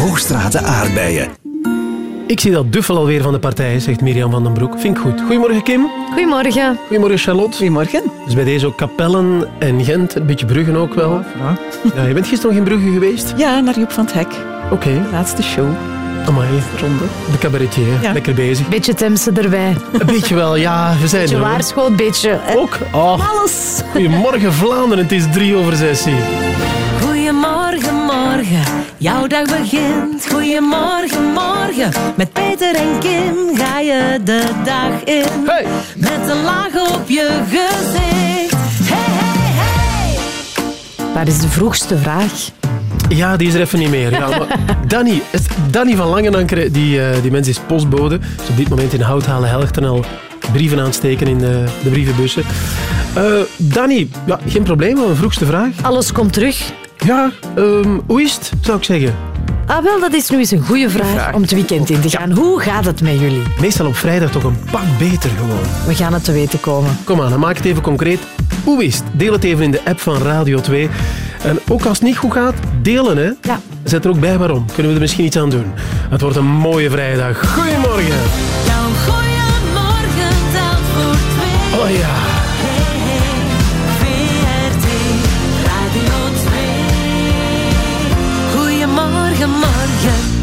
Hoogstraten aardbeien. Ik zie dat Duffel alweer van de partij, zegt Mirjam van den Broek. Vind ik goed. Goedemorgen, Kim. Goedemorgen. Goedemorgen, Charlotte. Goedemorgen. Dus bij deze ook Kapellen en Gent, een beetje Bruggen ook wel. Ja, je bent gisteren nog in Brugge geweest? Ja, naar Joep van het Hek. Oké. Laatste show. Amai, Ronde. de cabaretier. Ja. Lekker bezig. Beetje Temse erbij. Een beetje wel, ja, we zijn Beetje er. waarschoot, beetje... eh, Ook. Oh, Alles. goedemorgen Vlaanderen, het is drie over zes hier. Goedemorgen, morgen, jouw dag begint. Goedemorgen, morgen, met Peter en Kim ga je de dag in. Hey. Met een laag op je gezicht. Hey, hey, hey. Waar is de vroegste vraag? Ja, die is er even niet meer. Ja, maar Danny, het- Danny van Langenankeren, die, eh, die mens is postbode. Is op dit moment in Houthalen Helchten al brieven aansteken in de, de brievenbussen. Eh, Danny, ja, geen probleem, maar een vroegste vraag. Alles komt terug. Ja, ehm, hoe is het, zou ik zeggen? Ah, wel, dat is nu eens een goede vraag, vraag. om het weekend in te gaan. Hoe gaat het met jullie? Meestal op vrijdag toch een pak beter gewoon. We gaan het te weten komen. Kom aan, dan maak het even concreet. Hoe is het? Deel het even in de app van Radio 2. En ook als het niet goed gaat, delen hè. Ja. Zet er ook bij waarom. Kunnen we er misschien iets aan doen. Het wordt een mooie vrijdag. Goedemorgen.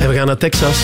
En we gaan naar Texas.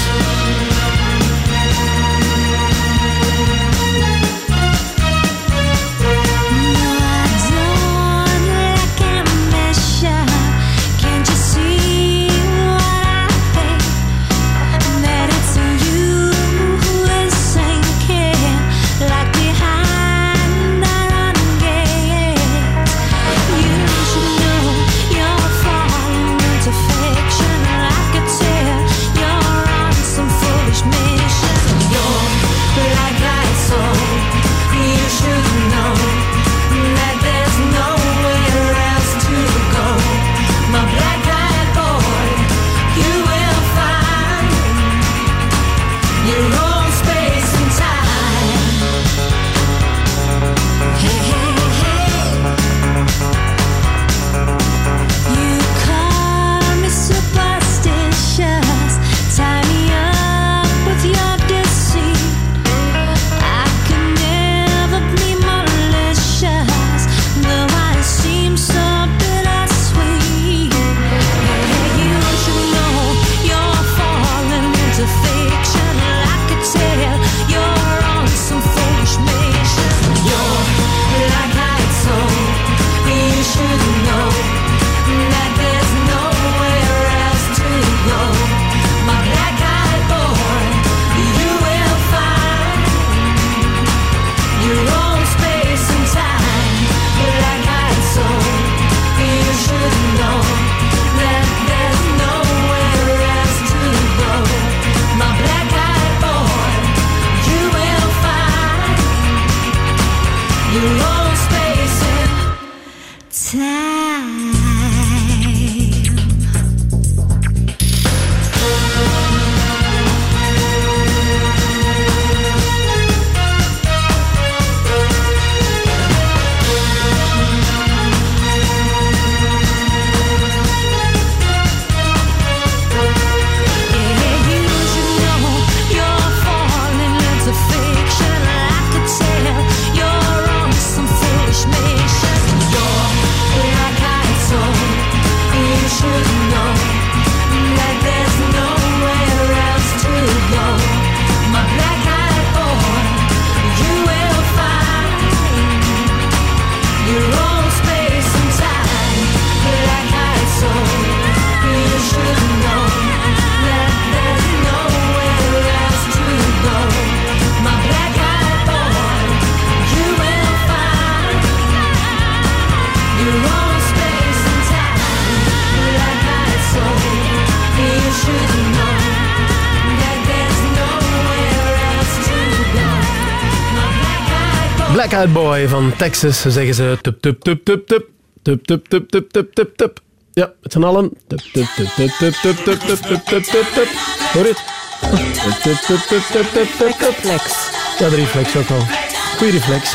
Van Texas, zeggen ze tup tup tup tup tup. Tup tup tup tup tup tup tup. Ja, met z'n allen. Tup tup tup tup tup tup tup tup tup tup tup tup. Hoor je het? Tup tup tup tup tup tup tup tup. Flex. Ja, de reflex ook al. Goeie reflex.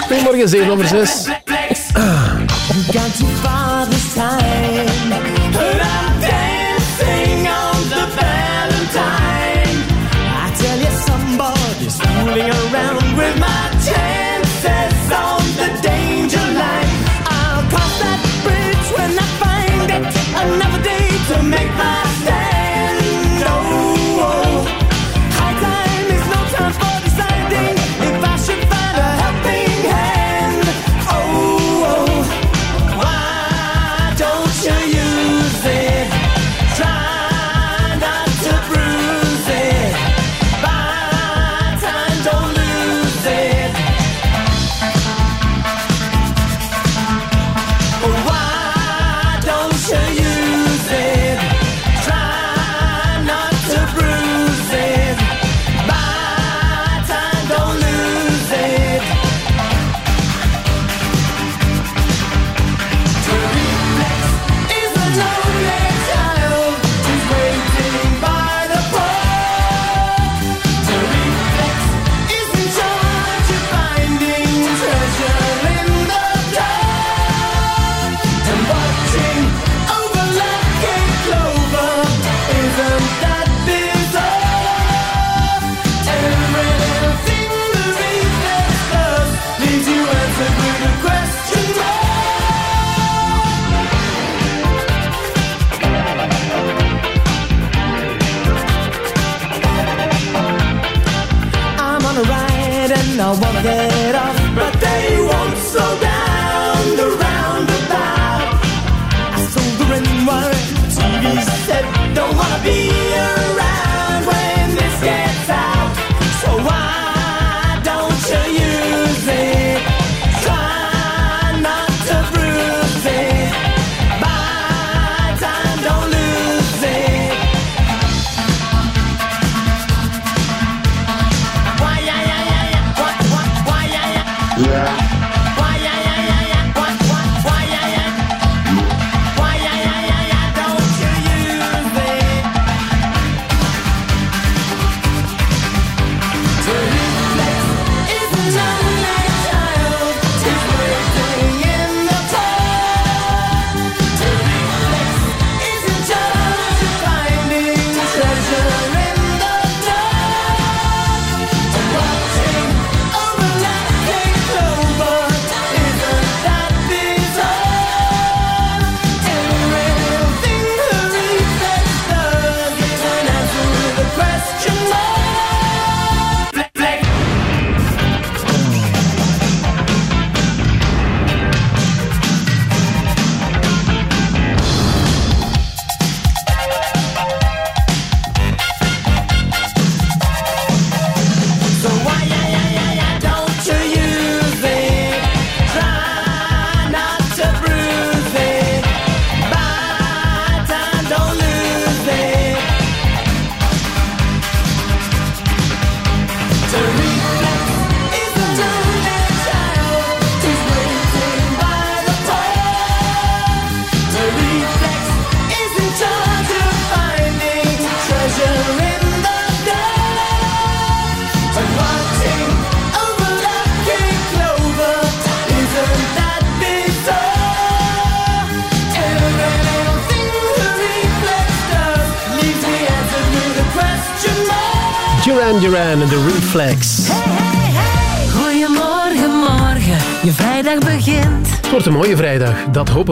Goedemorgen, 7 over 6. You got this time.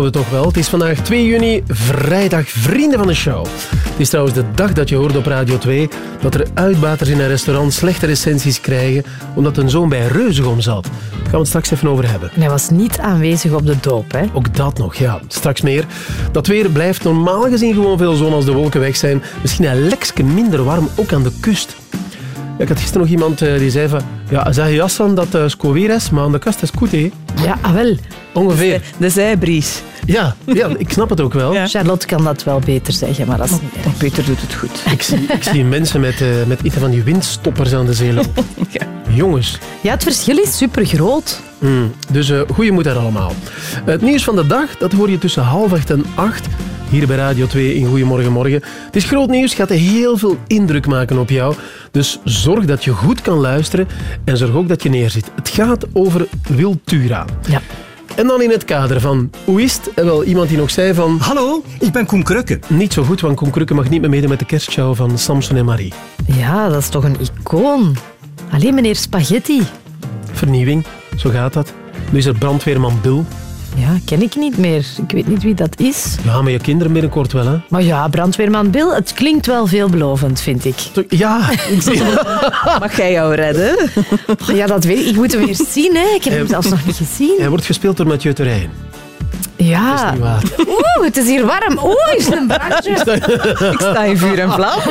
We toch wel. Het is vandaag 2 juni, vrijdag, vrienden van de show. Het is trouwens de dag dat je hoort op Radio 2 dat er uitbaters in een restaurant slechte recensies krijgen omdat hun zoon bij Reuzegom zat. Daar gaan we het straks even over hebben. Hij was niet aanwezig op de doop, hè? Ook dat nog, ja. Straks meer. Dat weer blijft normaal gezien gewoon veel zon als de wolken weg zijn. Misschien een lekske minder warm, ook aan de kust. Ik had gisteren nog iemand eh, die zei van... Ja, zeg je jas van dat uh, weer is, maar aan de kast is goed, hè? Ja, ah, wel. Ongeveer. De zijbries. Ja, ja, ik snap het ook wel. Ja. Charlotte kan dat wel beter zeggen, maar dat is niet erg. Peter doet het goed. Ik, zie, ik zie mensen met, eh, met iets van die windstoppers aan de lopen. Ja. Jongens. Ja, het verschil is super groot. Mm, dus uh, goeie moed daar allemaal. Het nieuws van de dag, dat hoor je tussen half acht en acht. Hier bij Radio 2 in Goedemorgen Morgen. Het is groot nieuws, gaat heel veel indruk maken op jou. Dus zorg dat je goed kan luisteren en zorg ook dat je neerzit. Het gaat over Wiltura. Ja. En dan in het kader van hoe is het? En wel iemand die nog zei van... Hallo, ik ben Koen Krukke. Niet zo goed, want Koen Krukke mag niet meer meedoen met de kerstshow van Samson en Marie. Ja, dat is toch een icoon. Alleen meneer Spaghetti. Vernieuwing, zo gaat dat. Nu is er brandweerman Bill. Ja, ken ik niet meer. Ik weet niet wie dat is. Ja, maar je kinderen binnenkort wel, hè? Maar ja, brandweerman Bill, het klinkt wel veelbelovend, vind ik. Ja, ik zie Mag jij jou redden? Oh, Ja, dat weet ik. Ik moet hem weer zien, hè. Ik heb hem zelfs nog niet gezien. Hij wordt gespeeld door Mathieu Dat Ja. is niet waar. Oeh, het is hier warm. Oeh, is het een brandje? Ik sta in vuur en vlam.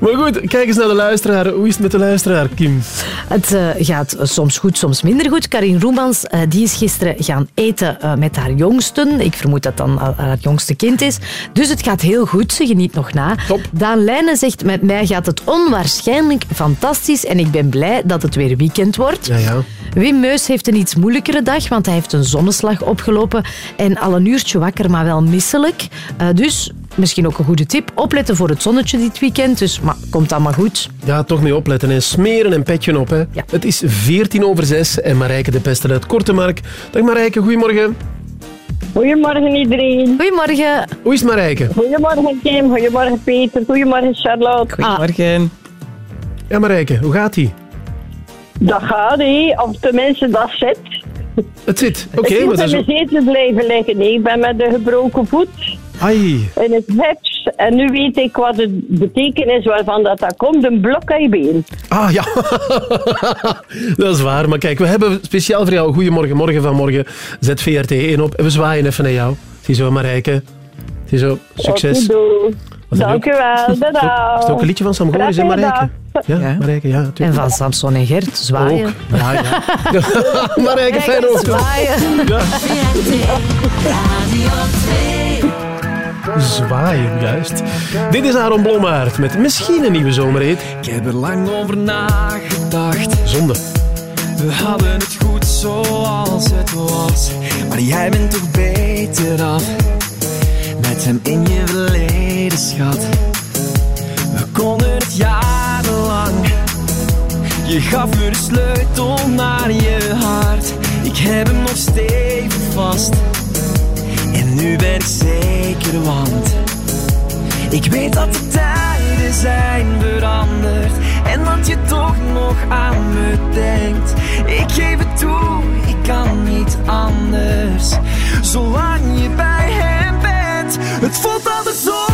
Maar goed, kijk eens naar de luisteraar. Hoe is het met de luisteraar, Kim? Het eh, gaat soms goed, soms minder goed. Karin Roemans eh, die is gisteren gaan eten eh, met haar jongsten. Ik vermoed dat dan haar jongste kind is. Dus het gaat heel goed. Ze geniet nog na. Top. Daan Leijnen zegt, met mij gaat het onwaarschijnlijk fantastisch. En ik ben blij dat het weer weekend wordt. Ja, ja. Wim Meus heeft een iets moeilijkere dag, want hij heeft een zonneslag opgelopen en al een uurtje wakker, maar wel misselijk. Eh, dus misschien ook een goede tip. Opletten voor het zonnetje dit weekend, dus maar, komt allemaal goed. Ja, toch mee opletten en smeren en petje op. Hè. Ja. Het is 14 over 6 en Marijke de Pester uit Kortemark. Dag Marijke, goedemorgen. Goedemorgen iedereen. Goedemorgen. Hoe is het Marijke? Goedemorgen Kim, goedemorgen Peter, goedemorgen Charlotte. Goedemorgen. Ja Marijke, hoe gaat-ie? Dat gaat hé, of tenminste dat zit. Het zit. Oké, ik maar moet dat in is... mijn zetel blijven liggen. Nee, ik ben met een gebroken voet Ai, in het gips. En nu weet ik wat de betekenis waarvan dat, dat komt. Een blok aan je been. Ah ja, dat is waar. Maar kijk, we hebben speciaal voor jou Goedemorgen Morgen vanmorgen. Zet VRT 1 op en we zwaaien even naar jou. Ziezo Marijke. Ziezo, succes. Je Dank u wel. Is het ook- is het ook een liedje van Sam hè Graag Marijke? Ja, Ja. Marijke, ja. En van Samson en Gert, zwaaien. Ook. Ja, ja. Marijke, fijn ook. Zwaaien. 2. Zwaaien, juist. Dit is Aaron Blommaert met misschien een nieuwe zomerhit. Ik heb er lang over nagedacht. Zonde. We hadden het goed zoals het was. Maar jij bent toch beter af. Met hem in je verleden, schat. We konden het jarenlang. Je gaf me de sleutel naar je hart. Ik heb hem nog stevig vast. En nu ben ik zeker, want ik weet dat de tijden zijn veranderd en dat je toch nog aan me denkt. Ik geef het toe, ik kan niet anders. Zolang je bij hem bent, het voelt altijd zomer,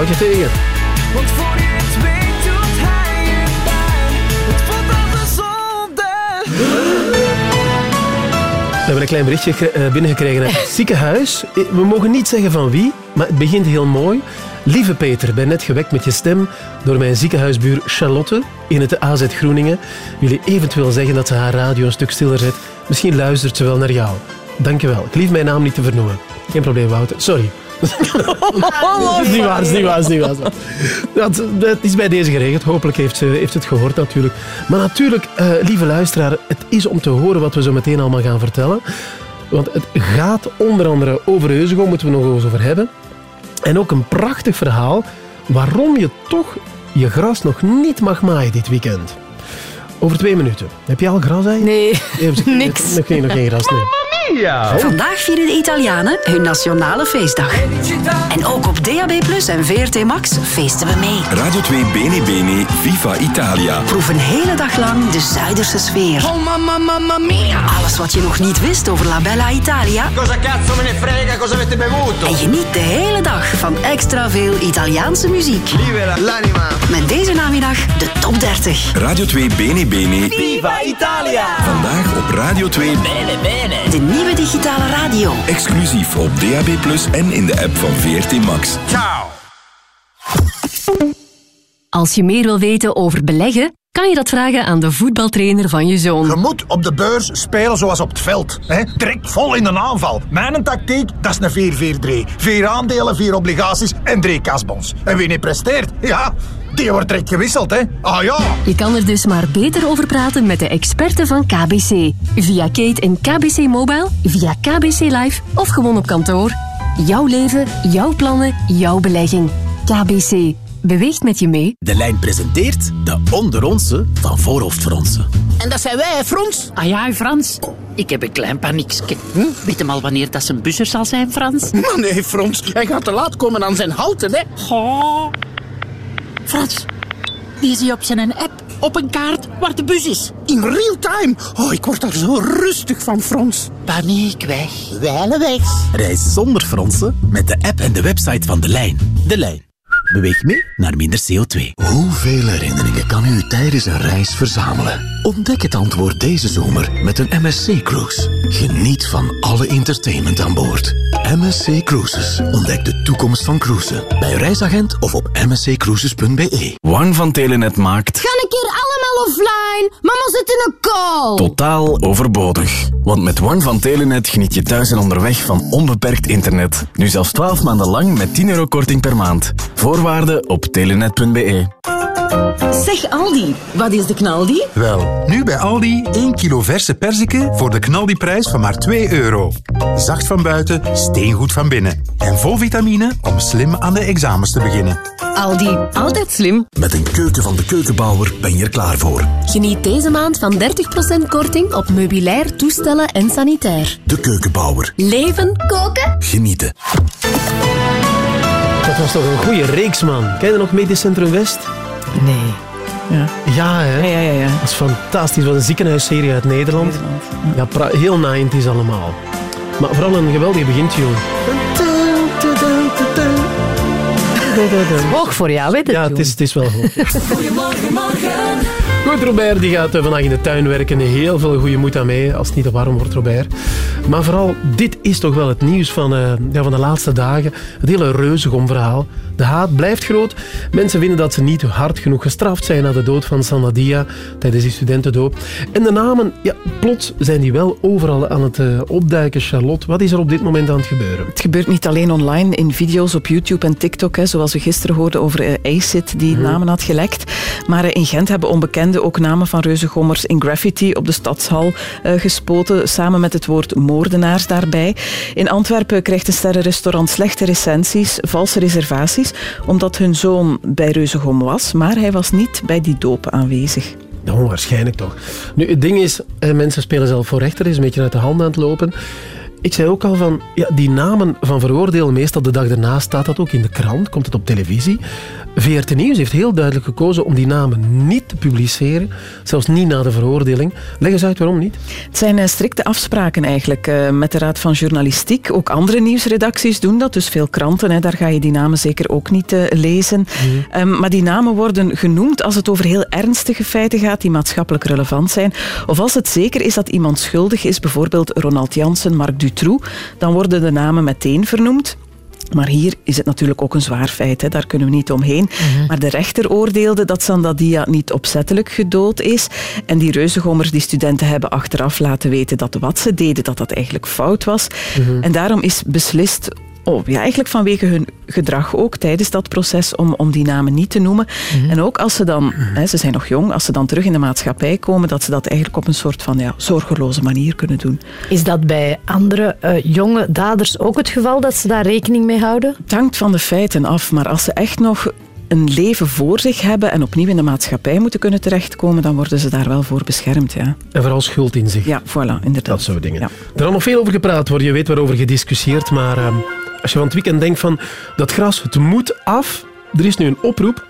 Houd je tegen? Want voor je het weet doet hij je pijn. Het voelt als een zonde. We hebben een klein berichtje eh, binnengekregen uit het ziekenhuis. Eh, We mogen niet zeggen van wie, maar het begint heel mooi. Lieve Peter, ben net gewekt met je stem door mijn ziekenhuisbuur Charlotte in het AZ Groeningen. Wil je eventueel zeggen dat ze haar radio een stuk stiller zet? Misschien luistert ze wel naar jou. Dankjewel. Ik lief mijn naam niet te vernoemen. Geen probleem, Wouter. Sorry. Dat is niet waar, is niet waar, is niet waar. Dat, dat is bij deze geregeld. Hopelijk heeft ze heeft het gehoord natuurlijk. Maar natuurlijk, eh, lieve luisteraar, het is om te horen wat we zo meteen allemaal gaan vertellen. Want het gaat onder andere over Heuzegom, moeten we nog eens over hebben. En ook een prachtig verhaal waarom je toch je gras nog niet mag maaien dit weekend. Over twee minuten. Heb je al gras eigenlijk? Nee, niks. Nog geen, nog geen gras, nee. Vandaag vieren de Italianen hun nationale feestdag. En ook op DAB Plus en VRT Max feesten we mee. Radio 2 Bene Bene Viva Italia. Proef een hele dag lang de Zuiderse sfeer. Oh mamma mamma mia. Alles wat je nog niet wist over La Bella Italia. Cosa cazzo me ne frega cosa avete bevuto? En geniet de hele dag van extra veel Italiaanse muziek. Viva l'anima. Met deze namiddag de top 30. Radio 2 Bene Bene. Viva Italia. Vandaag op Radio 2. De nieuwe digitale radio. Exclusief op DAB Plus en in de app van VRT Max. Ciao. Als je meer wil weten over beleggen, kan je dat vragen aan de voetbaltrainer van je zoon. Je moet op de beurs spelen zoals op het veld. Hè? Direct vol in de aanval. Mijn tactiek, dat is een 4-4-3. Vier aandelen, vier obligaties en drie kasbons. En wie niet presteert, ja, die wordt direct gewisseld. Hè? Ah ja. Je kan er dus maar beter over praten met de experten van KBC. Via Kate en KBC Mobile, via KBC Live of gewoon op kantoor. Jouw leven, jouw plannen, jouw belegging. KBC. Beweegt met je mee. De lijn presenteert de onderonse van Voorhoofdfronsen. En dat zijn wij, hè, Frans. Ah ja, Frans. Ik heb een klein paniekje. Hm? Weet hem al wanneer dat zijn buzzer zal zijn, Frans? Maar nee, Frans. Hij gaat te laat komen aan zijn houten, hè. Oh. Frans, hij op zijn app op een kaart waar de bus is. In real time. Oh, ik word daar zo rustig van, Frans. Paniek weg. Wijle weg. Reis zonder fronsen met de app en de website van De Lijn. De Lijn. Beweeg mee naar minder CO2. Hoeveel herinneringen kan u tijdens een reis verzamelen? Ontdek het antwoord deze zomer met een MSC Cruise. Geniet van alle entertainment aan boord. MSC Cruises. Ontdek de toekomst van cruisen. Bij reisagent of op msccruises.be. Wang van Telenet maakt Ga een keer allemaal offline. Mama zit in een call. totaal overbodig. Want met Wang van Telenet geniet je thuis en onderweg van onbeperkt internet. Nu zelfs 12 maanden lang met 10 euro korting per maand. Voorwaarden op telenet.be. Zeg Aldi, wat is de knaldi? Wel, nu bij Aldi 1 kilo verse perziken voor de knaldiprijs van maar 2 euro. Zacht van buiten, steengoed van binnen. En vol vitamine om slim aan de examens te beginnen. Aldi, altijd slim. Met een keuken van de keukenbouwer ben je er klaar voor. Geniet deze maand van 30% korting op meubilair, toestellen en sanitair. De keukenbouwer. Leven, Koken? Genieten. Dat was toch een goede reeks, man. Ken je nog Medisch Centrum West? Nee. Ja. Ja, hè? Ja, ja, ja. Dat is fantastisch. Wat een ziekenhuisserie uit Nederland. Ja, pra- heel 90s allemaal. Maar vooral een geweldige begintune. Hoog voor jou, weet het. Ja, het is, het is wel goed. Goedemorgen, morgen. Goed, Robert die gaat vandaag in de tuin werken. Heel veel goede moed aan mee, als het niet te warm wordt, Robert. Maar vooral, dit is toch wel het nieuws van, eh, ja, van de laatste dagen. Het hele reuzegom-verhaal. De haat blijft groot. Mensen vinden dat ze niet hard genoeg gestraft zijn na de dood van Sanadia tijdens die studentendoop. En de namen, ja, plots zijn die wel overal aan het eh, opduiken. Charlotte, wat is er op dit moment aan het gebeuren? Het gebeurt niet alleen online, in video's op YouTube en TikTok, hè, zoals we gisteren hoorden over eh, Acid, die Mhm. namen had gelekt. Maar eh, in Gent hebben onbekenden ook namen van reuzengommers in graffiti op de stadshal gespoten, samen met het woord moordenaars daarbij. In Antwerpen krijgt een sterrenrestaurant slechte recensies, valse reservaties, omdat hun zoon bij Reuzegom was, maar hij was niet bij die doop aanwezig. Nou, waarschijnlijk toch. Nu, het ding is, eh, mensen spelen zelf voor rechter, is een beetje uit de hand aan het lopen. Ik zei ook al van, ja, die namen van veroordelen, meestal de dag daarna staat dat ook in de krant, komt het op televisie. VRT Nieuws heeft heel duidelijk gekozen om die namen niet te publiceren, zelfs niet na de veroordeling. Leg eens uit waarom niet. Het zijn eh, strikte afspraken eigenlijk eh, met de Raad van Journalistiek. Ook andere nieuwsredacties doen dat, dus veel kranten, daar ga je die namen zeker ook niet eh, lezen. Ehm, maar die namen worden genoemd als het over heel ernstige feiten gaat die maatschappelijk relevant zijn. Of als het zeker is dat iemand schuldig is, bijvoorbeeld Ronald Jansen, Marc Dutroux, dan worden de namen meteen vernoemd. Maar hier is het natuurlijk ook een zwaar feit, hè. daar kunnen we niet omheen. Maar de rechter oordeelde dat Sandadia niet opzettelijk gedood is. En die reuzegomers, die studenten, hebben achteraf laten weten dat wat ze deden, dat dat eigenlijk fout was. Mhm. En daarom is beslist Oh, ja, eigenlijk vanwege hun gedrag ook tijdens dat proces om, om die namen niet te noemen. En ook als ze dan, hè, ze zijn nog jong, als ze dan terug in de maatschappij komen, dat ze dat eigenlijk op een soort van ja, zorgeloze manier kunnen doen. Is dat bij andere eh, jonge daders ook het geval dat ze daar rekening mee houden? Het hangt van de feiten af, maar als ze echt nog een leven voor zich hebben en opnieuw in de maatschappij moeten kunnen terechtkomen, dan worden ze daar wel voor beschermd. Ja, En vooral schuld in zich. ja voilà, inderdaad. Dat soort dingen. Er zal nog veel over gepraat worden, je weet waarover gediscussieerd, maar ehm, als je van het weekend denkt van dat gras, het moet af, er is nu een oproep.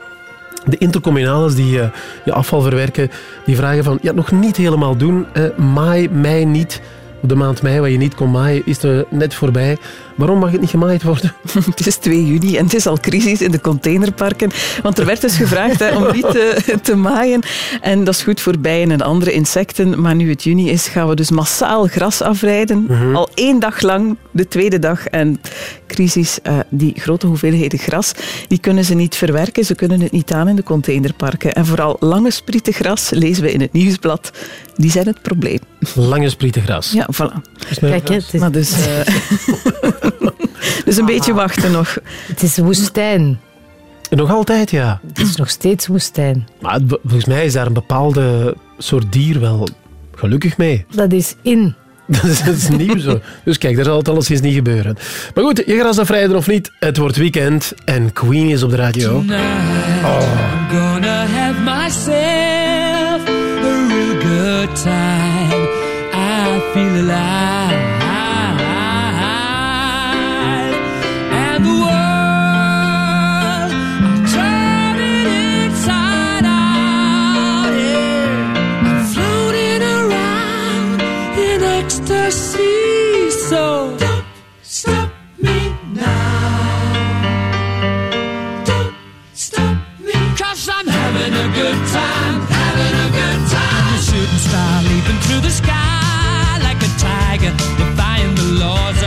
De intercommunales die eh, je afval verwerken, die vragen van, ja, nog niet helemaal doen, maai, mei niet. De maand mei, waar je niet kon maaien, is er net voorbij. Waarom mag het niet gemaaid worden? Het is 2 juni en het is al crisis in de containerparken. Want er werd dus gevraagd hè, om niet te, te maaien. En dat is goed voor bijen en andere insecten. Maar nu het juni is, gaan we dus massaal gras afrijden. Mhm. Al één dag lang, de tweede dag. En crisis, eh, die grote hoeveelheden gras, die kunnen ze niet verwerken. Ze kunnen het niet aan in de containerparken. En vooral lange sprieten gras, lezen we in het nieuwsblad, die zijn het probleem. Lange sprieten gras. Ja, voilà. Kijk, het is- Maar dus, eh, dus een beetje wachten nog. Het is woestijn. Nog altijd, ja. Het is nog steeds woestijn. Maar volgens mij is daar een bepaalde soort dier wel gelukkig mee. Dat is in. Dat is, dat is nieuw zo. Dus kijk, daar zal het alleszins niet gebeuren. Maar goed, je gras afrijden of niet, het wordt weekend en Queen is op de radio. Oh. I'm gonna have myself a real good time. I feel alive. Good time, having a good time. Shooting star leaping through the sky like a tiger, defying the laws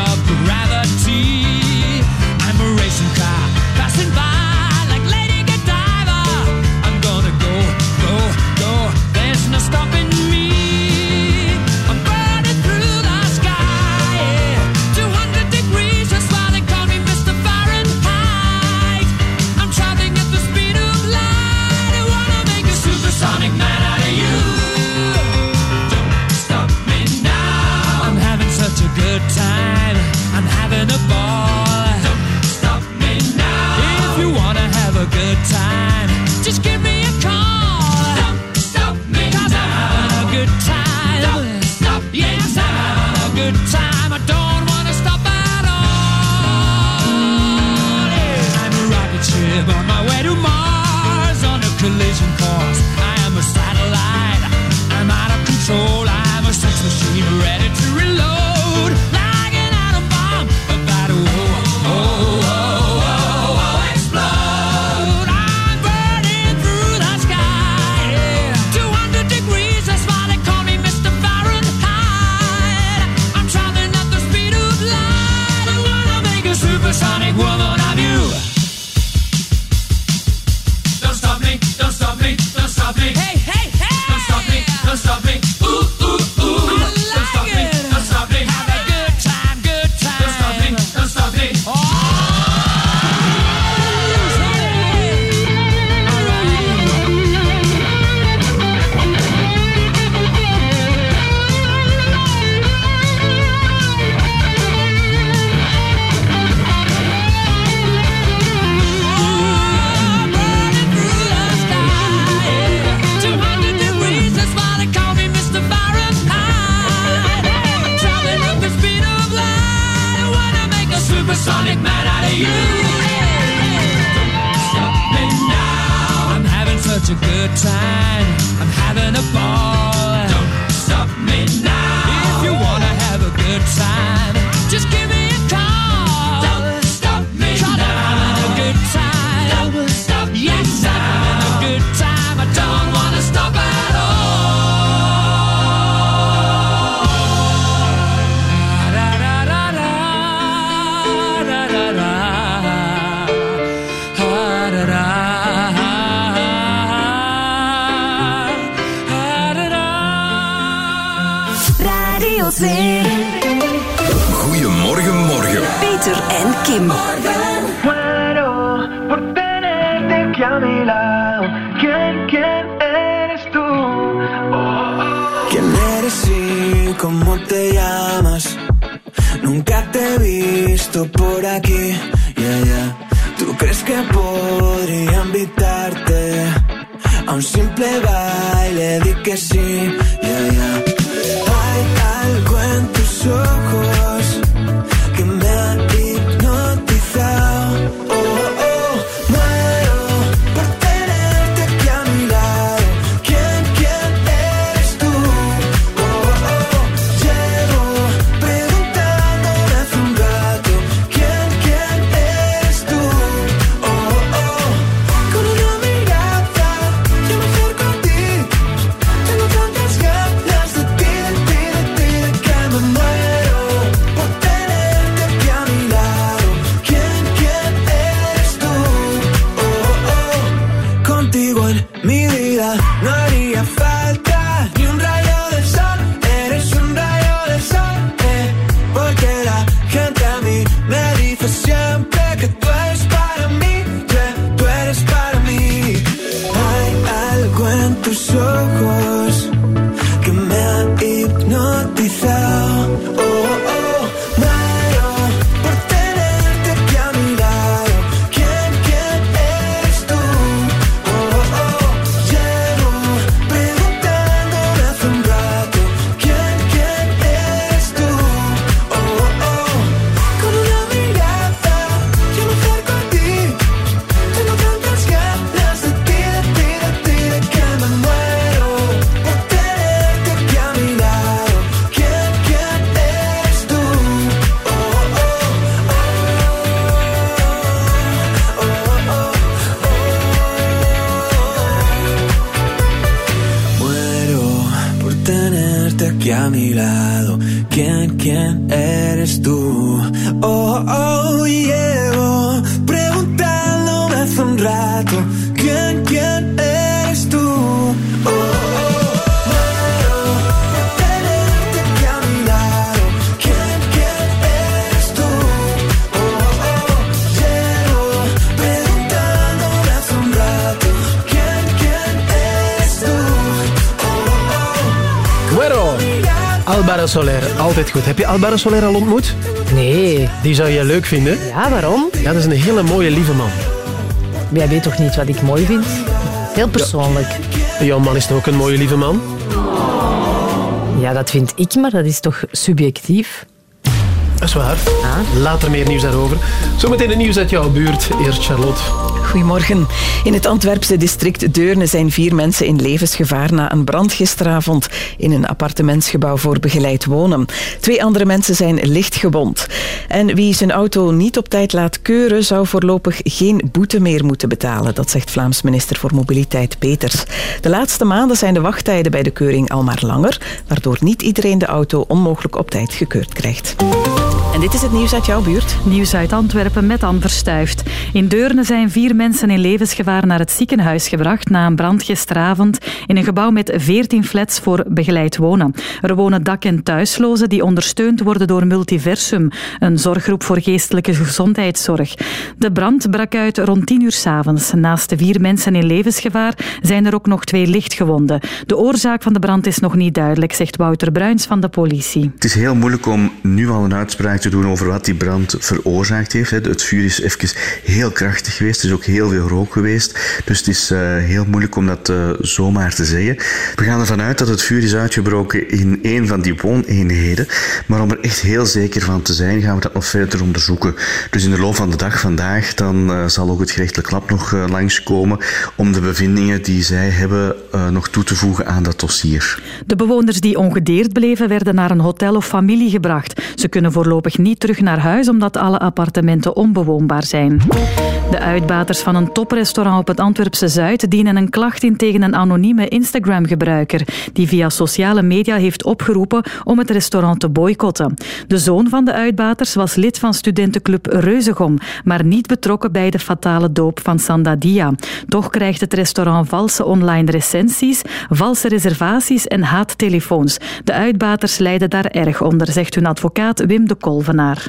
goed. Heb je Alvaro Soler al ontmoet? Nee. Die zou je leuk vinden? Ja, waarom? Ja, dat is een hele mooie, lieve man. Jij weet toch niet wat ik mooi vind? Heel persoonlijk. Jouw man is toch ook een mooie, lieve man? Ja, dat vind ik, maar dat is toch subjectief? Dat is waar. Later meer nieuws daarover. Zometeen het nieuws uit jouw buurt. Eerst Charlotte. Goedemorgen. In het Antwerpse district Deurne zijn vier mensen in levensgevaar na een brand gisteravond in een appartementsgebouw voor begeleid wonen. Twee andere mensen zijn licht gewond. En wie zijn auto niet op tijd laat keuren, zou voorlopig geen boete meer moeten betalen. Dat zegt Vlaams minister voor Mobiliteit Peters. De laatste maanden zijn de wachttijden bij de keuring al maar langer, waardoor niet iedereen de auto onmogelijk op tijd gekeurd krijgt. En dit is het nieuws uit jouw buurt. Nieuws uit Antwerpen met Anne Verstuift. In Deurne zijn vier mensen in levensgevaar naar het ziekenhuis gebracht na een brand gisteravond in een gebouw met 14 flats voor begeleid wonen. Er wonen dak- en thuislozen die ondersteund worden door Multiversum, een zorggroep voor geestelijke gezondheidszorg. De brand brak uit rond 10 uur s'avonds. Naast de vier mensen in levensgevaar zijn er ook nog twee lichtgewonden. De oorzaak van de brand is nog niet duidelijk, zegt Wouter Bruins van de politie. Het is heel moeilijk om nu al een uitspraak te doen over wat die brand veroorzaakt heeft. Het vuur is even heel krachtig geweest, er is ook heel veel rook geweest. Dus het is eh, heel moeilijk om dat eh, zomaar te zeggen. We gaan ervan uit dat het vuur is uitgebroken in een van die wooneenheden. Maar om er echt heel zeker van te zijn, gaan we dat nog verder onderzoeken. Dus in de loop van de dag vandaag, dan eh, zal ook het gerechtelijk lab nog langskomen om de bevindingen die zij hebben nog toe te voegen aan dat dossier. De bewoners die ongedeerd bleven, werden naar een hotel of familie gebracht. Ze kunnen voorlopig niet terug naar huis omdat alle appartementen onbewoonbaar zijn. De uitbaters van een toprestaurant op het Antwerpse Zuid dienen een klacht in tegen een anonieme Instagram-gebruiker die via sociale media heeft opgeroepen om het restaurant te boycotten. De zoon van de uitbaters was lid van studentenclub Reuzegom, maar niet betrokken bij de fatale doop van Sandadia. Toch krijgt het restaurant valse online recensies, valse reservaties en haattelefoons. De uitbaters lijden daar erg onder, zegt hun advocaat Wim de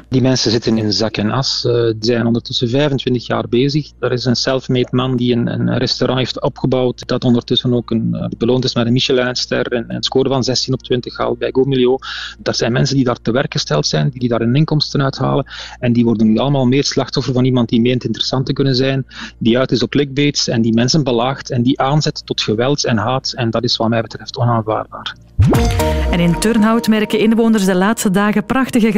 Die mensen zitten in zak en as. Eh, die zijn ondertussen 25 jaar bezig. Er is een self-made man die een, een restaurant heeft opgebouwd dat ondertussen ook een, eh, beloond is met een Michelinster en een score van 16 op 20 gehaald bij GoMilio. Dat zijn mensen die daar te werk gesteld zijn, die daar hun inkomsten uithalen en die worden nu allemaal meer slachtoffer van iemand die meent interessant te kunnen zijn, die uit is op clickbaits en die mensen belaagt en die aanzet tot geweld en haat en dat is wat mij betreft onaanvaardbaar. En in Turnhout merken inwoners de laatste dagen prachtige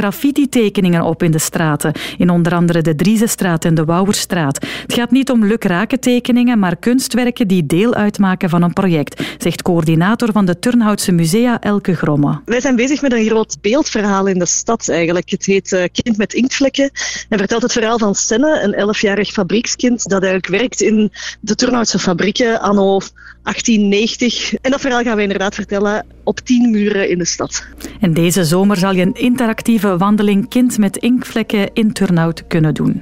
graffiti-tekeningen op in de straten. In onder andere de Driezestraat en de Wouwerstraat. Het gaat niet om lukrake tekeningen, maar kunstwerken die deel uitmaken van een project, zegt coördinator van de Turnhoutse musea Elke Gromme. Wij zijn bezig met een groot beeldverhaal in de stad eigenlijk. Het heet eh, Kind met inktvlekken en vertelt het verhaal van Senne, een elfjarig fabriekskind dat eigenlijk werkt in de Turnhoutse fabrieken anno 1890. En dat verhaal gaan we inderdaad vertellen op tien muren in de stad. En deze zomer zal je een interactieve wandeling kind met inkvlekken in Turnhout kunnen doen.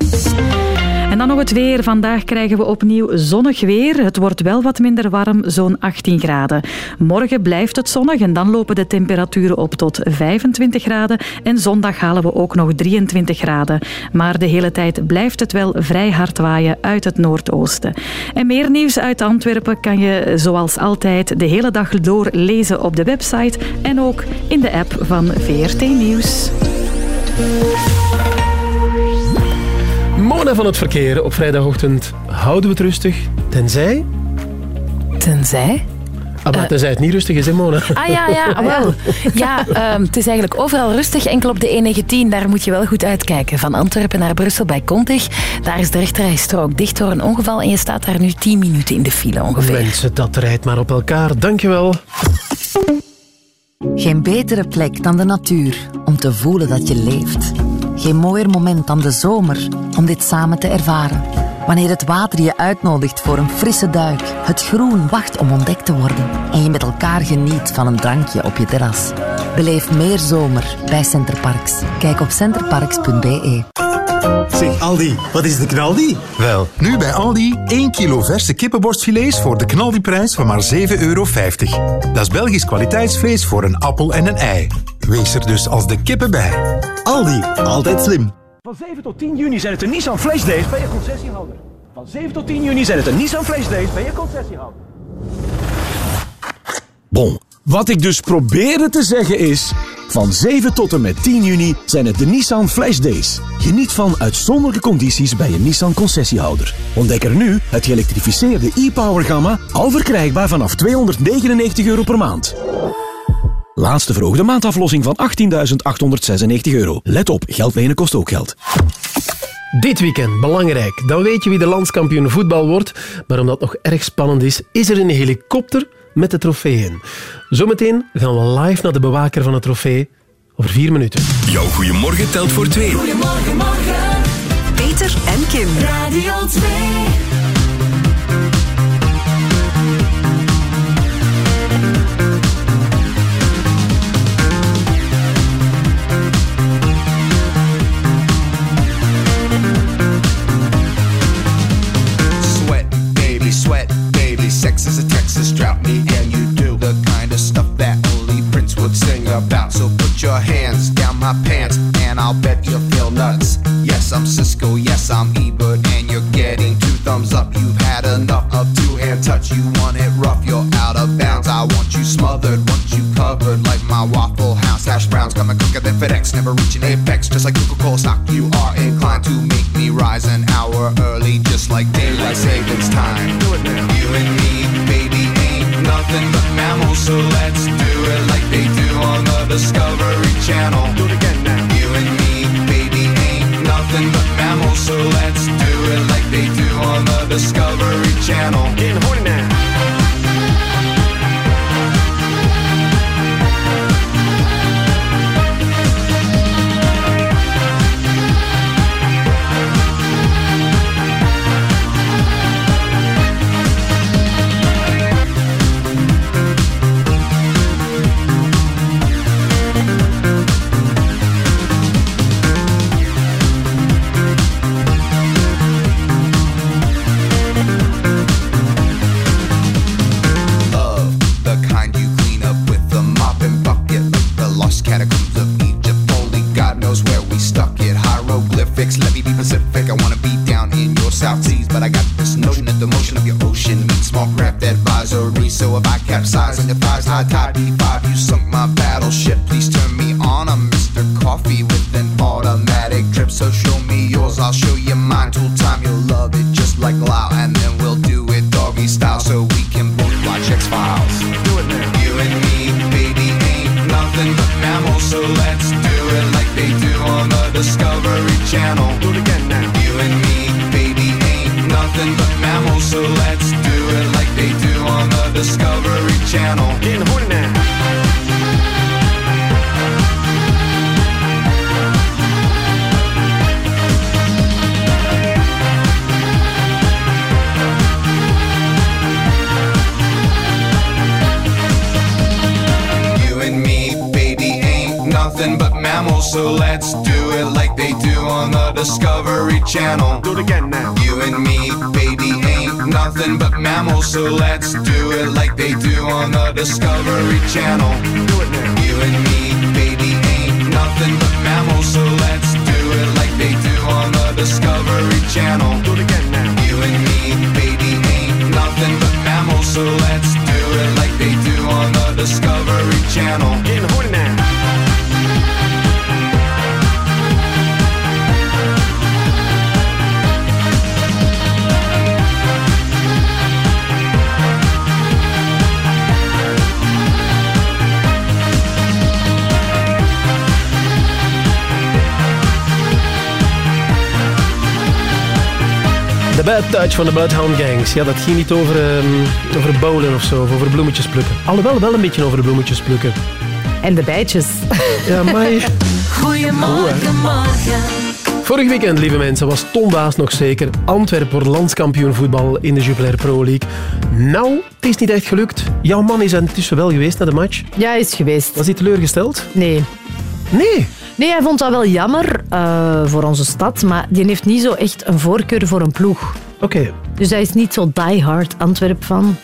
En dan nog het weer. Vandaag krijgen we opnieuw zonnig weer. Het wordt wel wat minder warm, zo'n 18 graden. Morgen blijft het zonnig en dan lopen de temperaturen op tot 25 graden. En zondag halen we ook nog 23 graden. Maar de hele tijd blijft het wel vrij hard waaien uit het noordoosten. En meer nieuws uit Antwerpen kan je zoals altijd de hele dag door lezen op de website en ook in de app van VRT Nieuws. Mona van het verkeer. Op vrijdagochtend houden we het rustig. Tenzij... Tenzij? Ah, maar tenzij het niet rustig is, hè Mona? Ah ja, ja, wel. Ja, ehm, het is eigenlijk overal rustig. Enkel op de E19, daar moet je wel goed uitkijken. Van Antwerpen naar Brussel bij Kontig. Daar is de rechterrijstrook dicht door een ongeval en je staat daar nu 10 minuten in de file ongeveer. Mensen, dat rijdt maar op elkaar. Dankjewel. Geen betere plek dan de natuur om te voelen dat je leeft. Geen mooier moment dan de zomer om dit samen te ervaren. Wanneer het water je uitnodigt voor een frisse duik, het groen wacht om ontdekt te worden en je met elkaar geniet van een drankje op je terras. Beleef meer zomer bij Centerparks. Kijk op centerparks.be. Zeg Aldi, wat is de knaldi? Wel, nu bij Aldi 1 kilo verse kippenborstfilets voor de knaldiprijs van maar 7,50 euro. Dat is Belgisch kwaliteitsvlees voor een appel en een ei. Wees er dus als de kippen bij. Aldi, altijd slim. Van 7 tot 10 juni zijn het de Nissan Flash Days bij je concessiehouder. Van 7 tot 10 juni zijn het de Nissan Flash Days bij je concessiehouder. Bon, wat ik dus probeerde te zeggen is... Van 7 tot en met 10 juni zijn het de Nissan Flash Days. Geniet van uitzonderlijke condities bij je Nissan concessiehouder. Ontdek er nu het geëlektrificeerde e-Power gamma, al verkrijgbaar vanaf 299 euro per maand. Laatste verhoogde maandaflossing van 18.896 euro. Let op, geld lenen kost ook geld. Dit weekend, belangrijk. Dan weet je wie de landskampioen voetbal wordt. Maar omdat het nog erg spannend is, is er een helikopter met de trofee in. Zometeen gaan we live naar de bewaker van het trofee. Over vier minuten. Jouw goeiemorgen telt voor twee. Goedemorgen, morgen. Peter en Kim. Radio 2. Van de Bloodhound Gangs. Ja, dat ging niet over, ehm, over bowlen of zo, of over bloemetjes plukken. Alhoewel, wel een beetje over de bloemetjes plukken. En de bijtjes. Ja, maar... Goedemorgen, morgen. Vorig weekend, lieve mensen, was Tom Waas nog zeker Antwerpen wordt landskampioen voetbal in de Jupiler Pro League. Nou, het is niet echt gelukt. Jouw man is intussen wel geweest naar de match. Ja, hij is geweest. Was hij teleurgesteld? Nee. Nee? Nee, hij vond dat wel jammer eh, voor onze stad, maar die heeft niet zo echt een voorkeur voor een ploeg. Oké. Dus hij is niet zo diehard Antwerp van.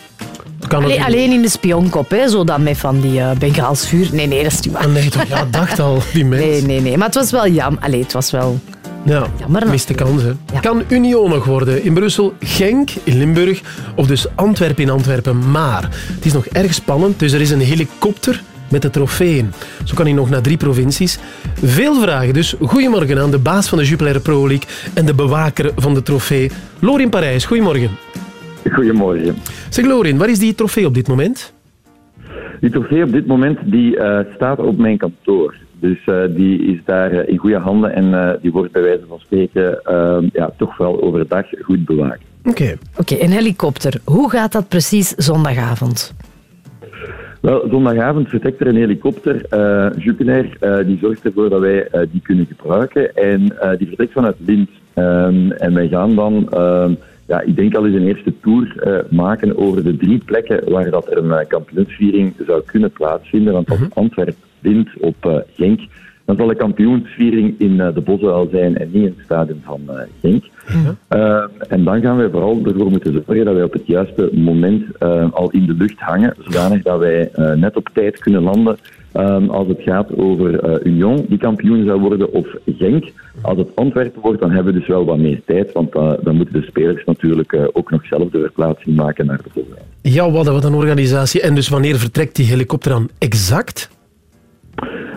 Kan Alleen, in de spionkop, hè, zo dan met van die uh, Bengaals vuur. Nee, nee, dat is niet waar. Ah, nee, toch? Ja, dacht al, die mens. Nee, nee, nee. Maar het was wel jammer. Allee, het was wel... Ja, Jammer miste kans. Hè. Kan Union nog worden? In Brussel, Genk in Limburg of dus Antwerpen in Antwerpen. Maar het is nog erg spannend, dus er is een helikopter met de trofeeën. Zo kan hij nog naar drie provincies. Veel vragen, dus goedemorgen aan de baas van de Jupiler Pro League en de bewaker van de trofee, Lorin Parijs. Goedemorgen. Goedemorgen. Zeg Lorin, waar is die trofee op dit moment? Die trofee op dit moment die, eh, staat op mijn kantoor. Dus eh, die is daar eh, in goede handen en eh, die wordt bij wijze van spreken ja, toch wel overdag goed bewaakt. Oké. Oké, een helikopter. Hoe gaat dat precies zondagavond? Wel, zondagavond vertrekt er een helikopter. eh, die zorgt ervoor dat wij eh, die kunnen gebruiken. En die vertrekt vanuit Lint. Ehm, en wij gaan dan, ehm, ja, ik denk al eens een eerste tour maken over de drie plekken waar dat er een kampioensviering zou kunnen plaatsvinden. Want als Antwerpen wint op Genk, dan zal de kampioensviering in de Bosuil zijn en niet in het stadion van Genk. Uh, en dan gaan wij vooral ervoor moeten zorgen dat wij op het juiste moment uh, al in de lucht hangen, zodanig dat wij uh, net op tijd kunnen landen um, als het gaat over uh, Union, die kampioen zou worden, of Genk. Als het Antwerpen wordt, dan hebben we dus wel wat meer tijd, want uh, dan moeten de spelers natuurlijk uh, ook nog zelf de verplaatsing maken naar de Bosuil. Ja, wat, wat een organisatie. En dus wanneer vertrekt die helikopter dan exact?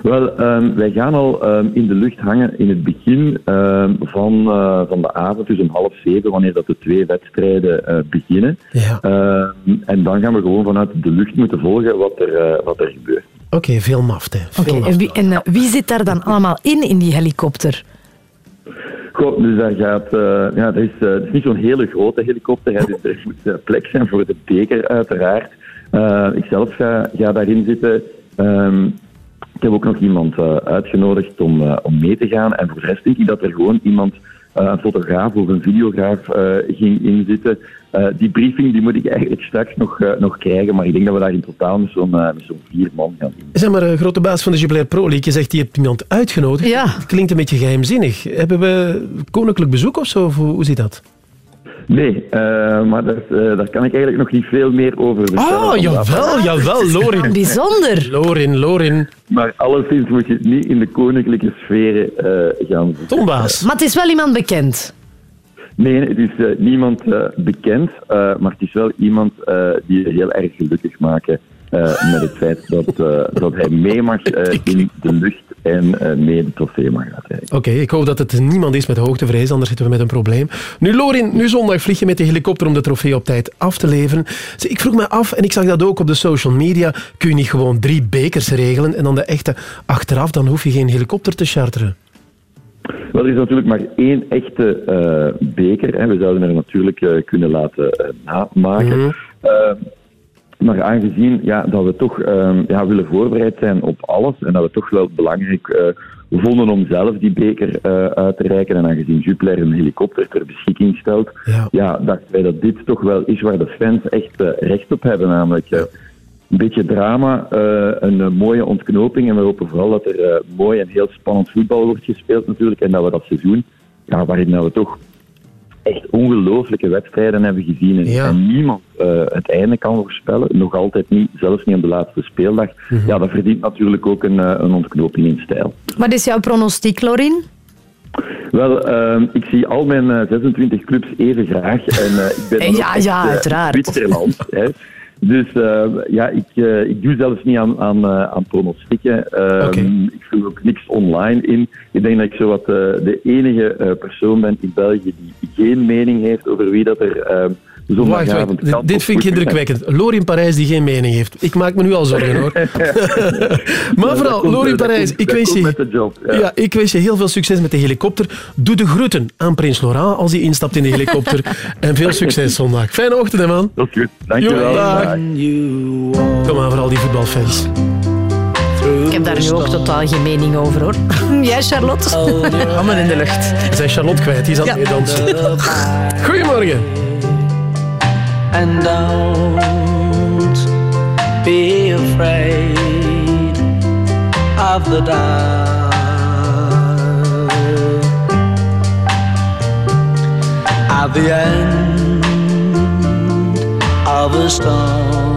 Wel, ehm, wij gaan al ehm, in de lucht hangen in het begin ehm, van, eh, van de avond, dus om half zeven, wanneer dat de twee wedstrijden eh, beginnen. Ehm, en dan gaan we gewoon vanuit de lucht moeten volgen wat er, eh, wat er gebeurt. Oké, veel maft, hè. Veel Oké, maft. en, wie, en wie zit daar dan allemaal in, in die helikopter? Goh, dus daar gaat, eh, ja, dat is, dat is niet zo'n hele grote helikopter. Hè, dus er moet plek zijn voor de beker, uiteraard. Eh, ik zelf ga, ga daarin zitten. Ehm, ik heb ook nog iemand eh, uitgenodigd om, eh, om mee te gaan. En voor de rest denk ik dat er gewoon iemand, eh, een fotograaf of een videograaf, eh, ging inzitten. Eh, die briefing die moet ik eigenlijk straks nog, nog krijgen. Maar ik denk dat we daar in totaal met zo'n vier man gaan doen. Zeg maar, grote baas van de Jubilair Pro League, je zegt je hebt iemand uitgenodigd. Ja. Het klinkt een beetje geheimzinnig. Hebben we koninklijk bezoek of zo? Of hoe, hoe zit dat? Nee, eh, maar daar, eh, daar kan ik eigenlijk nog niet veel meer over vertellen. Oh, jawel, jawel, Lorin. Bijzonder. Lorin, Lorin. Maar alleszins moet je het niet in de koninklijke sferen eh, gaan zoeken. Tombaas. Maar het is wel iemand bekend. Nee, het is niemand bekend, eh, maar het is wel iemand eh, die je heel erg gelukkig maken met het feit dat, eh, dat hij mee mag eh, in de lucht en eh, mee de trofee mag uitreiken. Oké, ik hoop dat het niemand is met hoogtevrees, anders zitten we met een probleem. Nu, Lorin, nu zondag vlieg je met de helikopter om de trofee op tijd af te leveren. Ik vroeg me af, en ik zag dat ook op de social media, kun je niet gewoon drie bekers regelen en dan de echte achteraf, dan hoef je geen helikopter te charteren. Wel, er is natuurlijk maar één echte eh, beker. Hè. We zouden er natuurlijk eh, kunnen laten eh, namaken. Eh, maar aangezien ja, dat we toch eh, ja, willen voorbereid zijn op alles en dat we toch wel belangrijk eh, vonden om zelf die beker eh, uit te reiken en aangezien Jupiler een helikopter ter beschikking stelt, ja. dachten wij dat dit toch wel is waar de fans echt eh, recht op hebben. Namelijk een beetje drama, een mooie ontknoping en we hopen vooral dat er mooi en heel spannend voetbal wordt gespeeld natuurlijk en dat we dat seizoen, ja, waarin we toch echt ongelooflijke wedstrijden hebben gezien en, en niemand eh, het einde kan voorspellen, nog altijd niet, zelfs niet op de laatste speeldag. Ja, dat verdient natuurlijk ook een, eh, een ontknoping in stijl. Wat is jouw pronostiek, Lorin? Wel, ehm, ik zie al mijn eh, 26 clubs even graag. En eh, ik ben Ja, ja, uiteraard. Zwitserland. Dus eh, ja, ik, eh, ik doe zelfs niet aan, aan, eh, aan pronostieken. Ehm, Ik vul ook niks online in. Ik denk dat ik zo wat de enige persoon ben in België die geen mening heeft over wie dat er ehm Wacht, Dit vind ik indrukwekkend. Lorin in Parijs die geen mening heeft. Ik maak me nu al zorgen, hoor. maar vooral, dat Parijs, ik wens je... met de job, ja. Ja, ik wens je heel veel succes met de helikopter. Doe de groeten aan Prins Laurent als hij instapt in de helikopter. en veel succes zondag. Fijne ochtend, hè, man. Is goed. Dankjewel. Kom maar, voor al die voetbalfans. Ik heb daar nu ook totaal geen mening over, hoor. Jij, Charlotte? Allemaal in de lucht. We zijn Charlotte kwijt, die is aan het dansen. Goedemorgen. And don't be afraid of the dark. At the end of a storm,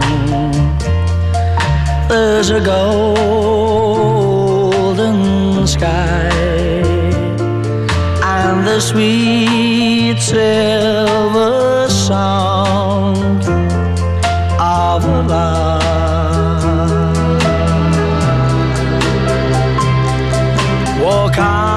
there's a golden sky and the sweet silver sound 我看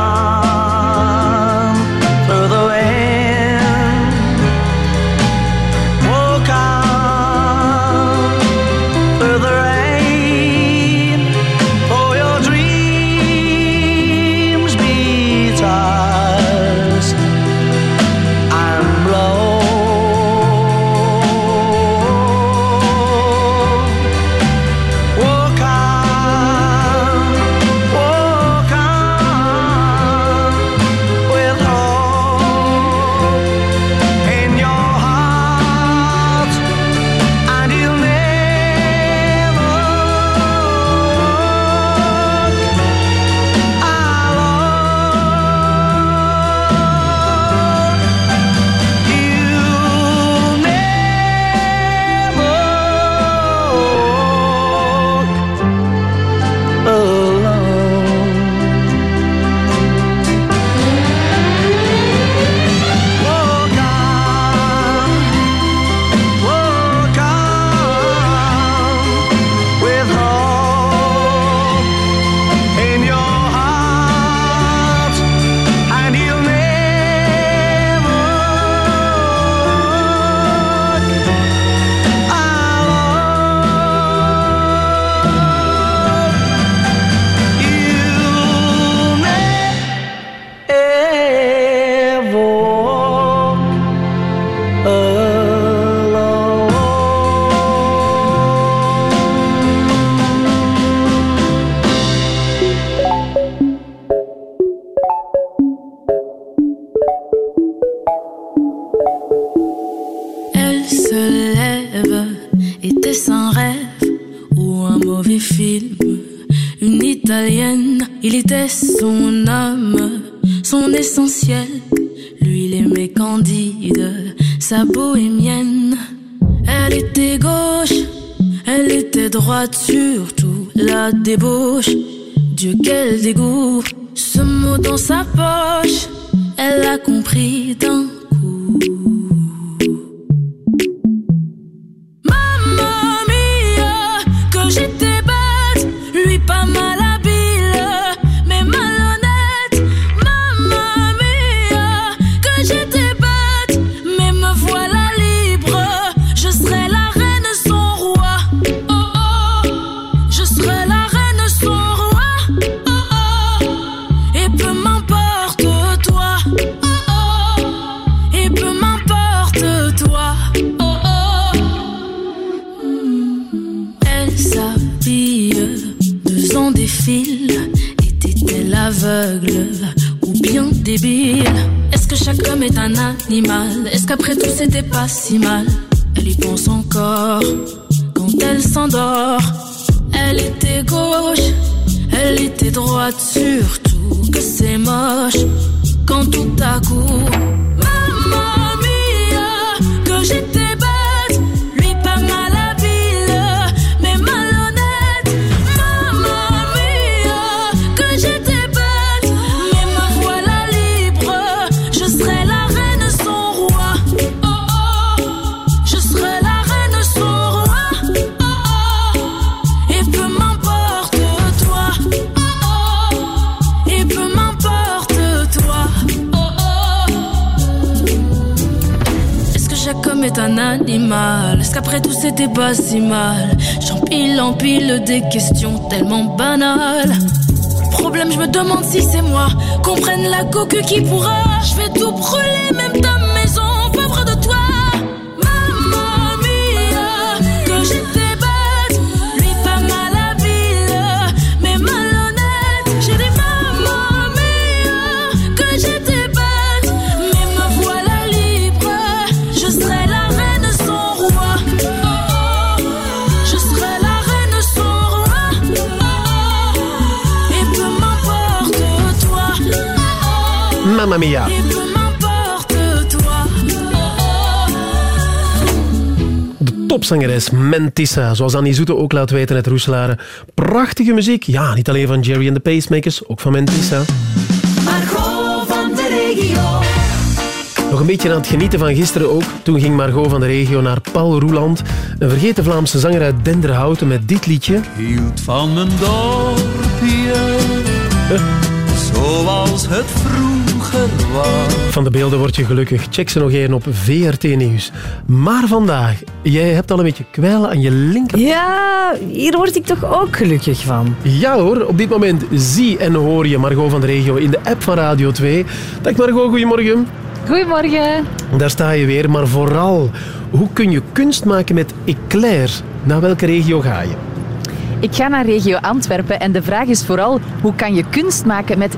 son essentiel. Lui, il aimait Candide, sa bohémienne. Elle était gauche, elle était droite, surtout la débauche. Dieu, quel dégoût, ce mot dans sa poche, elle a compris d'un coup. Si mal aucun qui pourra Mamma mia. De topzangeres Mentissa, zoals Annie Zoete ook laat weten uit Roeselare. Prachtige muziek. Ja, niet alleen van Jerry and the Pacemakers, ook van Mentissa. Margot van de regio. Nog een beetje aan het genieten van gisteren ook. Toen ging Margot van de regio naar Paul Roeland, een vergeten Vlaamse zanger uit Denderhouten met dit liedje. hield van mijn dorpje, zoals het vroeger. Van de beelden word je gelukkig. Check ze nog één op VRT Nieuws. Maar vandaag, jij hebt al een beetje kwijlen aan je linker... Ja, hier word ik toch ook gelukkig van. Ja hoor, op dit moment zie en hoor je Margot van de regio in de app van Radio 2. Dag Margot, goedemorgen. Goedemorgen. Daar sta je weer, maar vooral, hoe kun je kunst maken met eclairs? Naar welke regio ga je? Ik ga naar regio Antwerpen en de vraag is vooral hoe kan je kunst maken met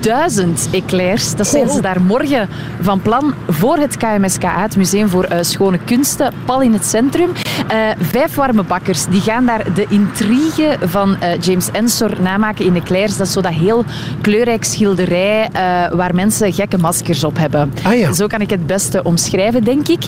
19.000 eclairs. Dat zijn ze daar morgen van plan voor het KMSKA, het Museum voor eh, Schone Kunsten, pal in het centrum. Eh, vijf warme bakkers die gaan daar de intrigue van eh, James Ensor namaken in eclairs. Dat is zo dat heel kleurrijk schilderij waar mensen gekke maskers op hebben. Zo kan ik het beste omschrijven, denk ik.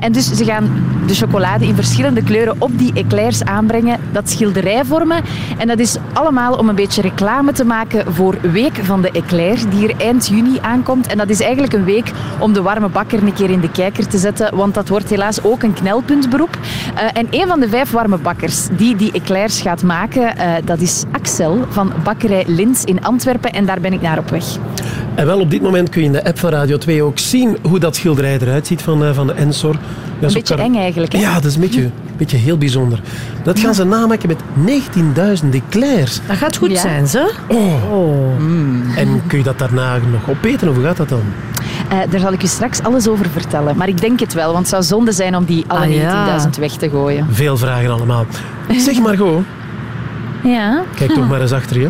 En dus ze gaan de chocolade in verschillende kleuren op die eclairs aanbrengen, dat schilderij vormen. En dat is allemaal om een beetje reclame te maken voor Week van de Eclair, die hier eind juni aankomt. En dat is eigenlijk een week om de warme bakker een keer in de kijker te zetten, want dat wordt helaas ook een knelpuntberoep. Eh, en een van de vijf warme bakkers die die eclairs gaat maken, eh, dat is Axel van bakkerij Lins in Antwerpen. En daar ben ik naar op weg. En wel, op dit moment kun je in de app van Radio 2 ook zien hoe dat schilderij eruit ziet van, eh, van de Ensor. Dat Een beetje eng eigenlijk. Hè? Ja, dat is een beetje, een beetje heel bijzonder. Dat gaan ze namaken met 19.000 eclairs. Dat gaat goed Ja. zijn, ze. Oh. En kun je dat daarna nog opeten, of hoe gaat dat dan? Eh, daar zal ik u straks alles over vertellen. Maar ik denk het wel, want het zou zonde zijn om die alle Ah, ja. 19.000 weg te gooien. Veel vragen allemaal. Zeg Margot, Ja. kijk toch maar eens achter je.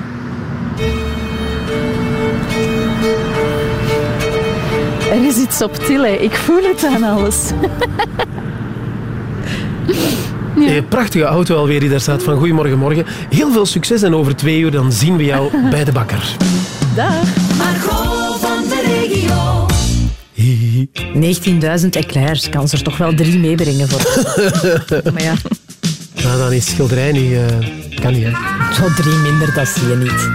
Er is iets subtiel, hè. ik voel het aan alles. Eh, prachtige auto alweer die daar staat van Goedemorgen Morgen. Heel veel succes en over twee uur dan zien we jou bij de bakker. Dag. Margot van de regio. 19.000 eclairs. Kan ze er toch wel drie meebrengen voor. maar ja, Nou, dan is schilderij niet... eh, kan niet, hè. zo drie minder, dat zie je niet.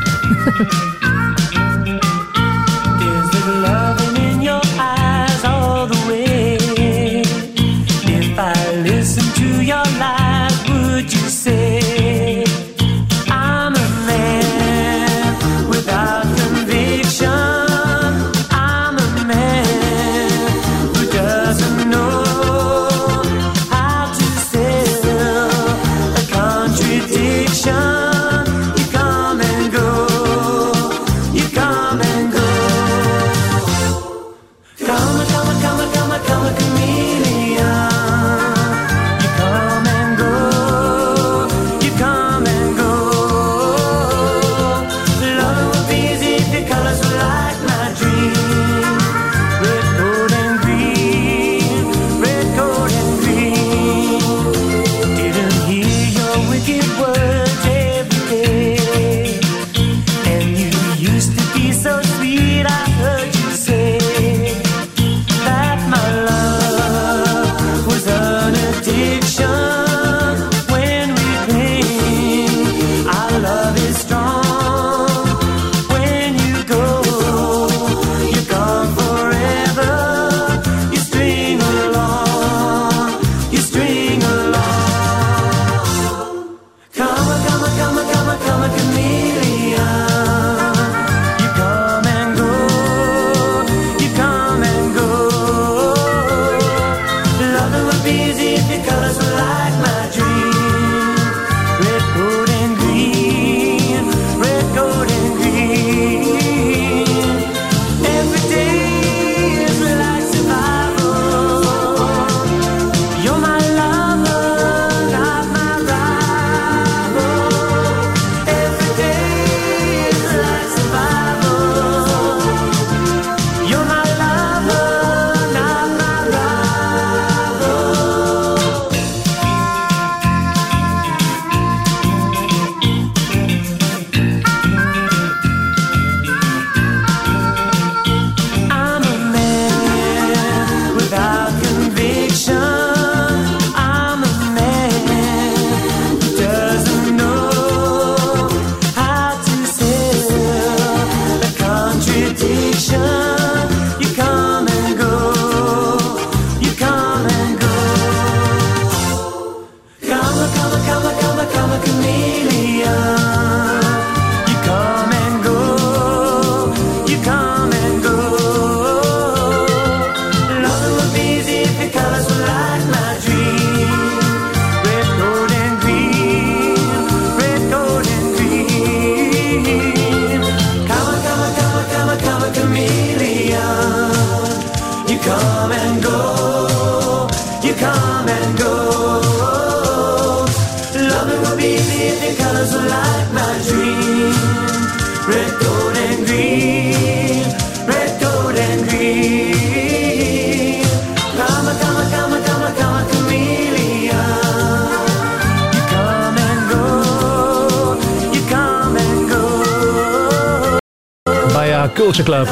Club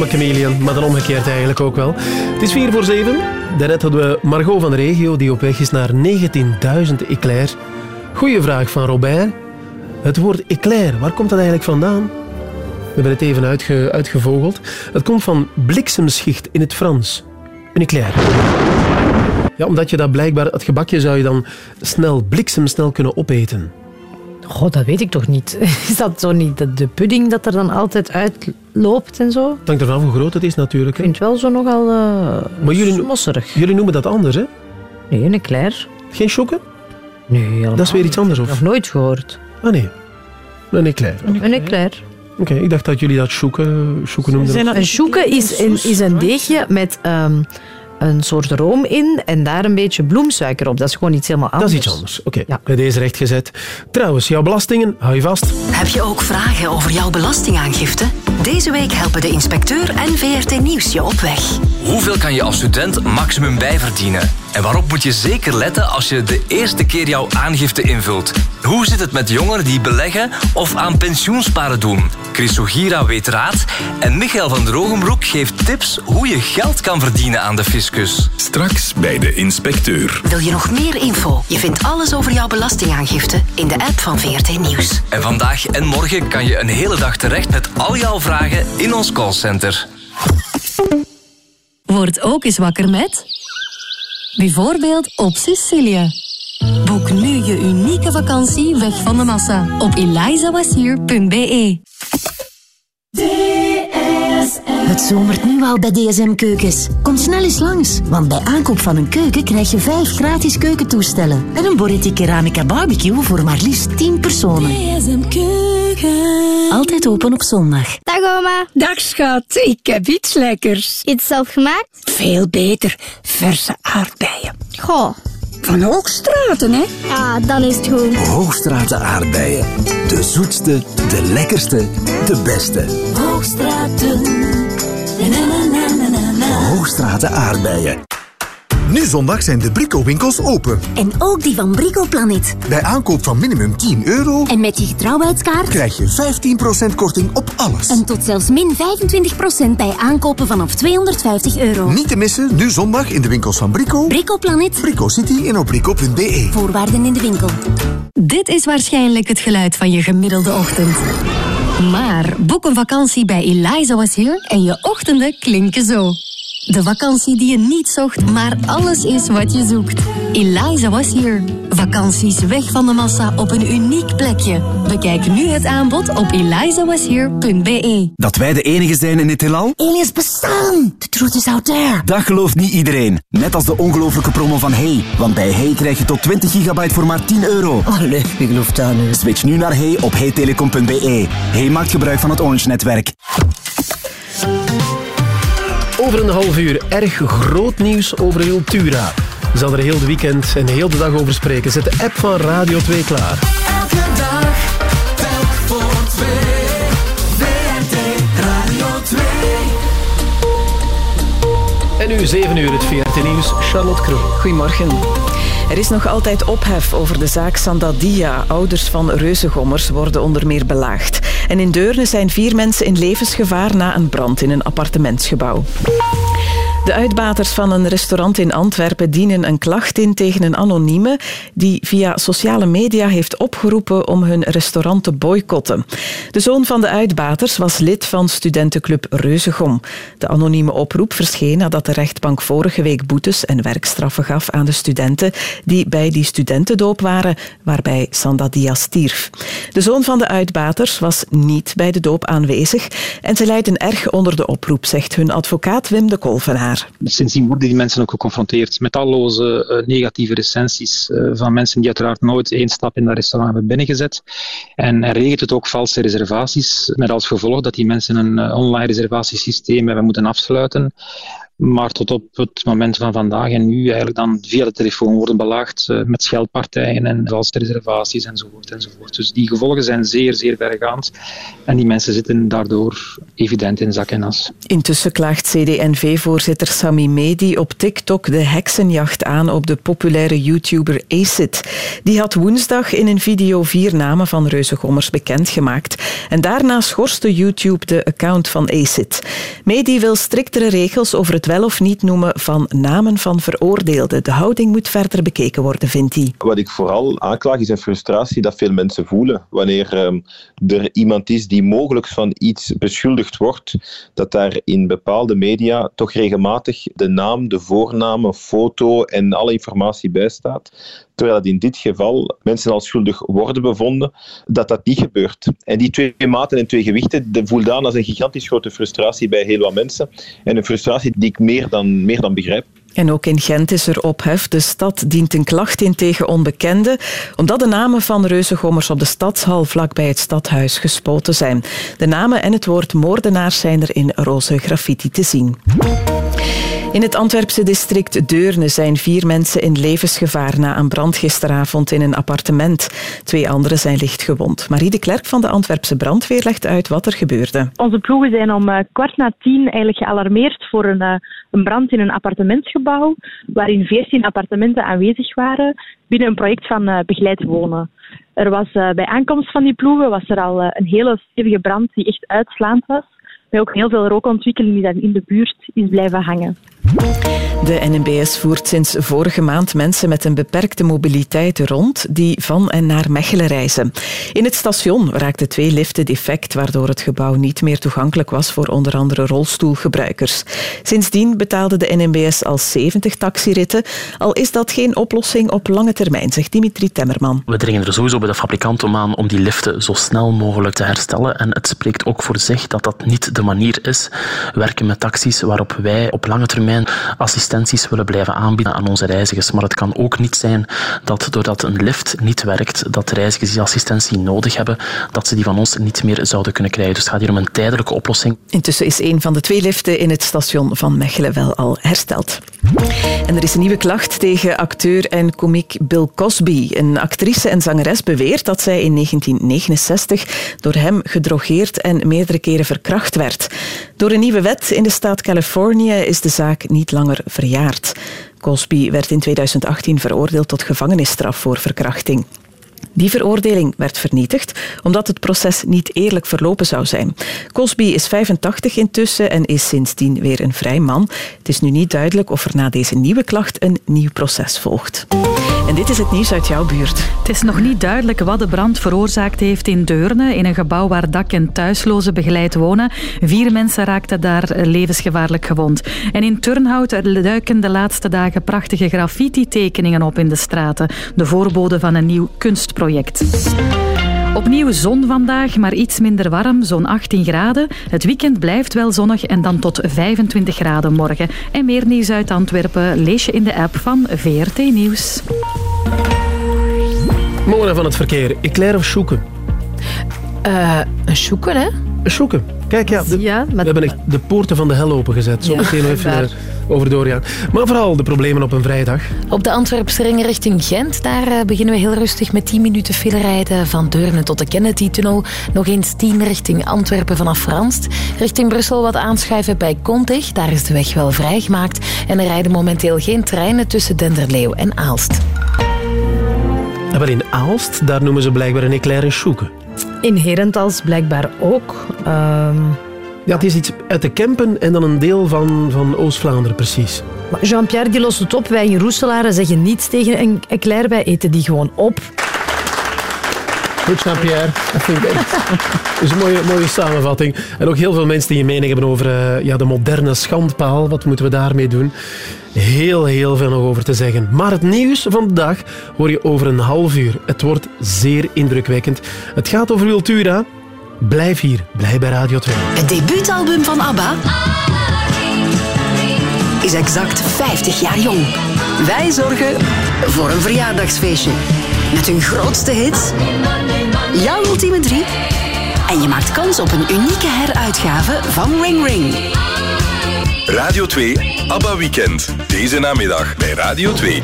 van Chameleon, maar dan omgekeerd eigenlijk ook wel. Het is 4 voor 7. Daarnet hadden we Margot van de regio die op weg is naar 19.000 eclairs. Goeie vraag van Robert. Het woord eclair, waar komt dat eigenlijk vandaan? We hebben het even uitge- uitgevogeld. Het komt van bliksemschicht in het Frans. Een eclair. Ja, omdat je dat blijkbaar, het gebakje zou je dan snel, bliksemsnel kunnen opeten. Goh, dat weet ik toch niet. Is dat zo niet de, de pudding dat er dan altijd uitloopt en zo? Het hangt ervan af hoe groot het is natuurlijk. hè. Ik vind het wel zo nogal eh Maar jullie, mosserig. jullie noemen dat anders, hè? Nee, een eclair. Geen chokken? Nee, helemaal Dat is weer iets anders, of? Nog nooit gehoord. Ah, nee. Een eclair. Oké, Een eclair. ik dacht dat jullie dat choeken, choeken noemden. Een chouke is een, is een deegje met ehm, een soort room in en daar een beetje bloemsuiker op. Dat is gewoon iets helemaal Dat anders. is iets anders. Oké, bij deze rechtgezet. Trouwens, jouw belastingen, hou je vast. Heb je ook vragen over jouw belastingaangifte? Deze week helpen de inspecteur en VRT Nieuws je op weg. Hoeveel kan je als student maximum bijverdienen? En waarop moet je zeker letten als je de eerste keer jouw aangifte invult? Hoe zit het met jongeren die beleggen of aan pensioensparen doen? Chris Ogira weet raad en Michael van Drogenbroek geeft tips hoe je geld kan verdienen aan de fiscus. Straks bij de inspecteur. Wil je nog meer info? Je vindt alles over jouw belastingaangifte in de app van VRT Nieuws. En vandaag en morgen kan je een hele dag terecht met al jouw vragen in ons callcenter. Word ook eens wakker met... Bijvoorbeeld op Sicilië. Boek nu je unieke vakantie weg van de massa op elizawashier.be. Het zomert nu al bij DSM Keukens. Kom snel eens langs, want bij aankoop van een keuken krijg je vijf gratis keukentoestellen. En een Boretti Keramica Barbecue voor maar liefst 10 personen. DSM Keuken. Altijd open op zondag. Dag oma. Dag schat, ik heb iets lekkers. Iets zelf gemaakt? Veel beter, verse aardbeien. Goh. Van Hoogstraten, hè? Ja, dan is het goed. Hoogstraten aardbeien. De zoetste, de lekkerste, de beste. Hoogstraten. Hoogstraten aardbeien. Nu zondag zijn de Brico-winkels open. En ook die van Brico Planet. Bij aankoop van minimum 10 euro En met je getrouwheidskaart krijg je 15% korting op alles. en tot zelfs min 25% bij aankopen vanaf 250 euro. Niet te missen, nu zondag in de winkels van Brico. Brico Planet. Brico City en op brico.be. Voorwaarden in de winkel. Dit is waarschijnlijk het geluid van je gemiddelde ochtend. Maar boek een vakantie bij Eliza Was Here en je ochtenden klinken zo. De vakantie die je niet zocht, maar alles is wat je zoekt. Eliza Was Here. Vakanties weg van de massa op een uniek plekje. Bekijk nu het aanbod op elizawashere.be. Dat wij de enige zijn in het heelal? Aliens bestaan! The truth is out there. Dat gelooft niet iedereen. Net als de ongelofelijke promo van Hey. Want bij Hey krijg je tot 20 gigabyte voor maar 10 euro. Allee, wie gelooft dat nu? Switch nu naar Hey op heytelecom.be. Hey maakt gebruik van het Orange-netwerk. Over een half uur erg groot nieuws over Wiltura. Je zal er heel de weekend en heel de dag over spreken. Zet de app van Radio 2 klaar. Elke dag, telk voor twee. VRT Radio 2. En nu 7 uur het VRT Nieuws. Charlotte Kroon. Goedemorgen. Er is nog altijd ophef over de zaak Sandadia. Ouders van reuzengommers worden onder meer belaagd. En in Deurne zijn vier mensen in levensgevaar na een brand in een appartementsgebouw. De uitbaters van een restaurant in Antwerpen dienen een klacht in tegen een anonieme die via sociale media heeft opgeroepen om hun restaurant te boycotten. De zoon van de uitbaters was lid van studentenclub Reuzegom. De anonieme oproep verscheen nadat de rechtbank vorige week boetes en werkstraffen gaf aan de studenten die bij die studentendoop waren, waarbij Sandadia stierf. De zoon van de uitbaters was niet bij de doop aanwezig en ze lijden erg onder de oproep, zegt hun advocaat Wim de Kolvenaar. Sindsdien worden die mensen ook geconfronteerd met talloze eh, negatieve recensies eh, van mensen die uiteraard nooit één stap in dat restaurant hebben binnengezet. En er regelt het ook valse reservaties, met als gevolg dat die mensen een eh, online reservatiesysteem hebben moeten afsluiten. Maar tot op het moment van vandaag en nu eigenlijk dan via de telefoon worden belaagd eh, met scheldpartijen en valse reservaties enzovoort, enzovoort. Dus die gevolgen zijn zeer, zeer vergaand. En die mensen zitten daardoor evident in zak en as. Intussen klaagt CD&V-voorzitter Sami Medi op TikTok de heksenjacht aan op de populaire YouTuber Acid. Die had woensdag in een video vier namen van reuzengommers bekendgemaakt. En daarna schorste YouTube de account van Acid. Medi wil striktere regels over het wel of niet noemen van namen van veroordeelden. De houding moet verder bekeken worden, vindt hij. Wat ik vooral aanklaag is een frustratie dat veel mensen voelen. Wanneer ehm, er iemand is die mogelijk van iets beschuldigd wordt, dat daar in bepaalde media toch regelmatig de naam, de voornaam, foto en alle informatie bij staat. Terwijl dat in dit geval mensen als schuldig worden bevonden, dat dat niet gebeurt. En die twee maten en twee gewichten de voelt aan als een gigantisch grote frustratie bij heel wat mensen. En een frustratie die ik meer dan, meer dan begrijp. En ook in Gent is er ophef. De stad dient een klacht in tegen onbekenden, omdat de namen van reuzengommers op de stadshal vlakbij het stadhuis gespoten zijn. De namen en het woord moordenaar zijn er in roze graffiti te zien. In het Antwerpse district Deurne zijn vier mensen in levensgevaar na een brand gisteravond in een appartement. Twee anderen zijn licht gewond. Marie de Klerk van de Antwerpse brandweer legt uit wat er gebeurde. Onze ploegen zijn om eh, kwart na tien eigenlijk gealarmeerd voor een, eh, een brand in een appartementsgebouw, waarin 14 appartementen aanwezig waren binnen een project van eh, begeleid wonen. Er was bij aankomst van die ploegen was er al een hele stevige brand die echt uitslaand was. Met ook heel veel rookontwikkeling die dan in de buurt is blijven hangen. De NMBS voert sinds vorige maand mensen met een beperkte mobiliteit rond die van en naar Mechelen reizen. In het station raakten twee liften defect, waardoor het gebouw niet meer toegankelijk was voor onder andere rolstoelgebruikers. Sindsdien betaalde de NMBS al 70 taxiritten, al is dat geen oplossing op lange termijn, zegt Dimitri Temmerman. We dringen er sowieso bij de fabrikant om aan om die liften zo snel mogelijk te herstellen. En het spreekt ook voor zich dat dat niet de manier is. Werken met taxis waarop wij op lange termijn assistenties willen blijven aanbieden aan onze reizigers. Maar het kan ook niet zijn dat doordat een lift niet werkt, dat reizigers die assistentie nodig hebben, dat ze die van ons niet meer zouden kunnen krijgen. Dus het gaat hier om een tijdelijke oplossing. Intussen is een van de twee liften in het station van Mechelen wel al hersteld. En er is een nieuwe klacht tegen acteur en komiek Bill Cosby. Een actrice en zangeres beweert dat zij in 1969 door hem gedrogeerd en meerdere keren verkracht werd. Door een nieuwe wet in de staat Californië is de zaak niet langer verjaard. Cosby werd in 2018 veroordeeld tot gevangenisstraf voor verkrachting. Die veroordeling werd vernietigd omdat het proces niet eerlijk verlopen zou zijn. Cosby is 85 intussen en is sindsdien weer een vrij man. Het is nu niet duidelijk of er na deze nieuwe klacht een nieuw proces volgt. En dit is het nieuws uit jouw buurt. Het is nog niet duidelijk wat de brand veroorzaakt heeft in Deurne, in een gebouw waar dak- en thuislozen begeleid wonen. Vier mensen raakten daar levensgevaarlijk gewond. En in Turnhout duiken de laatste dagen prachtige graffiti-tekeningen op in de straten. De voorbode van een nieuw kunstproject. Opnieuw zon vandaag, maar iets minder warm, zo'n 18 graden. Het weekend blijft wel zonnig en dan tot 25 graden morgen. En meer nieuws uit Antwerpen lees je in de app van VRT Nieuws. Mona van het verkeer. Eclair of Sjoeken? Eh, een sjoeken, hè? Een Sjoeken. Kijk, ja, de- Ja, we hebben echt de poorten van de hel opengezet. Zo Ja, meteen even daar. Over doorgaan. Maar vooral de problemen op een vrijdag. Op de Antwerpse ring richting Gent, daar eh, beginnen we heel rustig met 10 minuten file rijden van Deurne tot de Kennedy-tunnel. Nog eens 10 richting Antwerpen vanaf Franst. Richting Brussel wat aanschuiven bij Kontig, daar is de weg wel vrijgemaakt. En er rijden momenteel geen treinen tussen Denderleeuw en Aalst. En wel in Aalst, daar noemen ze blijkbaar een Eclair en Sjoeken. In Herentals blijkbaar ook. Ehm, Ja, het is iets uit de Kempen en dan een deel van, van Oost-Vlaanderen, precies. Jean-Pierre die lost het op. Wij in Roeselare zeggen niets tegen een eclair. Wij eten die gewoon op. Goed, Jean-Pierre. Dat vind ik echt. Dat is een mooie, mooie samenvatting. En ook heel veel mensen die een mening hebben over eh, ja, de moderne schandpaal. Wat moeten we daarmee doen? Heel, heel veel nog over te zeggen. Maar het nieuws van de dag hoor je over een half uur. Het wordt zeer indrukwekkend. Het gaat over Wiltura. Blijf hier, blijf bij Radio 2. Het debuutalbum van ABBA is exact 50 jaar jong. Wij zorgen voor een verjaardagsfeestje. Met hun grootste hits, jouw ultieme drie... en je maakt kans op een unieke heruitgave van Ring Ring. Radio 2, ABBA Weekend. Deze namiddag bij Radio 2.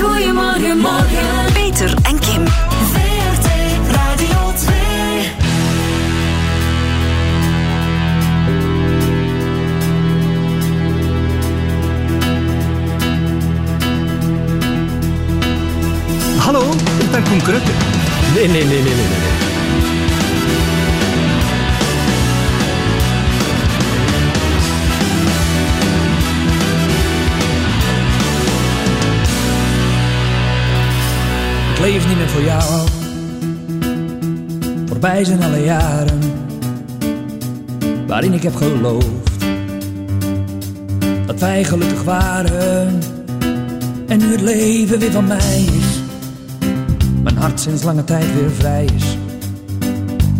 Goedemorgen, morgen. Peter en Kim. Hallo, ik ben Koen Krukke. Nee, nee, nee, nee, nee. nee. Ik leef niet meer voor jou. Voorbij zijn alle jaren waarin ik heb geloofd dat wij gelukkig waren. En nu het leven weer van mij is, hart sinds lange tijd weer vrij is,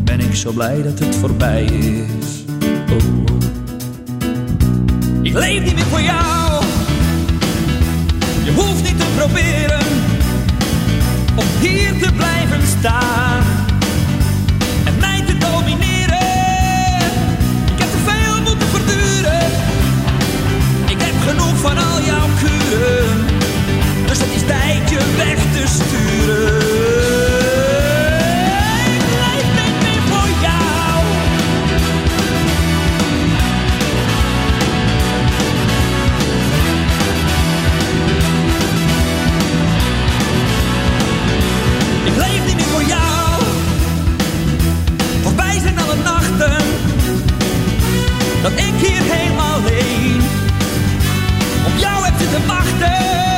ben ik zo blij dat het voorbij is. Oh. Ik leef niet meer voor jou, je hoeft niet te proberen om hier te blijven staan en mij te domineren. Ik heb te veel moeten verduren, ik heb genoeg van al jouw kuren tijdje weg te sturen. Ik leef niet meer voor jou. Ik leef niet meer voor jou. Voorbij zijn alle nachten dat ik hier helemaal alleen op jou heb zitten wachten.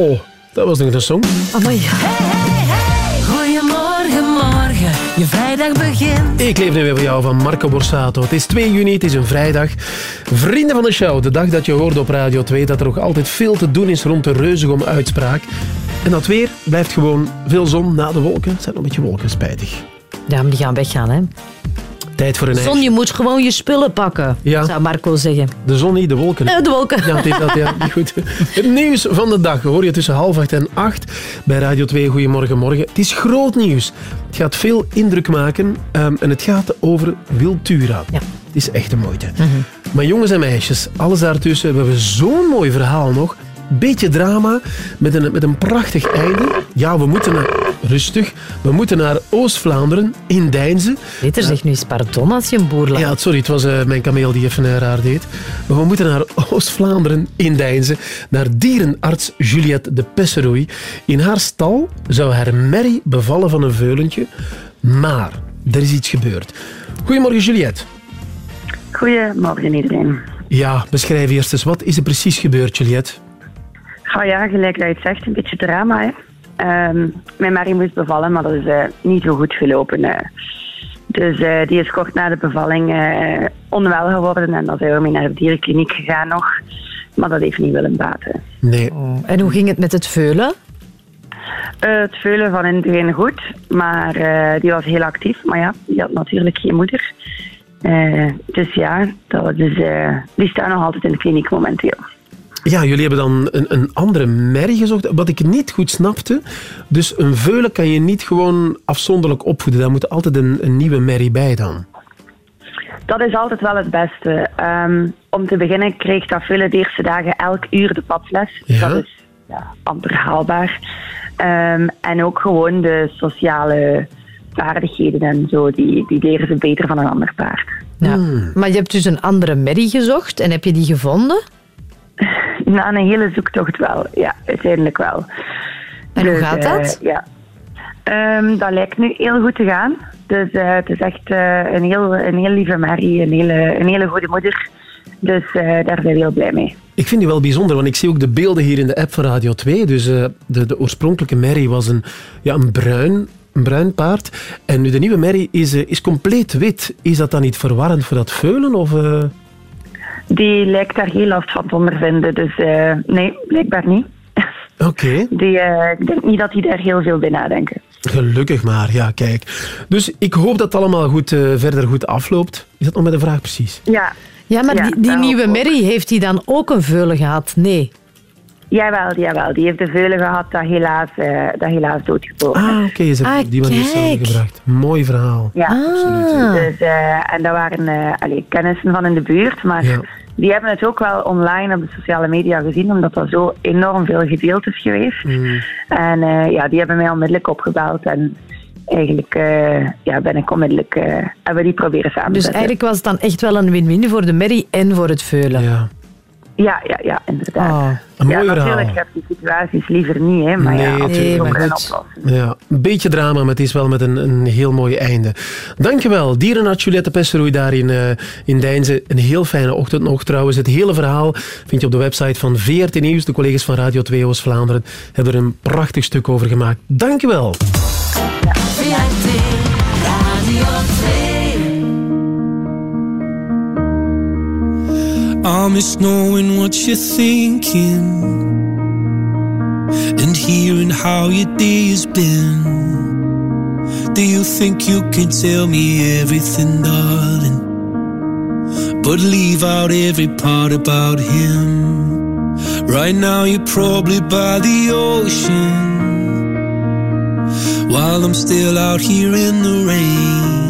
Ho. Dat was nog een song. Amai. Goedemorgen, morgen. Je vrijdag begint. Ik leef nu weer voor jou van Marco Borsato. Het is 2 juni, het is een vrijdag. Vrienden van de show, de dag dat je hoorde op Radio 2 dat er nog altijd veel te doen is rond de reuzegom uitspraak. En dat weer blijft gewoon veel zon na de wolken. Het zijn nog een beetje wolken, spijtig. Ja, maar die gaan weggaan, hè. Tijd voor een. Zon, je moet gewoon je spullen pakken, Ja. zou Marco zeggen. De zon niet, de wolken. Eh, de wolken. Ja, het is dat, ja. Goed. Het nieuws van de dag hoor je tussen half acht en acht bij Radio 2 Goedemorgen Morgen. Het is groot nieuws. Het gaat veel indruk maken ehm, en het gaat over Wiltura. Het is echt een moeite. Maar jongens en meisjes, alles daartussen, we hebben zo'n mooi verhaal nog. Beetje drama, met een, met een prachtig einde. Ja, we moeten naar... Rustig. We moeten naar Oost-Vlaanderen, in Deinze. Peter zegt nu eens pardon als je een boer laat. Ja, sorry, het was eh, mijn kameel die even eh, raar deed. Maar we moeten naar Oost-Vlaanderen, in Deinze, naar dierenarts Juliette de Pesseroei. In haar stal zou haar merrie bevallen van een veulentje, maar er is iets gebeurd. Goedemorgen, Juliette. Goedemorgen iedereen. Ja, beschrijf eerst eens, wat is er precies gebeurd, Juliette? Ga ja, gelijk dat je het zegt, een beetje drama. Hè. Ehm, mijn Marie moest bevallen, maar dat is eh, niet zo goed gelopen. eh. Dus eh, die is kort na de bevalling eh, onwel geworden en dan zijn we mee naar de dierenkliniek gegaan nog. Maar dat heeft niet willen baten. Nee. En hoe ging het met het veulen? Eh, het veulen van in het begin goed, maar eh, die was heel actief. Maar ja, die had natuurlijk geen moeder. Eh, dus ja, dat was dus, eh, die staan nog altijd in de kliniek momenteel. Ja, jullie hebben dan een, een andere merrie gezocht, wat ik niet goed snapte. Dus een veulen kan je niet gewoon afzonderlijk opvoeden. Daar moet altijd een, een nieuwe merrie bij dan. Dat is altijd wel het beste. Ehm, om te beginnen kreeg dat veulen de eerste dagen elk uur de padles. Ja. Dat is ja, amper haalbaar. Ehm, en ook gewoon de sociale vaardigheden en zo, die, die leren ze beter van een ander paard. Ja. Maar je hebt dus een andere merrie gezocht en heb je die gevonden? Na een hele zoektocht wel, ja, uiteindelijk wel. En hoe Dus, gaat dat? eh, ja. Ehm, dat lijkt nu heel goed te gaan. Dus eh, het is echt eh, een, heel, een heel lieve Marie, een hele, een hele goede moeder. Dus eh, daar zijn we heel blij mee. Ik vind die wel bijzonder, want ik zie ook de beelden hier in de app van Radio 2. Dus eh, de, de oorspronkelijke merrie was een, ja, een, bruin, een bruin paard. En nu de nieuwe merrie is, is compleet wit. Is dat dan niet verwarrend voor dat veulen? Of, eh? Die lijkt daar geen last van te ondervinden. Dus eh, nee, blijkbaar niet. Oké, Die, eh, ik denk niet dat die daar heel veel bij nadenken. gelukkig maar. Ja, kijk. Dus ik hoop dat het allemaal goed, eh, verder goed afloopt. Is dat nog met de vraag precies? Ja, Ja, maar Ja, die, die nieuwe merrie, heeft die dan ook een veulen gehad? Nee. jawel, jawel. Die heeft de veulen gehad dat helaas, eh, dat helaas doodgeboren Ah, oké. je hebt Ah, het op die manier samengebracht. Mooi verhaal. Ja, Ah. Dus, eh, en dat waren eh allee, kennissen van in de buurt, maar Ja. Die hebben het ook wel online op de sociale media gezien, omdat dat zo enorm veel gedeeld is geweest. Mm. En eh, ja, die hebben mij onmiddellijk opgebeld en eigenlijk eh, ja, ben ik onmiddellijk, eh, hebben we die proberen samen te Dus eigenlijk was het dan echt wel een win-win voor de merrie en voor het veulen. Ja. Ja, ja, ja, inderdaad. Ah. Een mooi ja, verhaal. natuurlijk heb je situaties liever niet, hè, maar Nee, ja, maar goed. Ja, een beetje drama, maar het is wel met een, een heel mooi einde. Dankjewel, dierenarts Juliette Pesseroei daar in, eh, in Deinze. Een heel fijne ochtend nog trouwens. Het hele verhaal vind je op de website van VRT Nieuws. De collega's van Radio 2 Oost-Vlaanderen hebben er een prachtig stuk over gemaakt. Dankjewel. I miss knowing what you're thinking and hearing how your day has been. Do you think you can tell me everything, darling? But leave out every part about him. Right now, you're probably by the ocean while I'm still out here in the rain.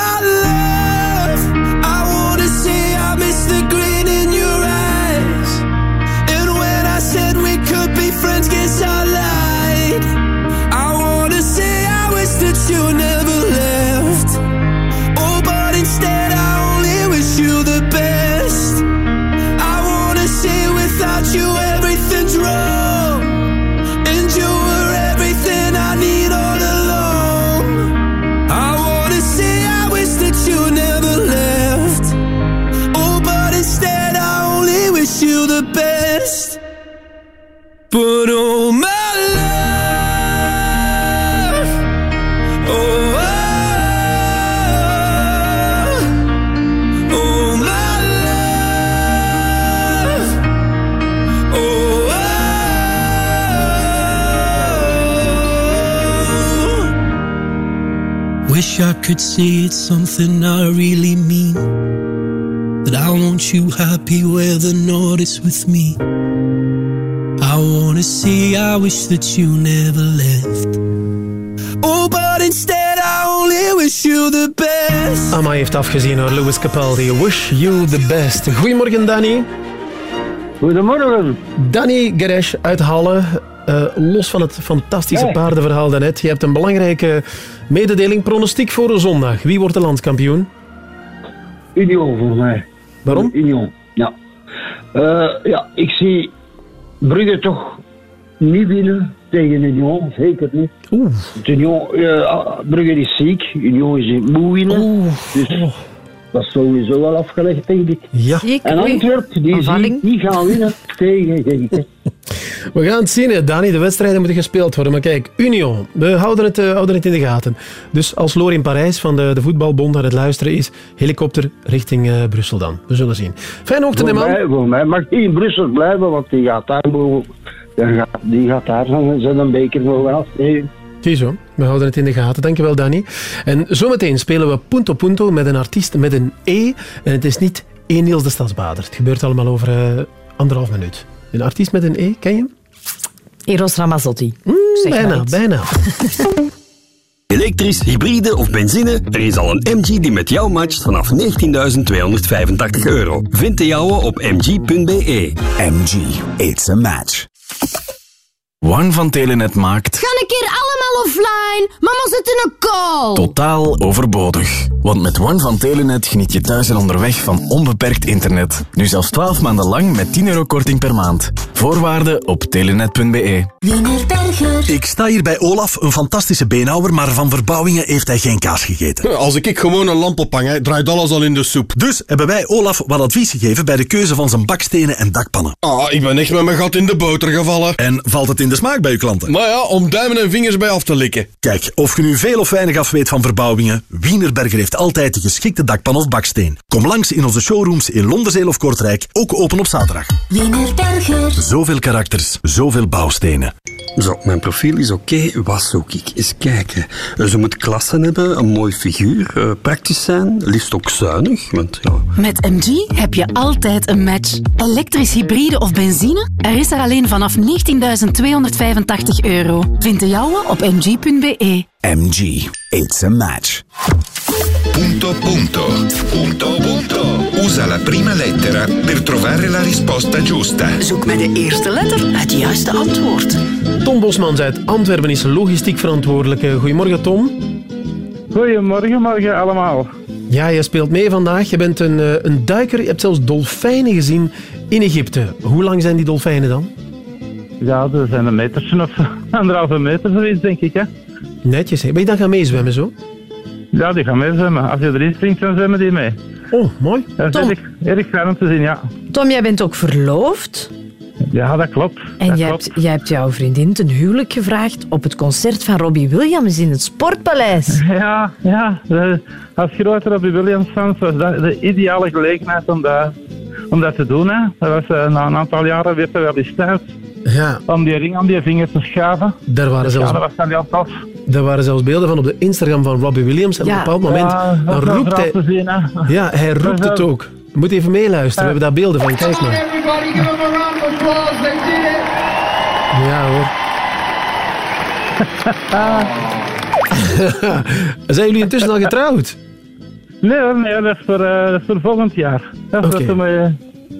could say it's something I really mean. That I want you happy where the north is with me. I wanna say I wish that you never left. Oh, but instead I only wish you the best. Amma heeft afgezien hoor, Louis Capaldi. Wish you the best. Goedemorgen, Danny. Goedemorgen. Danny Geresh uit Halle. Eh, los van het fantastische Ja. paardenverhaal daarnet, je hebt een belangrijke mededeling, pronostiek voor zondag. Wie wordt de landskampioen? Union voor mij. Waarom? Union, ja. Eh, ja, ik zie Brugge toch niet winnen tegen Union, zeker niet. Oeh. Union, eh, Brugge is ziek, Union is moe winnen. Dus dat is sowieso wel afgelegd, denk ik. Ja. En Antwerpen, die zie ik niet gaan winnen tegen Genk. We gaan het zien, hè, Dani. De wedstrijden moeten gespeeld worden. Maar kijk, Union, we houden het, eh, houden het in de gaten. Dus als Loor in Parijs van de, de voetbalbond aan het luisteren is, helikopter richting eh, Brussel dan. We zullen zien. Fijne ochtend, Voor man. mij, voor mij mag die in Brussel blijven, want die gaat daar, die gaat, die gaat daar zijn, een beker mogen afgeven. Ziezo, we houden het in de gaten. Dankjewel, Dani. En zometeen spelen we Punto Punto met een artiest met een E. En het is niet E. Niels de Stadsbader. Het gebeurt allemaal over eh, anderhalf minuut. Een artiest met een E, ken je hem? Eros Ramazzotti. Maar bijna, bijna. Elektrisch, hybride of benzine, er is al een MG die met jou matcht vanaf 19.285 euro. Vind de jouwe op mg.be. MG, it's a match. One van Telenet maakt Ga een keer allemaal offline. Mama zit in een call. totaal overbodig. Want met One van Telenet geniet je thuis en onderweg van onbeperkt internet. Nu zelfs 12 maanden lang met 10 euro korting per maand. Voorwaarden op telenet.be. Ik sta hier bij Olaf, een fantastische beenhouwer, maar van verbouwingen heeft hij geen kaas gegeten. Als ik gewoon een lamp ophang, hè, draait alles al in de soep. Dus hebben wij Olaf wat advies gegeven bij de keuze van zijn bakstenen en dakpannen. Ah, ik ben echt met mijn gat in de boter gevallen. En valt het in de smaak bij uw klanten? Maar ja, om duimen en vingers bij af te likken. Kijk, of je nu veel of weinig af weet van verbouwingen, Wienerberger heeft heeft altijd de geschikte dakpan of baksteen. Kom langs in onze showrooms in Londerzeel of Kortrijk, ook open op zaterdag. Wienerberger. Zoveel karakters, zoveel bouwstenen. Zo, mijn profiel is oké. Wat zoek ik? Eens kijken. Ze moet klassen hebben, een mooi figuur, eh, praktisch zijn, liefst ook zuinig. Want ja, Met MG heb je altijd een match. Elektrisch, hybride of benzine? Er is er alleen vanaf 19.285 euro. Vind de jouwe op mg.be. MG, it's a match. Punto punto. Punto punto. Usa la prima lettera per trovare la risposta giusta. Zoek met de eerste letter het juiste antwoord. Tom Bosmans uit Antwerpen is logistiek verantwoordelijke. Goedemorgen, Tom. Goedemorgen, morgen allemaal. Ja, je speelt mee vandaag. Je bent een, eh, een duiker. Je hebt zelfs dolfijnen gezien in Egypte. Hoe lang zijn die dolfijnen dan? Ja, er zijn een metertje of anderhalve meter zoiets, denk ik. Hè? Netjes. hè. Ben je dan gaan meezwemmen zo? Ja, die gaan mee zwemmen. Als je erin springt, dan zwemmen die mee. Oh, mooi. Dat is Tom. erg, erg fijn om te zien, ja. Tom, jij bent ook verloofd. Ja, dat klopt. En dat jij klopt. hebt, jij hebt jouw vriendin ten huwelijk gevraagd op het concert van Robbie Williams in het Sportpaleis. Ja, ja. de- als grote Robbie Williams fans was dat de ideale gelegenheid om dat, om dat te doen. Hè. Dat was, eh, na een aantal jaren werd er wel eens tijd Ja. om die ring aan die vinger te schaven. Daar waren, Dus zelfs, was dan daar waren zelfs beelden van op de Instagram van Robbie Williams. En op een bepaald moment Ja, dan roept hij... graag te zien, hè. Ja, hij roept het ook. Je moet even meeluisteren. We hebben daar beelden van. Kijk maar. Ja hoor. Zijn jullie intussen al getrouwd? Nee hoor, nee, dat is voor, eh, dat is voor volgend jaar. Dat wat we, we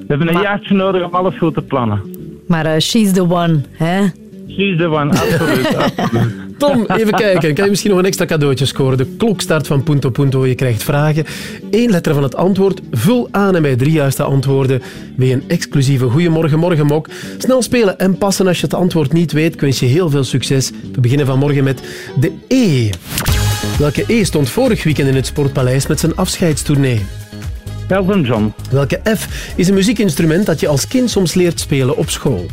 hebben een jaartje nodig om alles goed te plannen. Maar eh, she's the one, hè? She's the one, absoluut. absoluut. Tom, even kijken. Kan je misschien nog een extra cadeautje scoren? De klok start van Punto Punto. Je krijgt vragen. Eén letter van het antwoord. Vul aan en bij drie juiste antwoorden. Wil je een exclusieve Goeiemorgen Morgenmok? Snel spelen en passen als je het antwoord niet weet. Ik wens je heel veel succes. We beginnen vanmorgen met de E. Welke E stond vorig weekend in het Sportpaleis met zijn afscheidstournee? Elton John. Welke F is een muziekinstrument dat je als kind soms leert spelen op school?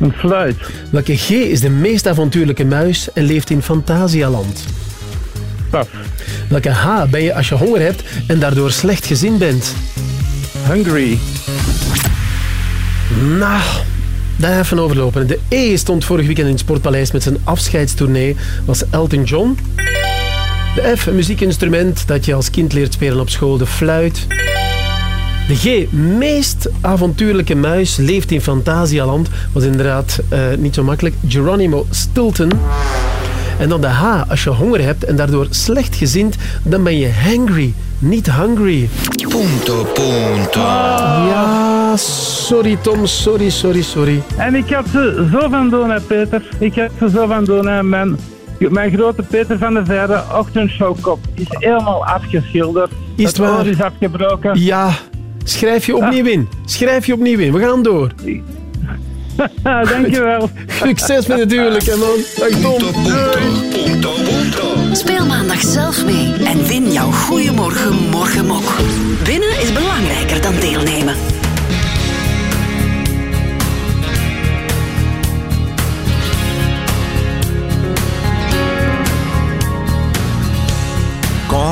Een fluit. Welke G is de meest avontuurlijke muis en leeft in Fantasialand? Pas. Welke H ben je als je honger hebt en daardoor slecht gezind bent? Hungry. Nou, daar even overlopen. De E stond vorig weekend in het Sportpaleis met zijn afscheidstournee. Was Elton John. De F, een muziekinstrument dat je als kind leert spelen op school. De fluit. De G, meest avontuurlijke muis, leeft in Fantasialand. Was inderdaad eh, niet zo makkelijk. Geronimo Stilton. En dan de H, als je honger hebt en daardoor slecht gezind, dan ben je hangry, niet hungry. Punto punto. Ja, sorry Tom, sorry, sorry, sorry. En ik had ze zo van doen, Peter. Ik had ze zo van doen. Hè. Mijn, mijn grote Peter van der Veire ochtendshowkop is helemaal afgeschilderd. Is het het waar? is afgebroken. Ja, schrijf je opnieuw in. Schrijf je opnieuw in. We gaan door. Dankjewel. Succes met het huwelijk, hè, man. Dag Tom. Speel maandag zelf mee en win jouw Goeiemorgen Morgenmok. Winnen is belangrijker dan deelnemen.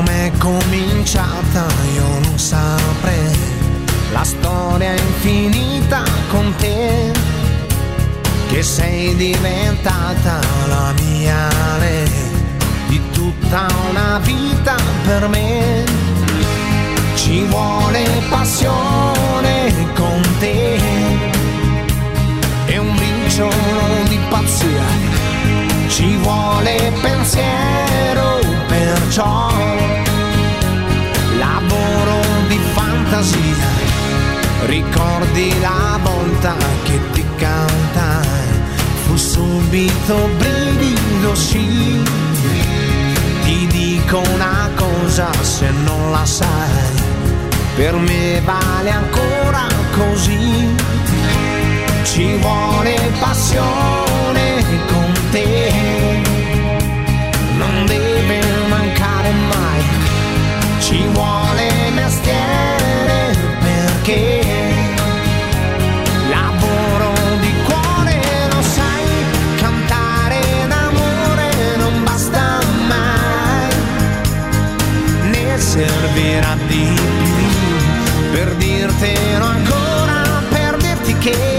Come è cominciata io non saprei, la storia è infinita con te, che sei diventata la mia re, di tutta una vita per me. Ci vuole passione con te e un briciolo di pazzia. Ci vuole pensiero, perciò fantasia. Ricordi la volta che ti cantai, fu subito brivido, sì. Ti dico una cosa se non la sai, per me vale ancora così. Ci vuole passione con te, non deve mancare mai. Ci vuole mestiere perché lavoro di cuore, lo sai, cantare d'amore non basta mai, ne servirà di più per dirtelo ancora, per dirti che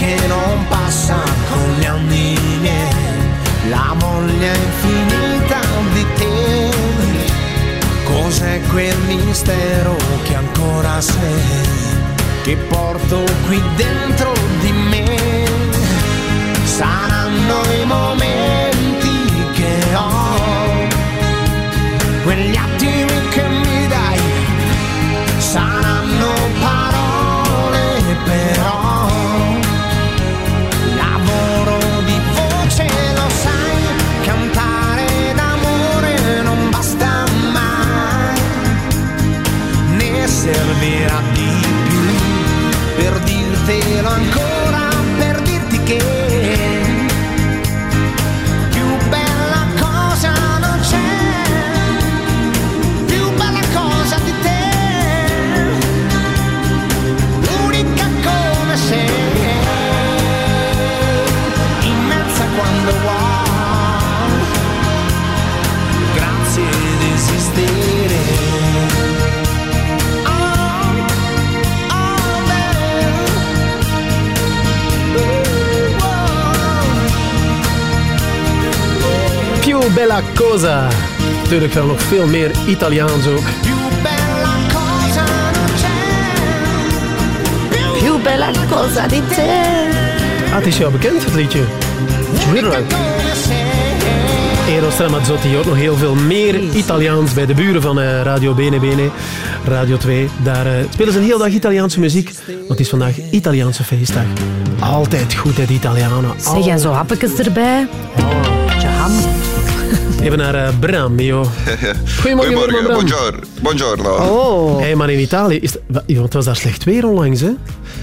che non passa con gli anni miei la voglia infinita di te? Cos'è quel mistero che ancora sei, che porto qui dentro di me? Saranno i momenti che ho, quegli attimi che mi dai, saranno per dirtelo Più bella cosa. Natuurlijk wel nog veel meer Italiaans ook. Più bella cosa di te. Ah, het is jou bekend, het liedje. Tuurlijk. Eros Ramazzotti, hoort nog heel veel meer Italiaans bij de buren van eh, Radio Bene Bene, Radio 2. Daar eh, spelen ze een hele dag Italiaanse muziek, want het is vandaag Italiaanse feestdag. Altijd goed, hè, die Italianen. Zeg, en zo happetjes erbij. Ham. Even naar eh, Bram, joh. Goedemorgen, Bram. buongiorno. buongiorno. Oh. Hey, maar in Italië, is het, wa- want het was daar slecht weer onlangs, hè?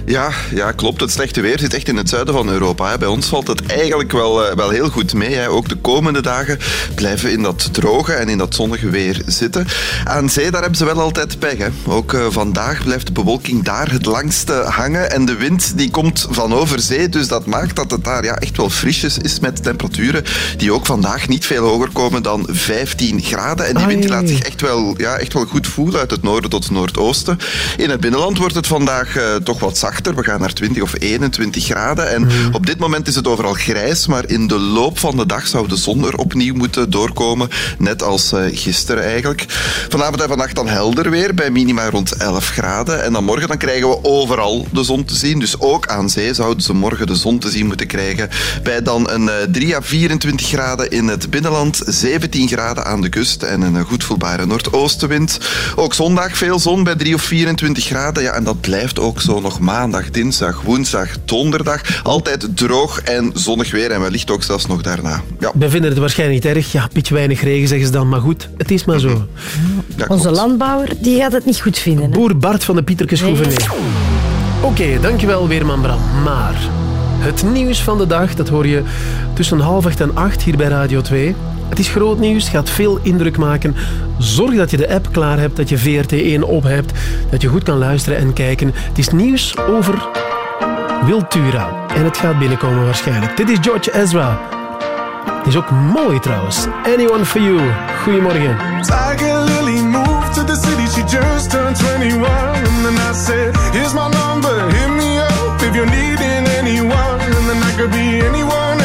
Ja, ja, klopt. Het slechte weer zit echt in het zuiden van Europa. Hè. Bij ons valt het eigenlijk wel, eh, wel heel goed mee. Hè. Ook de komende dagen blijven in dat droge en in dat zonnige weer zitten. Aan zee, daar hebben ze wel altijd pech. Hè. Ook eh, vandaag blijft de bewolking daar het langste hangen. En de wind die komt van over zee. Dus dat maakt dat het daar ja, echt wel frisjes is met temperaturen die ook vandaag niet veel hoger komen dan 15 graden. En die wind die laat zich echt wel, ja, echt wel goed voelen uit het noorden tot het noordoosten. In het binnenland wordt het vandaag eh, toch wat zachter. We gaan naar 20 of 21 graden. En op dit moment is het overal grijs, maar in de loop van de dag zou de zon er opnieuw moeten doorkomen. Net als eh, gisteren eigenlijk. Vanavond en vannacht dan helder weer, bij minima rond 11 graden. En dan morgen dan krijgen we overal de zon te zien. Dus ook aan zee zouden ze morgen de zon te zien moeten krijgen. Bij dan een eh, 3 à 24 graden in het binnenland, 17 graden aan de kust en een eh, goed voelbare noordoostenwind. Ook zondag veel zon bij 3 of 24 graden. Ja, en dat blijft ook zo nog maandag, dinsdag, woensdag, donderdag. Altijd droog en zonnig weer en wellicht ook zelfs nog daarna. Ja. We vinden het waarschijnlijk niet erg. Ja, een beetje weinig regen, zeggen ze dan. Maar goed, het is maar zo. Onze landbouwer die gaat het niet goed vinden. Hè? Boer Bart van de Pieterkes Gouverneur. Oké, dankjewel Weerman Bram. Maar het nieuws van de dag, dat hoor je tussen half acht en acht hier bij Radio 2. Het is groot nieuws, gaat veel indruk maken. Zorg dat je de app klaar hebt, dat je VRT1 op hebt, dat je goed kan luisteren en kijken. Het is nieuws over Wiltura. En het gaat binnenkomen waarschijnlijk. Dit is George Ezra. Het is ook mooi trouwens. Anyone for you. Goedemorgen. Tiger Lily moved to the city, she just turned 21. And then I said, Here's my number, hit me up if you're needing anyone. And then I could be anyone,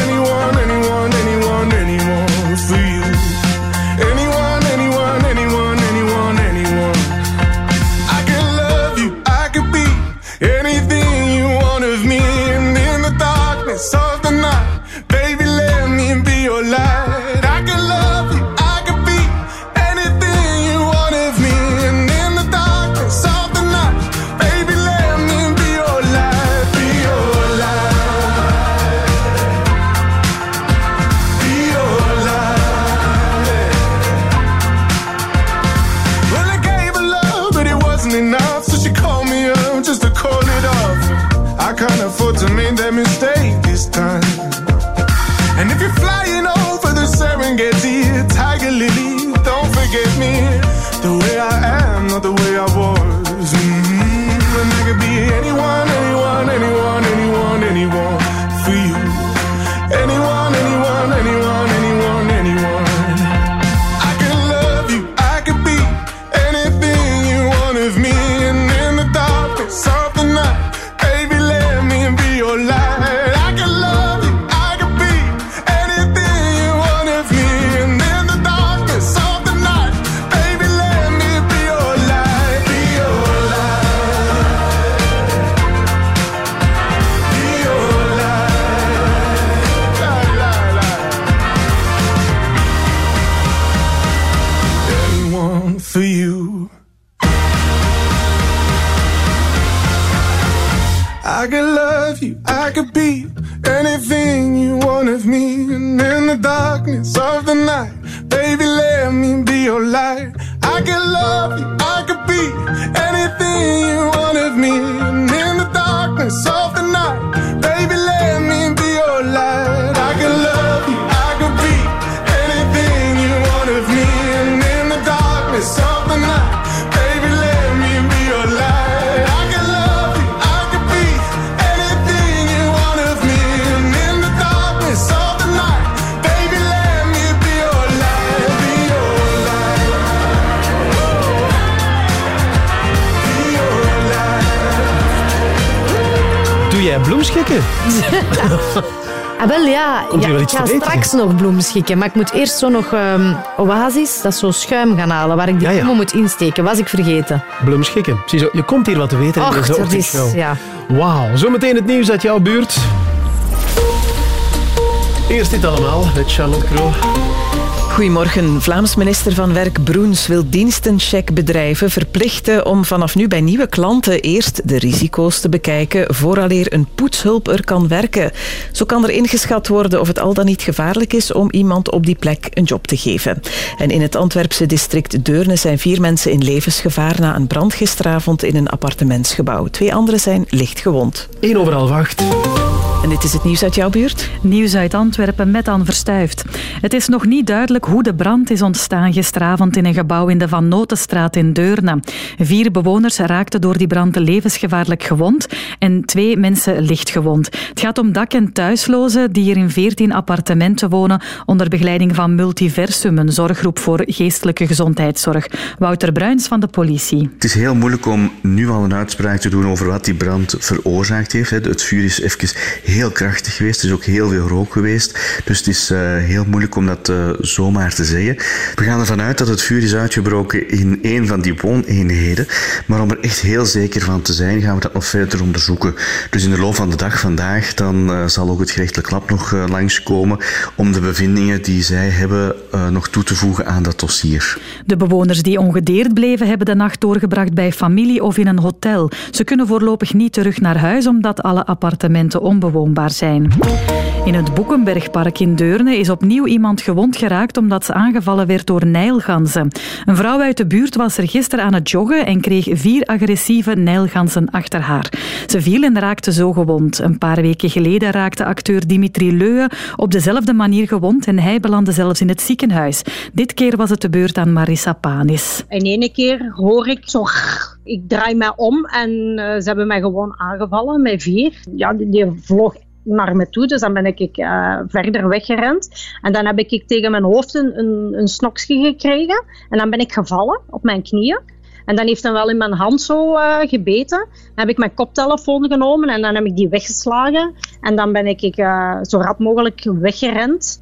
Ah, wel ja, Komt ja wel ik ga straks nog bloemschikken, maar ik moet eerst zo nog ehm, oasis, dat is zo schuim gaan halen, waar ik die bloemen moet insteken. Was ik vergeten. Bloemschikken. Ziezo, je komt hier wat te weten in deze dat is... Ja. Wauw, zometeen het nieuws uit jouw buurt. Eerst dit allemaal met Charlotte Kroo. Goedemorgen. Vlaams minister van Werk Broens wil dienstencheckbedrijven verplichten om vanaf nu bij nieuwe klanten eerst de risico's te bekijken vooraleer een poetshulp er kan werken. Zo kan er ingeschat worden of het al dan niet gevaarlijk is om iemand op die plek een job te geven. En in het Antwerpse district Deurne zijn vier mensen in levensgevaar na een brand gisteravond in een appartementsgebouw. Twee anderen zijn licht gewond. 1 over half acht. En dit is het nieuws uit jouw buurt? Nieuws uit Antwerpen met Anne Verstuift. Het is nog niet duidelijk hoe de brand is ontstaan gisteravond in een gebouw in de Van Notenstraat in Deurne. Vier bewoners raakten door die brand levensgevaarlijk gewond en twee mensen licht gewond. Het gaat om dak- en thuislozen die hier in 14 appartementen wonen onder begeleiding van Multiversum, een zorggroep voor geestelijke gezondheidszorg. Wouter Bruins van de politie. Het is heel moeilijk om nu al een uitspraak te doen over wat die brand veroorzaakt heeft. Het vuur is even heel krachtig geweest. Er is ook heel veel rook geweest. Dus het is eh, heel moeilijk om dat zomaar te zeggen. We gaan ervan uit dat het vuur is uitgebroken in een van die wooneenheden. Maar om er echt heel zeker van te zijn, gaan we dat nog verder onderzoeken. Dus in de loop van de dag vandaag dan, eh, zal ook het gerechtelijk lab nog eh, langskomen om de bevindingen die zij hebben eh, nog toe te voegen aan dat dossier. De bewoners die ongedeerd bleven, hebben de nacht doorgebracht bij familie of in een hotel. Ze kunnen voorlopig niet terug naar huis omdat alle appartementen onbewoonbaar zijn. In het Boekenbergpark in Deurne is opnieuw iemand gewond geraakt omdat ze aangevallen werd door nijlganzen. Een vrouw uit de buurt was er gisteren aan het joggen en kreeg vier agressieve nijlganzen achter haar. Ze viel en raakte zo gewond. Een paar weken geleden raakte acteur Dimitri Leuwe op dezelfde manier gewond en hij belandde zelfs in het ziekenhuis. Dit keer was het de beurt aan Marissa Panis. En ene keer hoor ik zo... Ik draai mij om en eh, ze hebben mij gewoon aangevallen met vier. Ja, die, die vloog naar me toe, dus dan ben ik eh, verder weggerend. En dan heb ik tegen mijn hoofd een, een, een gekregen. En dan ben ik gevallen op mijn knieën. En dan heeft hij wel in mijn hand zo eh, gebeten. Dan heb ik mijn koptelefoon genomen en dan heb ik die weggeslagen. En dan ben ik eh, zo rap mogelijk weggerend.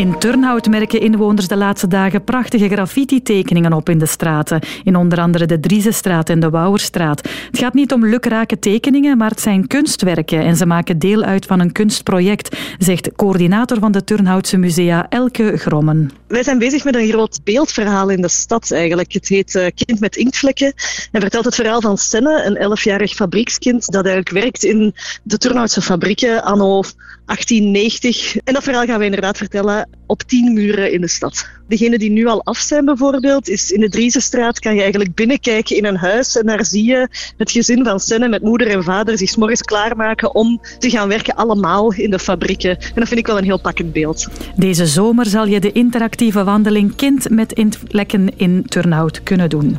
In Turnhout merken inwoners de laatste dagen prachtige graffiti-tekeningen op in de straten. In onder andere de Driezestraat en de Wouwerstraat. Het gaat niet om lukrake tekeningen, maar het zijn kunstwerken en ze maken deel uit van een kunstproject, zegt coördinator van de Turnhoutse musea Elke Grommen. Wij zijn bezig met een groot beeldverhaal in de stad eigenlijk. Het heet eh, Kind met inktvlekken en vertelt het verhaal van Senne, een elfjarig fabriekskind dat eigenlijk werkt in de Turnhoutse fabrieken anno 1890. En dat verhaal gaan we inderdaad vertellen op tien muren in de stad. Degene die nu al af zijn bijvoorbeeld, is in de Driezestraat kan je eigenlijk binnenkijken in een huis en daar zie je het gezin van Senne met moeder en vader zich morgens klaarmaken om te gaan werken allemaal in de fabrieken. En dat vind ik wel een heel pakkend beeld. Deze zomer zal je de interactieve wandeling Kind met inktvlekken in Turnhout kunnen doen.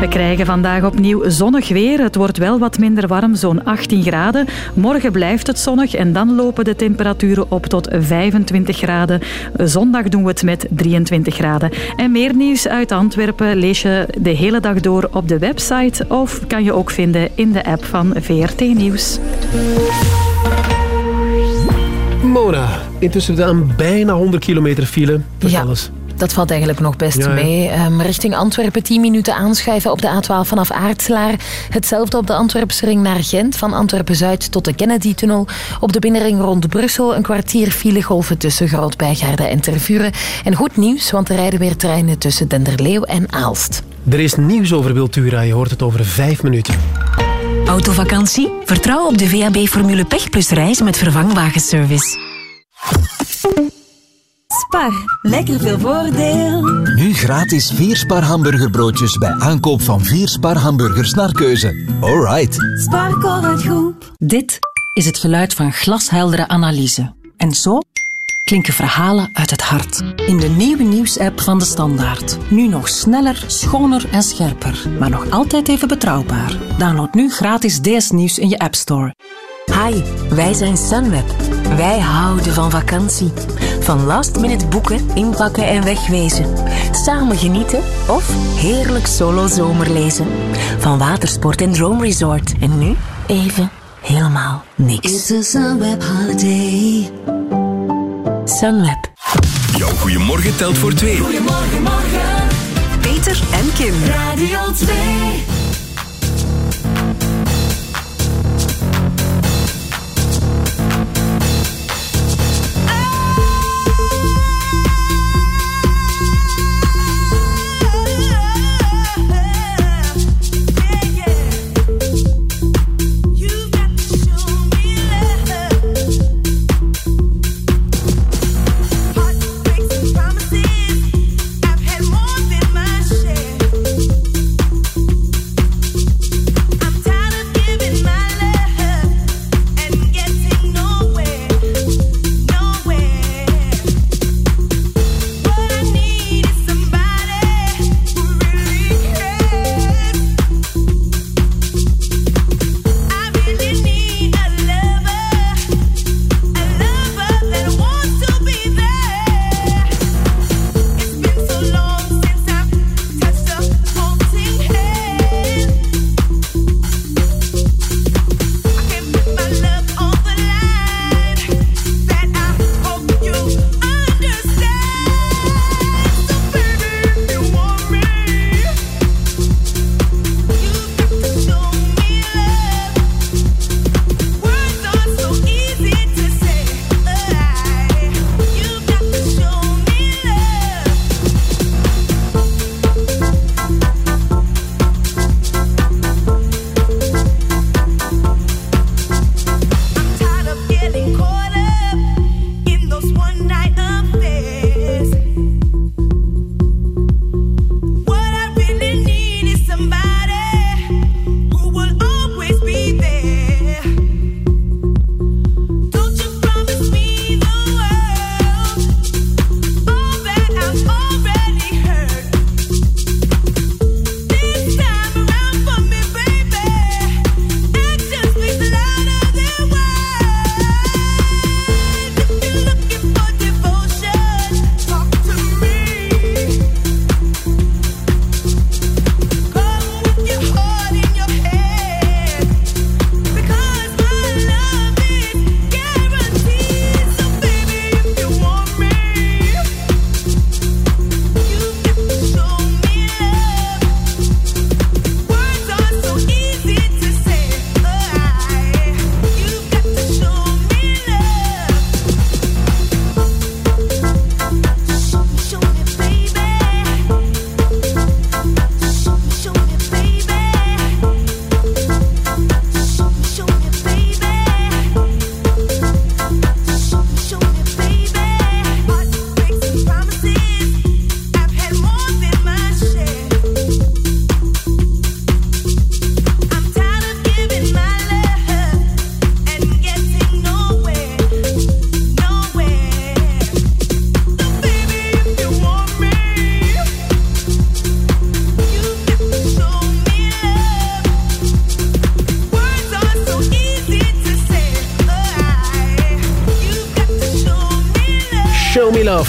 We krijgen vandaag opnieuw zonnig weer. Het wordt wel wat minder warm, zo'n 18 graden. Morgen blijft het zonnig en dan lopen de temperaturen op tot 25 graden. Zondag doen we het met 23 graden. En meer nieuws uit Antwerpen lees je de hele dag door op de website of kan je ook vinden in de app van VRT Nieuws. Mona, intussen dan bijna 100 kilometer file. Dat is Ja. alles. Dat valt eigenlijk nog best Ja, ja. mee. Ehm, richting Antwerpen 10 minuten aanschuiven op de A12 vanaf Aartslaar. Hetzelfde op de Antwerpse ring naar Gent, van Antwerpen-Zuid tot de Kennedy-tunnel. Op de binnenring rond Brussel een kwartier filegolven tussen Groot-Bijgaarde en Tervuren. En goed nieuws, want er rijden weer treinen tussen Denderleeuw en Aalst. Er is nieuws over Wiltura, je hoort het over vijf minuten. Autovakantie? Vertrouw op de VAB Formule Pech Plus reis met vervangwagenservice. Spar, lekker veel voordeel. Nu gratis 4 Spar hamburgerbroodjes bij aankoop van 4 Spar hamburgers naar keuze. Alright. Spar het goed. Dit is het geluid van glasheldere analyse. En zo klinken verhalen uit het hart. In de nieuwe nieuwsapp van de Standaard. Nu nog sneller, schoner en scherper. Maar nog altijd even betrouwbaar. Download nu gratis DS Nieuws in je App Store. Hi, wij zijn Sunweb. Wij houden van vakantie. Van last minute boeken, inpakken en wegwezen. Samen genieten of heerlijk solo zomerlezen. Van watersport en droomresort. En nu even helemaal niks. It's a Sunweb holiday. Sunweb. Jouw goeiemorgen telt voor twee. Goedemorgen, morgen. Peter en Kim. Radio 2.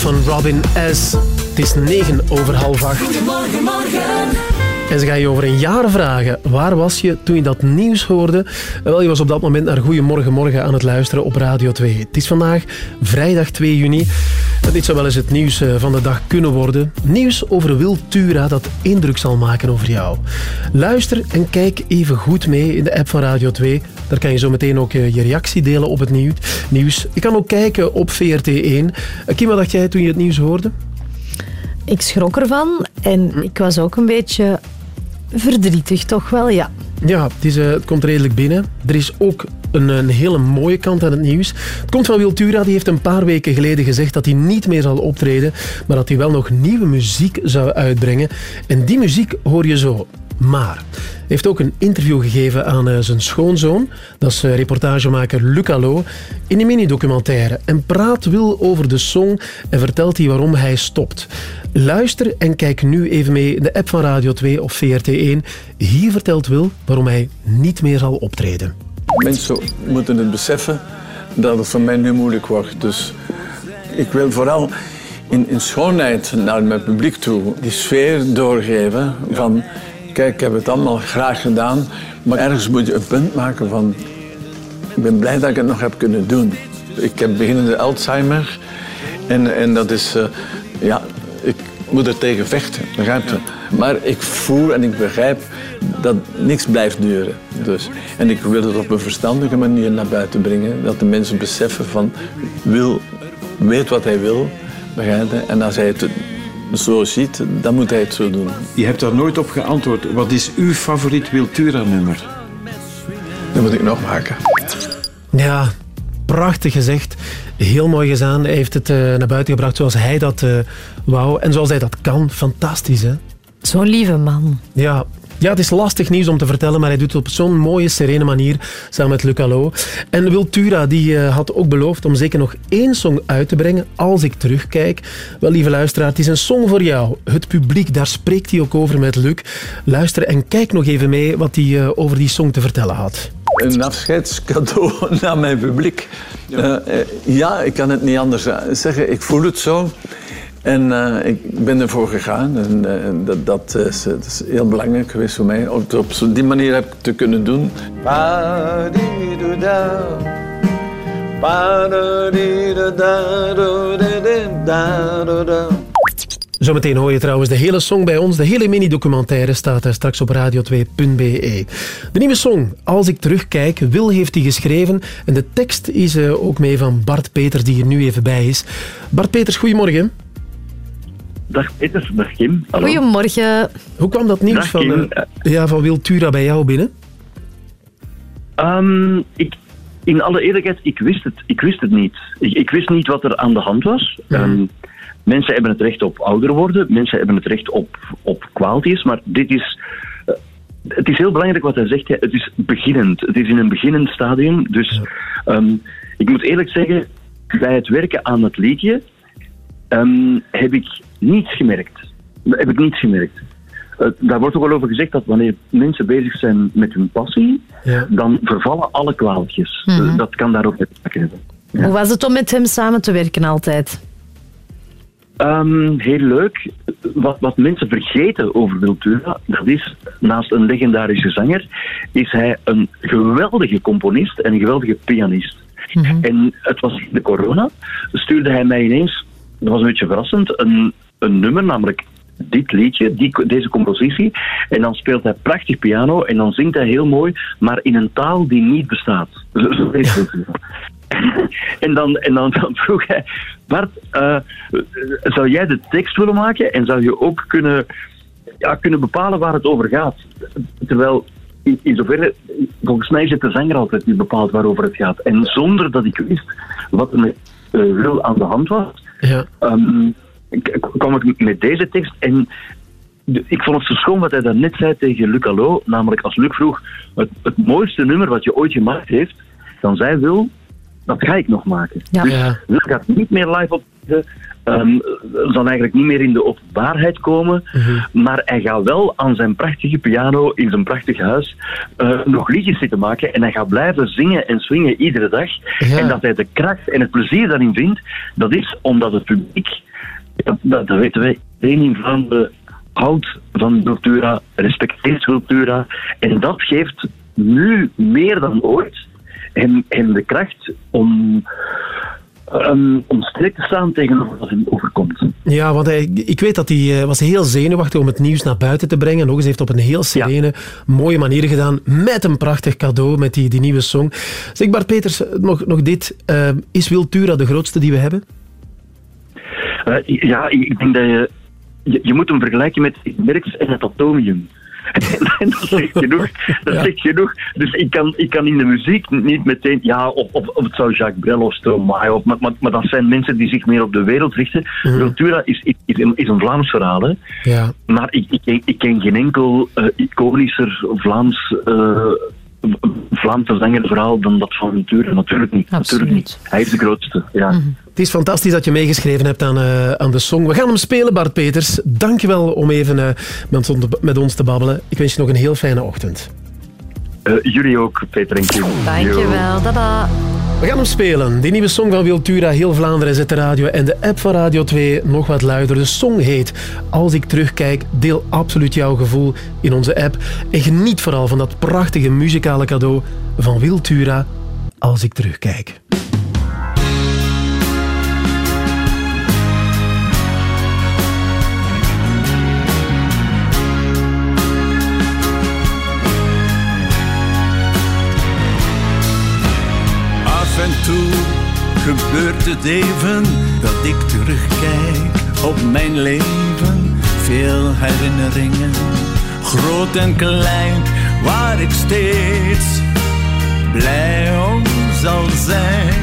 Van Robin S. Het is 9 over half 8. Goedemorgen, morgen. En ze gaan je over een jaar vragen. Waar was je toen je dat nieuws hoorde? Wel, je was op dat moment naar Goedemorgen Morgen aan het luisteren op Radio 2. Het is vandaag vrijdag 2 juni. Dit zou wel eens het nieuws eh, van de dag kunnen worden. Nieuws over Wiltura dat indruk zal maken over jou. Luister en kijk even goed mee in de app van Radio 2. Daar kan je zo meteen ook eh, je reactie delen op het nieuw- nieuws. Je kan ook kijken op VRT1. Eh, Kim, wat dacht jij toen je het nieuws hoorde? Ik schrok ervan en ik was ook een beetje verdrietig, toch wel, ja. Ja, het, is, eh, het komt redelijk binnen. Er is ook een, een hele mooie kant aan het nieuws. Het komt van Wiltura, die heeft een paar weken geleden gezegd dat hij niet meer zal optreden, maar dat hij wel nog nieuwe muziek zou uitbrengen. En die muziek hoor je zo. Maar heeft ook een interview gegeven aan eh, zijn schoonzoon, dat is eh, reportagemaker Luc Allo, in een mini-documentaire. En praat Wil over de song en vertelt hij waarom hij stopt. Luister en kijk nu even mee in de app van Radio 2 of VRT1. Hier vertelt Wil waarom hij niet meer zal optreden. Mensen moeten het beseffen dat het voor mij nu moeilijk wordt. Dus ik wil vooral in, in schoonheid naar mijn publiek toe die sfeer doorgeven van kijk, ik heb het allemaal graag gedaan, maar ergens moet je een punt maken van ik ben blij dat ik het nog heb kunnen doen. Ik heb beginnende Alzheimer en, en dat is, eh, ja, ik moet er tegen vechten, begrijp je? Maar ik voel en ik begrijp dat niks blijft duren. Dus. En ik wil het op een verstandige manier naar buiten brengen. Dat de mensen beseffen van, wil, weet wat hij wil, begrijp? En als hij het zo ziet, dan moet hij het zo doen. Je hebt daar nooit op geantwoord. Wat is uw favoriet Wiltura-nummer? Dat moet ik nog maken. Ja, prachtig gezegd. Heel mooi gedaan. Hij heeft het eh, naar buiten gebracht zoals hij dat eh, wou. En zoals hij dat kan. Fantastisch, hè? Zo'n lieve man. Ja. Ja, het is lastig nieuws om te vertellen, maar hij doet het op zo'n mooie, serene manier samen met Luc Allo. En Wiltura die, eh, had ook beloofd om zeker nog één song uit te brengen als ik terugkijk. Wel, lieve luisteraar, het is een song voor jou. Het publiek, daar spreekt hij ook over met Luc. Luister en kijk nog even mee wat hij eh, over die song te vertellen had. Een afscheidscadeau naar mijn publiek. Ja. ja, ik kan het niet anders zeggen. Ik voel het zo. En uh, ik ben ervoor gegaan. En uh, dat, dat, is, is, heel belangrijk geweest voor mij. Het op die manier heb ik te kunnen doen. Zometeen hoor je trouwens de hele song bij ons. De hele mini-documentaire staat er straks op radio2.be. De nieuwe song, Als ik terugkijk, Wil heeft hij geschreven. En de tekst is uh, ook mee van Bart Peters, die er nu even bij is. Bart Peters, goedemorgen. Dag Peter, dag Kim. Hallo. Goedemorgen. Hoe kwam dat nieuws Dag, van, uh, ja, van Wiltura bij jou binnen? Um, ik, in alle eerlijkheid, ik wist het, ik wist het niet. Ik, ik wist niet wat er aan de hand was. Um, mensen hebben het recht op ouder worden, mensen hebben het recht op, op kwaaltjes, maar dit is... uh, het is heel belangrijk wat hij zegt. hè. Het is beginnend. Het is in een beginnend stadium. Dus um, ik moet eerlijk zeggen, bij het werken aan het liedje um, heb ik niets gemerkt. Heb ik niets gemerkt. Uh, daar wordt ook al over gezegd dat wanneer mensen bezig zijn met hun passie, ja. dan vervallen alle kwaaltjes. Mhm. Uh, dat kan daar ook mee te maken hebben. Ja. Hoe was het om met hem samen te werken altijd? Um, heel leuk. Wat, wat mensen vergeten over Wiltura, dat is, naast een legendarische zanger, is hij een geweldige componist en een geweldige pianist. Mhm. En het was in de corona, stuurde hij mij ineens, dat was een beetje verrassend, een, een nummer, namelijk dit liedje, die, deze compositie. En dan speelt hij prachtig piano en dan zingt hij heel mooi, maar in een taal die niet bestaat. Zo, is het. en dan, en dan, dan vroeg hij, Bart, uh, zou jij de tekst willen maken en zou je ook kunnen, ja, kunnen bepalen waar het over gaat? Terwijl, in, in zoverre, volgens mij het de zanger altijd die bepaalt waarover het gaat. En zonder dat ik wist wat er met uh, Wil aan de hand was, ja. um, kwam ik met deze tekst en ik vond het zo schoon wat hij daarnet zei tegen Luc Allo, namelijk als Luc vroeg, het, het mooiste nummer wat je ooit gemaakt heeft, dan zei Wil, dat ga ik nog maken. Ja. Dus. Wil gaat niet meer live optreden, um, zal eigenlijk niet meer in de openbaarheid komen, maar hij gaat wel aan zijn prachtige piano in zijn prachtig huis uh, nog liedjes zitten maken en hij gaat blijven zingen en swingen iedere dag. Ja. En dat hij de kracht en het plezier daarin vindt, dat is omdat het publiek, dat, dat, dat weten wij, iedereen in Vlaanderen houdt van cultura, respecteert cultura en dat geeft nu meer dan ooit hem, hem de kracht om ehm, om sterk te staan tegenover wat hem overkomt. Ja, want hij, ik weet dat hij eh, was heel zenuwachtig om het nieuws naar buiten te brengen. Nog eens heeft op een heel serene, mooie manier gedaan. Met een prachtig cadeau, met die, die nieuwe song. Zeg Bart Peters, nog, nog dit. Eh, is Wiltura de grootste die we hebben? Eh, ja, ik denk dat je, je, je moet hem vergelijken met Merckx en het atomium. dat zegt genoeg. Dat zegt genoeg. Dus ik kan, ik kan in de muziek niet meteen... Ja, of, of, of het zou Jacques Brel of Stromae... Of, maar, maar, maar dat zijn mensen die zich meer op de wereld richten. Cultura is, is, is, een, Vlaams verhaal, hè. Ja. Maar ik, ik, ken- ik ken geen enkel eh, iconischer Vlaams... eh Vlaamse zanger verhaal dan dat van Cultura. Natuurlijk niet. Natuurlijk niet. Hij is de grootste, ja. Het is fantastisch dat je meegeschreven hebt aan, eh, aan de song. We gaan hem spelen, Bart Peters. Dankjewel om even eh, met ons te babbelen. Ik wens je nog een heel fijne ochtend. Eh, jullie ook, Peter en Kim. Dankjewel, dada. We gaan hem spelen. Die nieuwe song van Wiltura, heel Vlaanderen zet de radio en de app van Radio 2 nog wat luider. De song heet Als ik terugkijk. Deel absoluut jouw gevoel in onze app. En geniet vooral van dat prachtige muzikale cadeau van Wiltura, Als ik terugkijk. Af en toe gebeurt het even dat ik terugkijk op mijn leven. Veel herinneringen, groot en klein, waar ik steeds blij om zal zijn.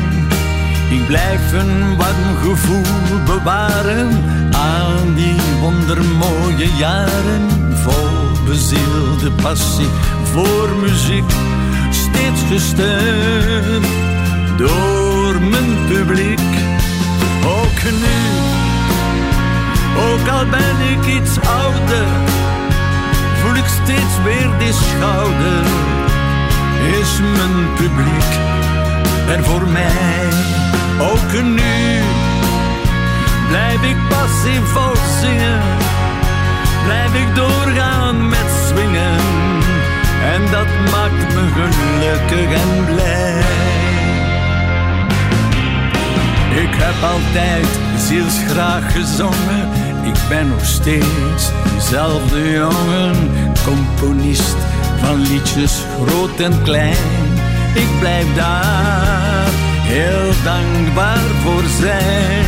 Ik blijf een warm gevoel bewaren aan die wondermooie jaren. Vol bezielde passie voor muziek, steeds gesteund door mijn publiek. Ook nu, ook al ben ik iets ouder, voel ik steeds weer die schouder. Is mijn publiek er voor mij? Ook nu blijf ik passievol zingen, blijf ik doorgaan met swingen. En dat maakt me gelukkig en blij. Ik heb altijd zielsgraag gezongen. Ik ben nog steeds diezelfde jongen. Componist van liedjes groot en klein. Ik blijf daar heel dankbaar voor zijn.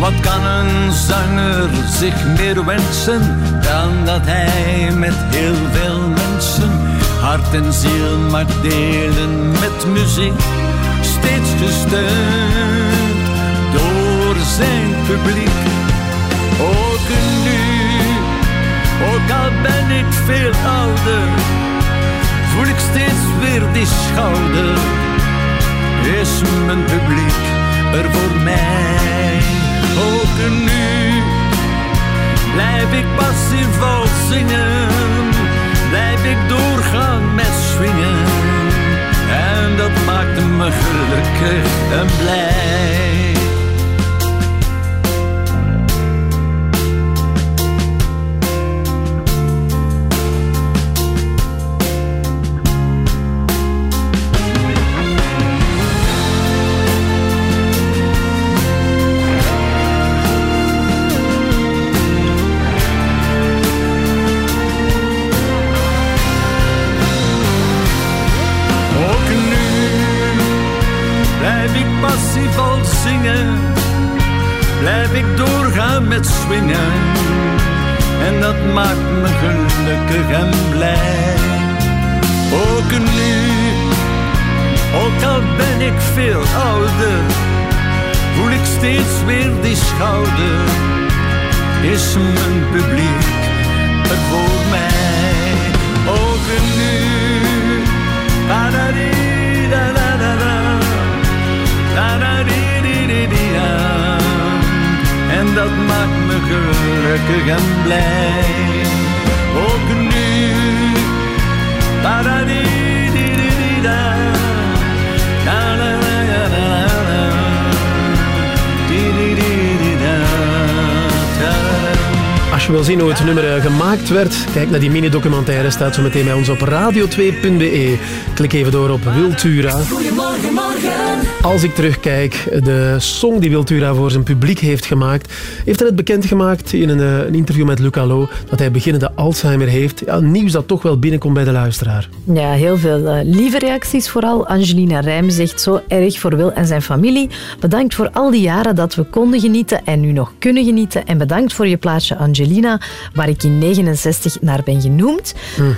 Wat kan een zanger zich meer wensen dan dat hij met heel veel mensen hart en ziel mag delen met muziek? Steeds gesteund door zijn publiek. Ook nu, ook al ben ik veel ouder, voel ik steeds weer die schouder. Is mijn publiek er voor mij? Ook nu blijf ik passievol zingen, blijf ik doorgaan met swingen. En dat maakt me gelukkig en blij. Is zien hoe het nummer eh, gemaakt werd, kijk naar die mini-documentaire. Staat zo meteen bij ons op radio2.be. Klik even door op Wiltura. Goedemorgen, morgen. Als ik terugkijk, de song die Wiltura voor zijn publiek heeft gemaakt, heeft hij het bekendgemaakt in een, eh, een interview met Luc Allo dat hij beginnende Alzheimer heeft. Ja, nieuws dat toch wel binnenkomt bij de luisteraar. Ja, heel veel eh, lieve reacties vooral. Angelina Rijm zegt zo erg voor Wil en zijn familie. Bedankt voor al die jaren dat we konden genieten en nu nog kunnen genieten. En bedankt voor je plaatje Angelina, waar ik in 69 naar ben genoemd.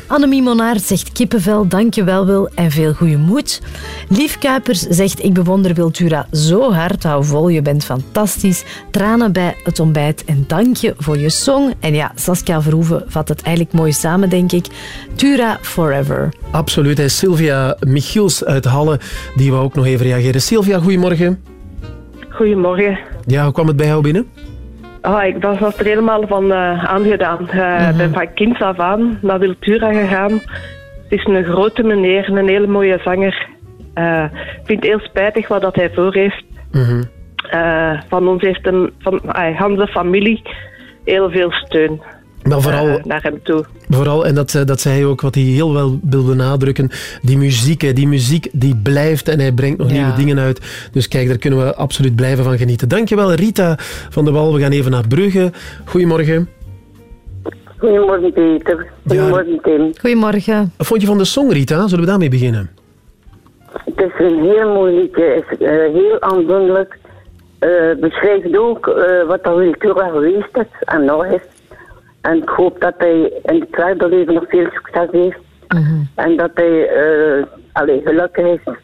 Annemie Monaert zegt kippenvel, dankjewel Wil en veel goede moed. Lief Kuipers zegt ik bewonder Wiltura zo hard, hou vol, je bent fantastisch. Tranen bij het ontbijt en dank je voor je song. En ja, Saskia Verhoeven vat het eigenlijk mooi samen, denk ik. Tura forever. Absoluut. En Sylvia Michiels uit Halle, die wou ook nog even reageren. Sylvia, goedemorgen. Goedemorgen. Ja, hoe kwam het bij jou binnen? Ah, ik was er helemaal van eh, aangedaan. Eh, Ik ben van kind af aan naar Wiltura gegaan. Het is een grote meneer, een hele mooie zanger. Eh, Ik vind het heel spijtig wat dat hij voor heeft. Eh, van ons heeft een, van Hans' familie heel veel steun Maar vooral, eh, naar hem toe. vooral en dat, eh, dat zei hij ook, wat hij heel wel wil benadrukken, die muziek, hè, die muziek die blijft en hij brengt nog Ja. nieuwe dingen uit. Dus kijk, daar kunnen we absoluut blijven van genieten. Dankjewel Rita van de Wal. We gaan even naar Brugge. Goedemorgen. Goedemorgen Peter. Goedemorgen Tim. Goedemorgen. Wat vond je van de song Rita? Zullen we daarmee beginnen? Het is een heel mooi liedje. Het is eh, heel aandoenlijk. Eh beschrijft ook eh, wat dat Wiltura geweest is en nog is. En ik hoop dat hij in het leven nog veel succes heeft. En dat hij eh allee, gelukkig is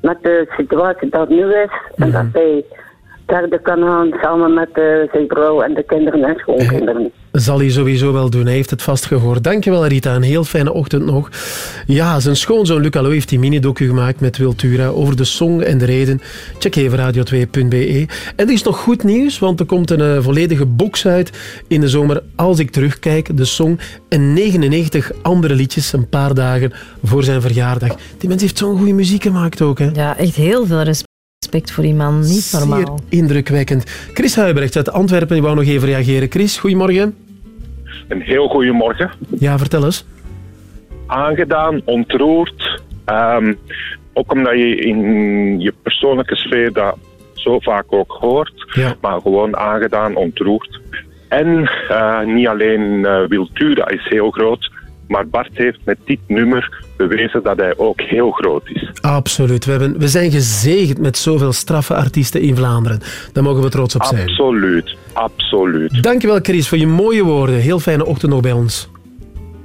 met de situatie dat nu is. En dat hij verder kan gaan samen met eh, zijn vrouw en de kinderen en schoonkinderen. Zal hij sowieso wel doen. Hij heeft het vast gehoord. Dankjewel Rita. Een heel fijne ochtend nog. Ja, zijn schoonzoon Luc Allo heeft die mini-docu gemaakt met Wiltura over de song en de reden. Check even radio2.be. En er is nog goed nieuws, want er komt een eh, volledige box uit in de zomer. Als ik terugkijk, de song en 99 andere liedjes een paar dagen voor zijn verjaardag. Die mens heeft zo'n goede muziek gemaakt ook. Hè? Ja, echt heel veel respect voor die man. Niet normaal. Zeer indrukwekkend. Chris Huibrecht uit Antwerpen, die wou nog even reageren. Chris, goedemorgen. Een heel goede morgen. Ja, vertel eens. Aangedaan, ontroerd. Ehm, ook omdat je in je persoonlijke sfeer dat zo vaak ook hoort. Maar gewoon aangedaan, ontroerd. En eh, niet alleen eh Wiltura is heel groot. Maar Bart heeft met dit nummer bewezen dat hij ook heel groot is. Absoluut. We, hebben, we zijn gezegend met zoveel straffe artiesten in Vlaanderen. Daar mogen we trots op zijn. Absoluut, absoluut. Dankjewel Chris voor je mooie woorden. Heel fijne ochtend nog bij ons.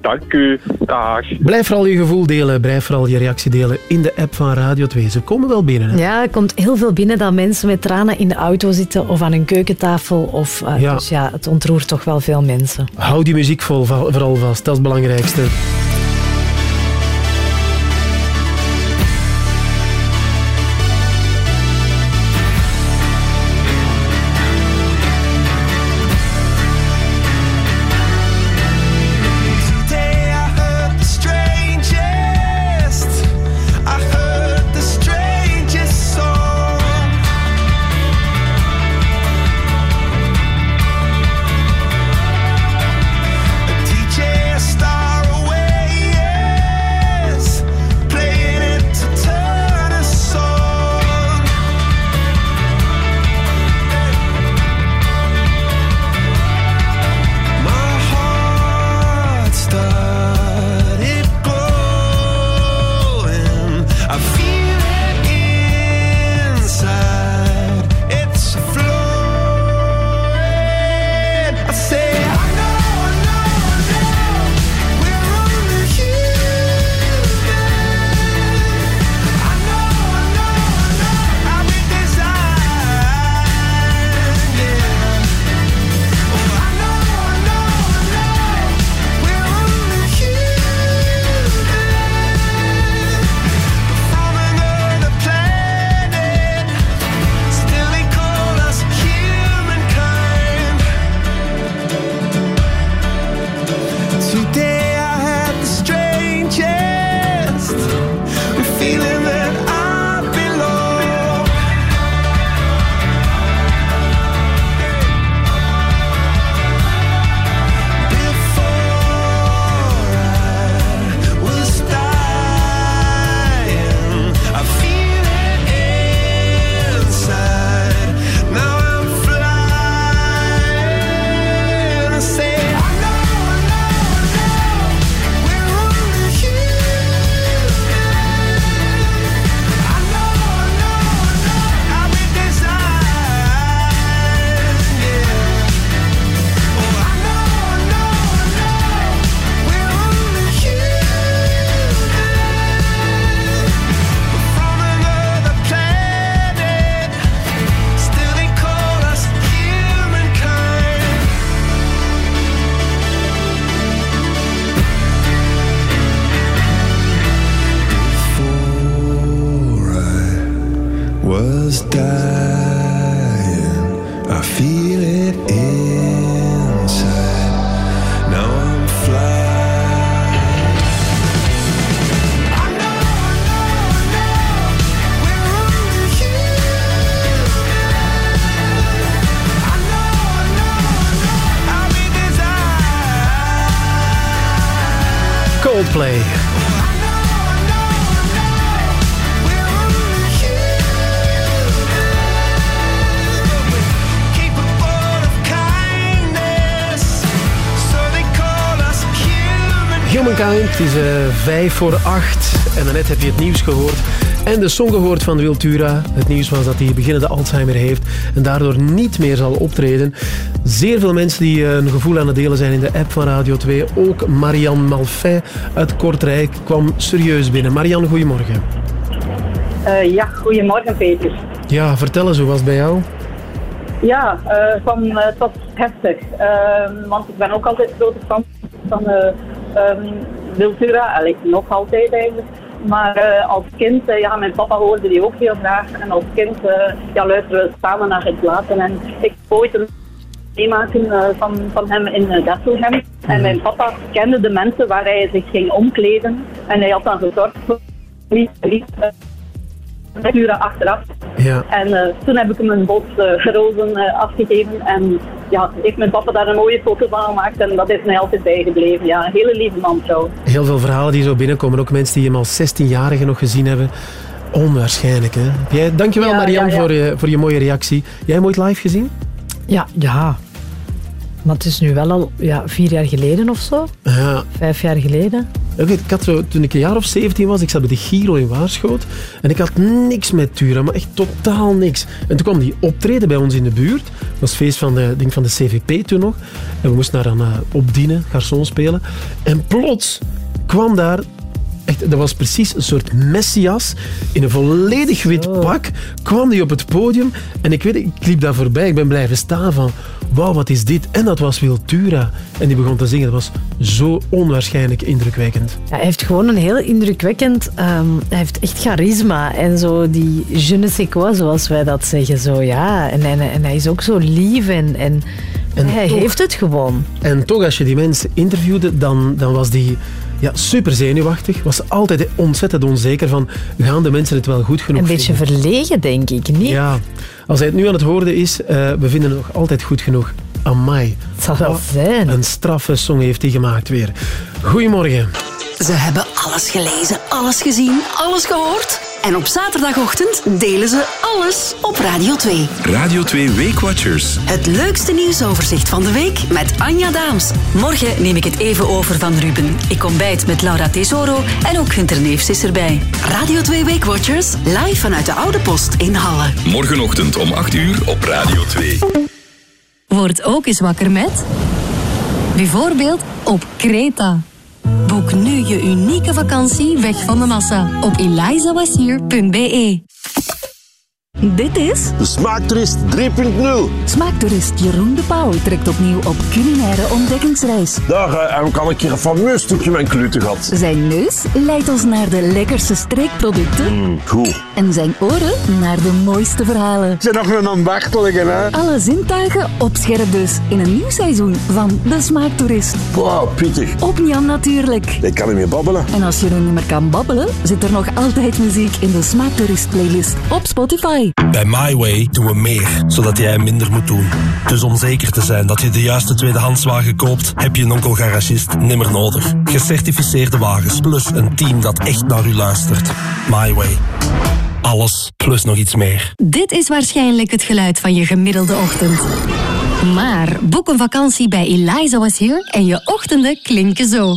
Dank u. Dag. Blijf vooral je gevoel delen. Blijf vooral je reactie delen in de app van Radio 2. Ze komen wel binnen. Hè? Ja, er komt heel veel binnen dat mensen met tranen in de auto zitten of aan een keukentafel. Of, eh, Ja. Dus ja, het ontroert toch wel veel mensen. Hou die muziek vol, vooral vast. Dat is het belangrijkste. Coldplay. Humankind, het is uh, vijf voor acht. En daarnet heb je het nieuws gehoord. En de song gehoord van Wiltura. Het nieuws was dat hij beginnende Alzheimer heeft en daardoor niet meer zal optreden. Zeer veel mensen die uh, een gevoel aan het delen zijn in de app van Radio 2. Ook Marianne Malfay uit Kortrijk kwam serieus binnen. Marianne, goedemorgen. Uh, ja, goedemorgen Peter. Ja, vertel eens, hoe was het bij jou? Ja, uh, van, het was heftig. Ehm, want ik ben ook altijd grote fan van um, Wiltura. Allee, nog altijd eigenlijk. Maar uh, als kind, uh, ja, mijn papa hoorde die ook heel graag. En als kind uh, ja, luisteren we samen naar het platen. En ik ooit een meemaken van, van hem in Bethlehem. En mijn papa kende de mensen waar hij zich ging omkleden. En hij had dan gezorgd voor lief uren achteraf. Ja. En uh, toen heb ik hem een bos uh, rozen uh, afgegeven. En ja, heeft mijn papa daar een mooie foto van gemaakt. En dat is mij altijd bijgebleven. Ja, een hele lieve man zo. Heel veel verhalen die zo binnenkomen. Ook mensen die hem als 16-jarige nog gezien hebben. Onwaarschijnlijk, hè? Jij, dankjewel, ja, Marianne, ja, ja. Voor, je, voor je mooie reactie. Jij hem ooit live gezien? Ja, ja. Maar het is nu wel al ja, vier jaar geleden of zo. Ja. Vijf jaar geleden. Ik, weet, ik had zo, toen ik een jaar of 17 was, ik zat bij de Giro in Waarschoot. En ik had niks met Tura, maar echt totaal niks. En toen kwam die optreden bij ons in de buurt. Dat was feest van de, denk van de CVP toen nog. En we moesten daar dan uh, opdienen, garçon spelen. En plots kwam daar Echt, dat was precies een soort messias in een volledig wit pak. Kwam die op het podium en ik weet, ik liep daar voorbij. Ik ben blijven staan van, wauw, wat is dit? En dat was Wiltura. En die begon te zingen. Dat was zo onwaarschijnlijk indrukwekkend. Ja, hij heeft gewoon een heel indrukwekkend... Um, hij heeft echt charisma en zo die je ne sais quoi, zoals wij dat zeggen. Zo, ja. en, en, en hij is ook zo lief en... en en hij toch, heeft het gewoon. En toch, als je die mensen interviewde, dan, dan was die ja, super zenuwachtig. Was altijd ontzettend onzeker van, gaan de mensen het wel goed genoeg Een beetje vinden? verlegen, denk ik, niet? Ja. Als hij het nu aan het horen is, uh, we vinden het nog altijd goed genoeg. Amai. Het zal wel zijn. Een straffe song heeft hij gemaakt weer. Goedemorgen. Ze hebben alles gelezen, alles gezien, alles gehoord. En op zaterdagochtend delen ze alles op Radio 2. Radio 2 Weekwatchers. Het leukste nieuwsoverzicht van de week met Anja Daams. Morgen neem ik het even over van Ruben. Ik ontbijt met Laura Tesoro en ook Gunter Neefs is erbij. Radio 2 Weekwatchers, live vanuit de Oude Post in Halle. Morgenochtend om 8 uur op Radio 2. Word ook eens wakker met... Bijvoorbeeld op Kreta. Boek nu je unieke vakantie weg van de massa op elizawasier.be. Dit is... De Smaaktoerist 3.0. Smaaktoerist Jeroen de Pauw trekt opnieuw op culinaire ontdekkingsreis. Daar uh, heb ik al een keer een fameus stukje mijn kluten gehad. Zijn neus leidt ons naar de lekkerste streekproducten. Mm, goed. En zijn oren naar de mooiste verhalen. Zijn nog een ambachtelijke, hè? Alle zintuigen op scherp dus in een nieuw seizoen van De Smaaktoerist. Wauw, pittig. Op Jan natuurlijk. Ik kan niet meer babbelen. En als Jeroen niet meer kan babbelen, zit er nog altijd muziek in de Smaaktoerist playlist op Spotify. Bij MyWay doen we meer, zodat jij minder moet doen. Dus om zeker te zijn dat je de juiste tweedehandswagen koopt, heb je een onkel garagist nimmer nodig. Gecertificeerde wagens, plus een team dat echt naar u luistert. MyWay. Alles, plus nog iets meer. Dit is waarschijnlijk het geluid van je gemiddelde ochtend. Maar boek een vakantie bij Eliza Was Here en je ochtenden klinken zo.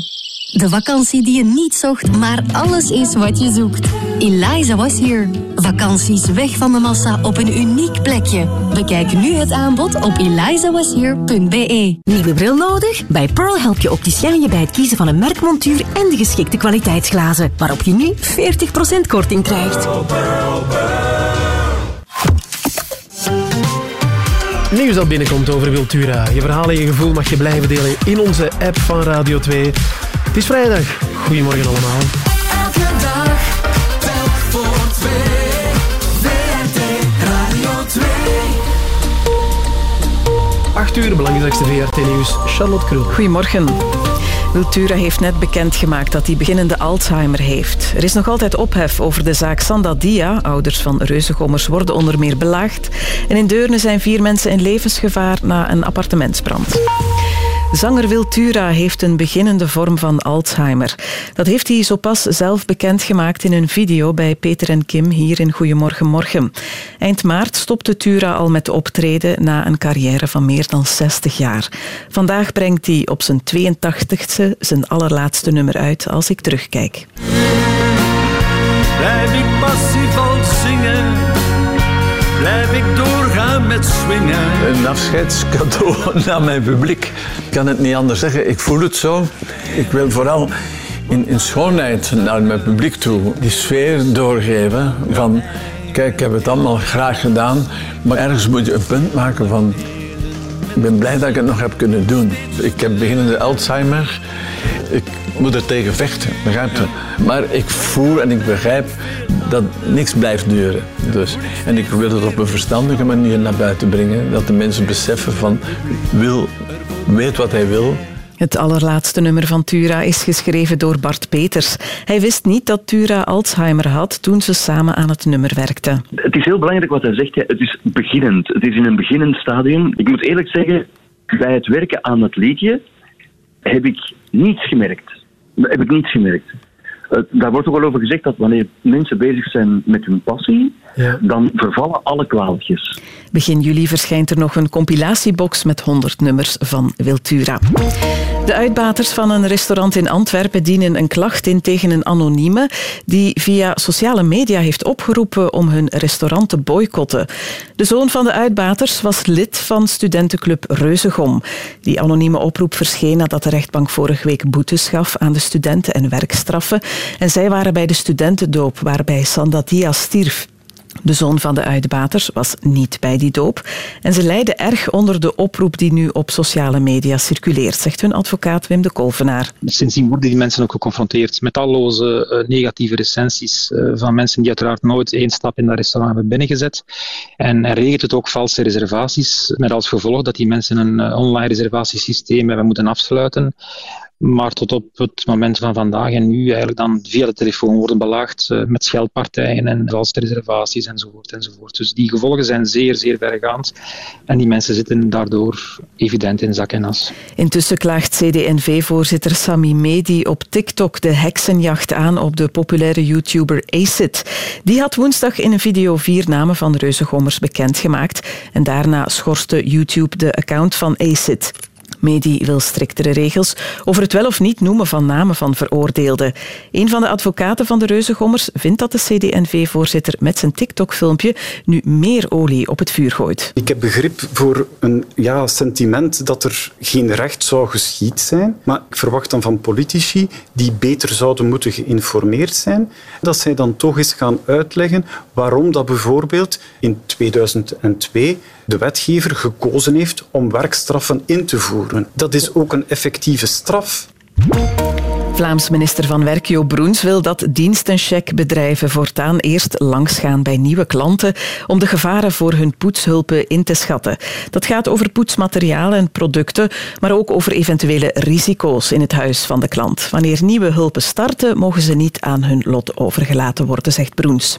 De vakantie die je niet zocht, maar alles is wat je zoekt. Eliza was hier. Vakanties weg van de massa op een uniek plekje. Bekijk nu het aanbod op elizawashere.be. Nieuwe bril nodig? Bij Pearl help je opticien je bij het kiezen van een merkmontuur en de geschikte kwaliteitsglazen, waarop je nu 40% korting krijgt. Nieuws dat binnenkomt over Wiltura. Je verhaal en je gevoel mag je blijven delen in onze app van Radio 2. Het is vrijdag. Goedemorgen allemaal. Elke dag, telk voor twee. WRT Radio 2. 8 uur, belangrijkste VRT-nieuws. Charlotte Krul. Goedemorgen. Wiltura heeft net bekendgemaakt dat hij beginnende Alzheimer heeft. Er is nog altijd ophef over de zaak Sanda Dia. Ouders van reuzengommers worden onder meer belaagd. En in Deurne zijn vier mensen in levensgevaar na een appartementsbrand. Zanger Wiltura heeft een beginnende vorm van Alzheimer. Dat heeft hij zo pas zelf bekendgemaakt in een video bij Peter en Kim hier in Goedemorgen Morgen. Eind maart stopte Tura al met optreden na een carrière van meer dan 60 jaar. Vandaag brengt hij op zijn 82e zijn allerlaatste nummer uit als ik terugkijk. Blijf ik passief zingen, blijf ik doorgaan met swingen. Een afscheidscadeau naar mijn publiek. Ik kan het niet anders zeggen. Ik voel het zo. Ik wil vooral in, in schoonheid naar mijn publiek toe die sfeer doorgeven van... Kijk, ik heb het allemaal graag gedaan, maar ergens moet je een punt maken van... Ik ben blij dat ik het nog heb kunnen doen. Ik heb beginnende Alzheimer. Ik moet er tegen vechten, begrijp? Maar ik voel en ik begrijp dat niks blijft duren. Dus, en ik wil het op een verstandige manier naar buiten brengen. Dat de mensen beseffen van, wil, weet wat hij wil. Het allerlaatste nummer van Tura is geschreven door Bart Peters. Hij wist niet dat Tura Alzheimer had toen ze samen aan het nummer werkten. Het is heel belangrijk wat hij zegt. Het is beginnend. Het is in een beginnend stadium. Ik moet eerlijk zeggen, bij het werken aan het liedje heb ik niets gemerkt. Heb ik niets gemerkt. Daar wordt ook al over gezegd dat wanneer mensen bezig zijn met hun passie, dan vervallen alle kwaaltjes. Begin juli verschijnt er nog een compilatiebox met 100 nummers van Wiltura. De uitbaters van een restaurant in Antwerpen dienen een klacht in tegen een anonieme die via sociale media heeft opgeroepen om hun restaurant te boycotten. De zoon van de uitbaters was lid van studentenclub Reuzegom. Die anonieme oproep verscheen nadat de rechtbank vorige week boetes gaf aan de studenten en werkstraffen. En zij waren bij de studentendoop waarbij Sandatia stierf. De zoon van de uitbaters was niet bij die doop. En ze lijden erg onder de oproep die nu op sociale media circuleert, zegt hun advocaat Wim de Kolvenaar. Sindsdien worden die mensen ook geconfronteerd met talloze eh, negatieve recensies eh, van mensen die uiteraard nooit één stap in dat restaurant hebben binnengezet. En er regelt het ook valse reservaties, met als gevolg dat die mensen een eh, online reservatiesysteem hebben moeten afsluiten. Maar tot op het moment van vandaag en nu eigenlijk dan via de telefoon worden belaagd eh, met scheldpartijen en valse reservaties enzovoort, enzovoort. Dus die gevolgen zijn zeer, zeer verregaand. En die mensen zitten daardoor evident in zak en as. Intussen klaagt CD&V-voorzitter Sami Medi op TikTok de heksenjacht aan op de populaire YouTuber Acid. Die had woensdag in een video vier namen van reuzengommers bekendgemaakt. En daarna schorste YouTube de account van Acid. Medi wil striktere regels over het wel of niet noemen van namen van veroordeelden. Een van de advocaten van de Reuzengommers vindt dat de CD&V-voorzitter met zijn TikTok-filmpje nu meer olie op het vuur gooit. Ik heb begrip voor een ja, sentiment dat er geen recht zou geschied zijn. Maar ik verwacht dan van politici die beter zouden moeten geïnformeerd zijn, dat zij dan toch eens gaan uitleggen waarom dat bijvoorbeeld in 2002 de wetgever gekozen heeft om werkstraffen in te voeren. Dat is ook een effectieve straf. Vlaams minister van Werk Jo Broens wil dat dienstencheckbedrijven voortaan eerst langsgaan bij nieuwe klanten om de gevaren voor hun poetshulpen in te schatten. Dat gaat over poetsmaterialen en producten, maar ook over eventuele risico's in het huis van de klant. Wanneer nieuwe hulpen starten, mogen ze niet aan hun lot overgelaten worden, zegt Broens.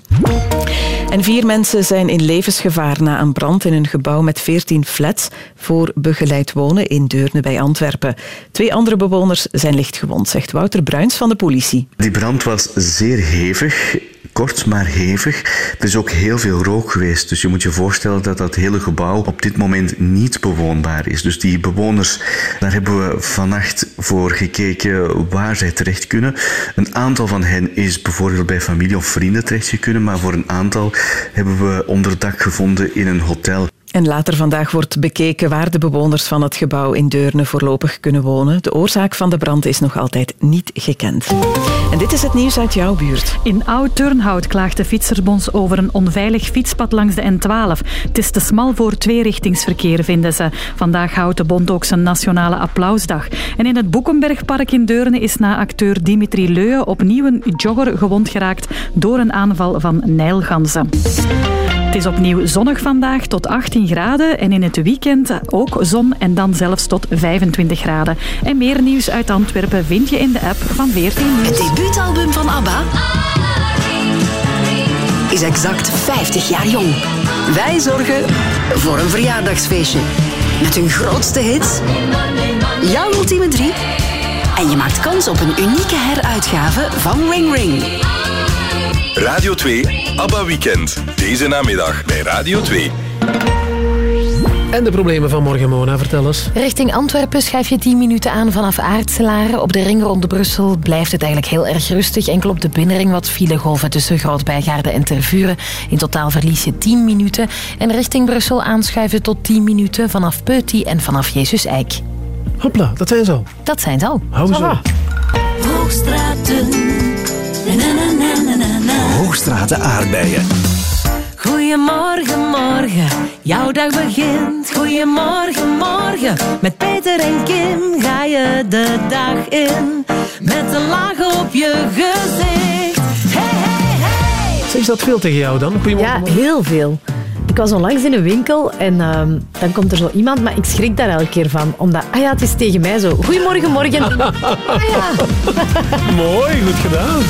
En vier mensen zijn in levensgevaar na een brand in een gebouw met 14 flats voor begeleid wonen in Deurne bij Antwerpen. Twee andere bewoners zijn lichtgewond, zegt Wouter Bruins van de politie. Die brand was zeer hevig. Kort maar hevig. Er is ook heel veel rook geweest. Dus je moet je voorstellen dat dat hele gebouw op dit moment niet bewoonbaar is. Dus die bewoners, daar hebben we vannacht voor gekeken waar zij terecht kunnen. Een aantal van hen is bijvoorbeeld bij familie of vrienden terecht maar voor een aantal hebben we onderdak gevonden in een hotel. En later vandaag wordt bekeken waar de bewoners van het gebouw in Deurne voorlopig kunnen wonen. De oorzaak van de brand is nog altijd niet gekend. En dit is het nieuws uit jouw buurt. In Oud-Turnhout klaagt de over een onveilig fietspad langs de N12. Het is te smal voor tweerichtingsverkeer, vinden ze. Vandaag houdt de bond ook zijn nationale applausdag. En in het Boekenbergpark in Deurne is na acteur Dimitri Leu opnieuw een jogger gewond geraakt door een aanval van nijlganzen. Het is opnieuw zonnig vandaag tot 18 graden en in het weekend ook zon en dan zelfs tot 25 graden. En meer nieuws uit Antwerpen vind je in de app van 14 Nieuws. Het debuutalbum van ABBA is exact 50 jaar jong. Wij zorgen voor een verjaardagsfeestje. Met hun grootste hits jouw ultieme drie. En je maakt kans op een unieke heruitgave van Ring Ring. Radio 2, ABBA Weekend. Deze namiddag bij Radio 2. En de problemen van morgen, Mona, vertel eens. Richting Antwerpen schuif je 10 minuten aan vanaf Aartselaren. Op de ring rond Brussel blijft het eigenlijk heel erg rustig. Enkel op de binnenring wat filegolven tussen Groot-Bijgaarde en Tervuren. In totaal verlies je 10 minuten. En richting Brussel aanschuiven tot 10 minuten vanaf Peuty en vanaf Jezus Eik. Hopla, dat zijn ze al. Dat zijn ze al. Hou zo. Hoogstraten. Na, na, na, na, na, na. Hoogstraten aardbeien. Goedemorgen, morgen, jouw dag begint. Goedemorgen, morgen, met Peter en Kim ga je de dag in. Met een laag op je gezicht. Hey, hey, hey. Zeg, Is dat veel tegen jou dan? Goedemorgen. Ja, heel veel. Ik was onlangs in een winkel en ehm, dan komt er zo iemand, maar ik schrik daar elke keer van. Omdat, ah ja, het is tegen mij zo. Goedemorgen, morgen. Ah ja. Mooi, goed gedaan.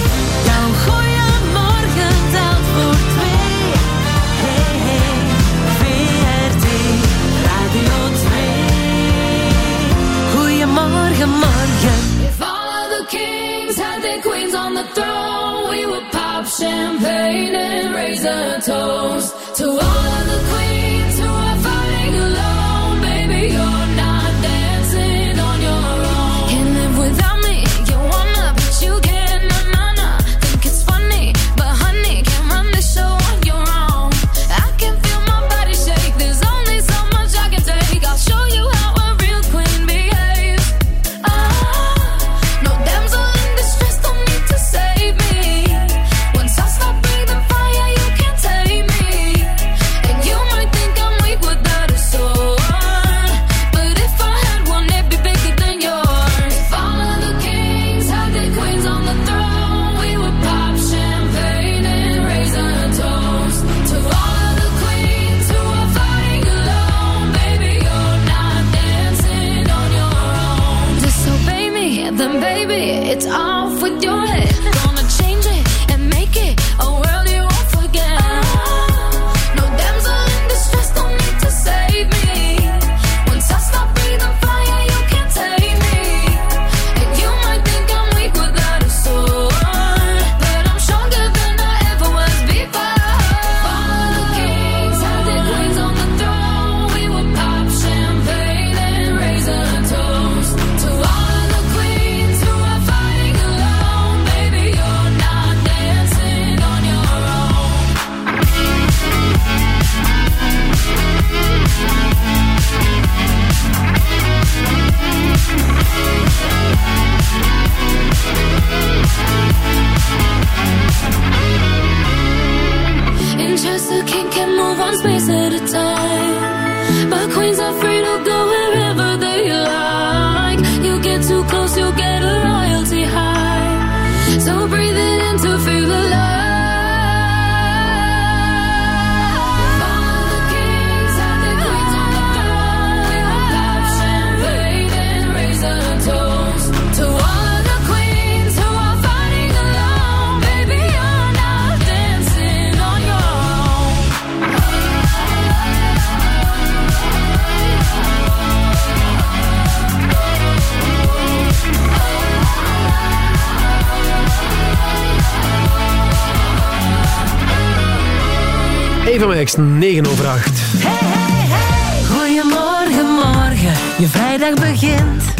toes.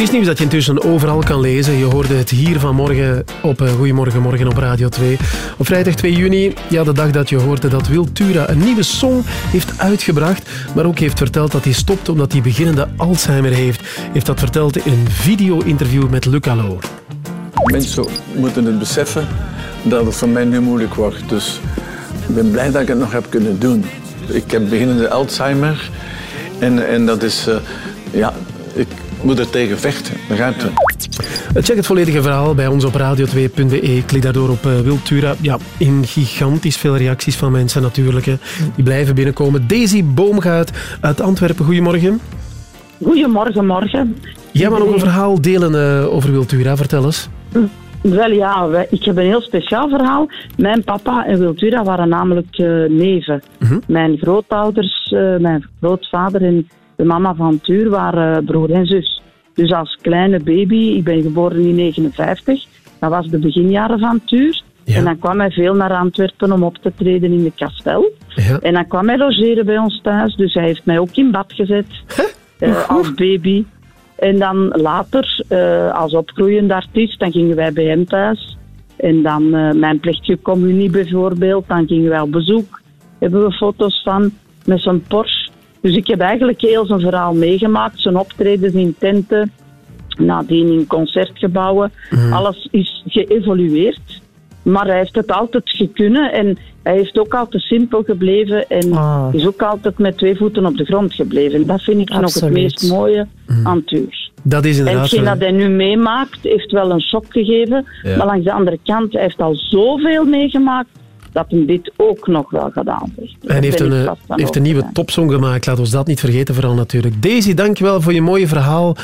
Is nieuws dat je intussen overal kan lezen. Je hoorde het hier vanmorgen op eh, Goedemorgen Morgen op Radio 2. Op vrijdag 2 juni, ja, de dag dat je hoorde dat Wiltura een nieuwe song heeft uitgebracht, maar ook heeft verteld dat hij stopt omdat hij beginnende Alzheimer heeft. Heeft dat verteld in een video-interview met Luc Allo. Mensen moeten het beseffen dat het voor mij nu moeilijk wordt. Dus ik ben blij dat ik het nog heb kunnen doen. Ik heb beginnende Alzheimer en, en dat is, eh, ja, moet er tegen vechten. Begrijpt u? Check het volledige verhaal bij ons op radio2.be. Klik daardoor op eh, Wiltura. Ja, in gigantisch veel reacties van mensen natuurlijk. Hè. Die blijven binnenkomen. Daisy Boomgaard uit Antwerpen. Goedemorgen. Goedemorgen, morgen. Jij mag nog een verhaal delen eh, over Wiltura. Vertel eens. Wel ja, wij- ik heb een heel speciaal verhaal. Mijn papa en Wiltura waren namelijk eh, neven. Mijn grootouders, eh, mijn grootvader en de mama van Tuur waren broer en zus. Dus als kleine baby, ik ben geboren in 59, dat was de beginjaren van Tuur. En dan kwam hij veel naar Antwerpen om op te treden in de kastel. En dan kwam hij logeren bij ons thuis, dus hij heeft mij ook in bad gezet eh, als baby. En dan later, eh, als opgroeiende artiest, dan gingen wij bij hem thuis. En dan eh, mijn plechtige communie bijvoorbeeld, dan gingen wij op bezoek. Hebben we foto's van met zijn Porsche. Dus ik heb eigenlijk heel zijn verhaal meegemaakt. Zijn optredens in tenten, nadien in concertgebouwen. Mhm. Alles is geëvolueerd. Maar hij heeft het altijd gekunnen en hij heeft ook altijd simpel gebleven en Ah. is ook altijd met twee voeten op de grond gebleven. En dat vind ik nog het meest mooie aan Tuur. Dat is En inderdaad... hetgeen wel- dat hij nu meemaakt, heeft wel een shock gegeven. Ja. Maar langs de andere kant, hij heeft al zoveel meegemaakt dat hij dit ook nog wel gedaan heeft. En hij heeft een, eh, heeft een nieuwe topsong gemaakt. Laat ons dat niet vergeten, vooral natuurlijk. Daisy, dankjewel voor je mooie verhaal.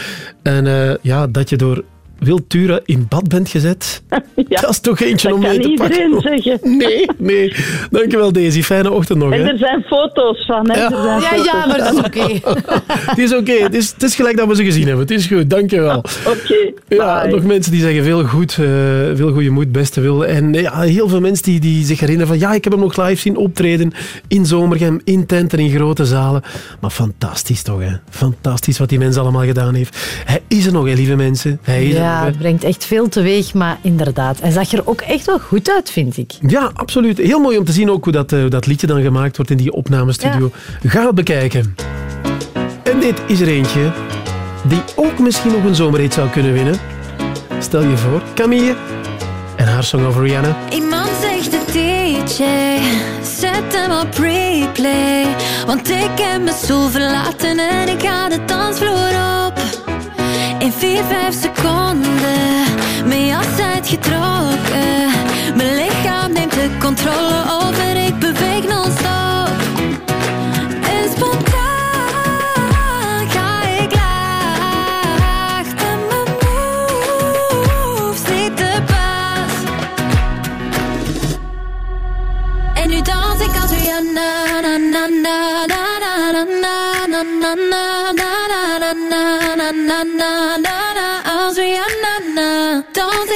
En eh, ja, dat je door Wiltura in bad bent gezet. dat is toch eentje dat om kan mee te iedereen pakken. zeggen. Nee, nee. Dankjewel Daisy. Fijne ochtend nog. En Hè. er zijn foto's van. Hè? Er zijn Ja, foto's ja, maar dat is oké. Het is oké. Het, is, het is gelijk dat we ze gezien hebben. Het is goed. Dankjewel. Oké. Ja, nog mensen die zeggen veel goed, eh, veel goede moed, beste wil. En eh, ja, heel veel mensen die, die zich herinneren van ja, ik heb hem nog live zien optreden in Zomergem, in tenten, in grote zalen. Maar fantastisch toch, hè? Fantastisch wat die mens allemaal gedaan heeft. Hij is er nog, hè, lieve mensen. Hij is er Ja, het brengt echt veel teweeg, maar inderdaad. Hij zag er ook echt wel goed uit, vind ik. Ja, absoluut. Heel mooi om te zien ook hoe dat, eh, hoe dat liedje dan gemaakt wordt in die opnamestudio. Ga het bekijken. En dit is er eentje die ook misschien nog een zomerhit zou kunnen winnen. Stel je voor, Camille en haar song over Rihanna. Iemand zegt de DJ, zet hem op replay. Want ik heb mijn stoel verlaten en ik ga de dansvloer op. In 4, 5 seconden, mijn jas uitgetrokken. Mijn lichaam neemt de controle over, ik beweeg non-stop.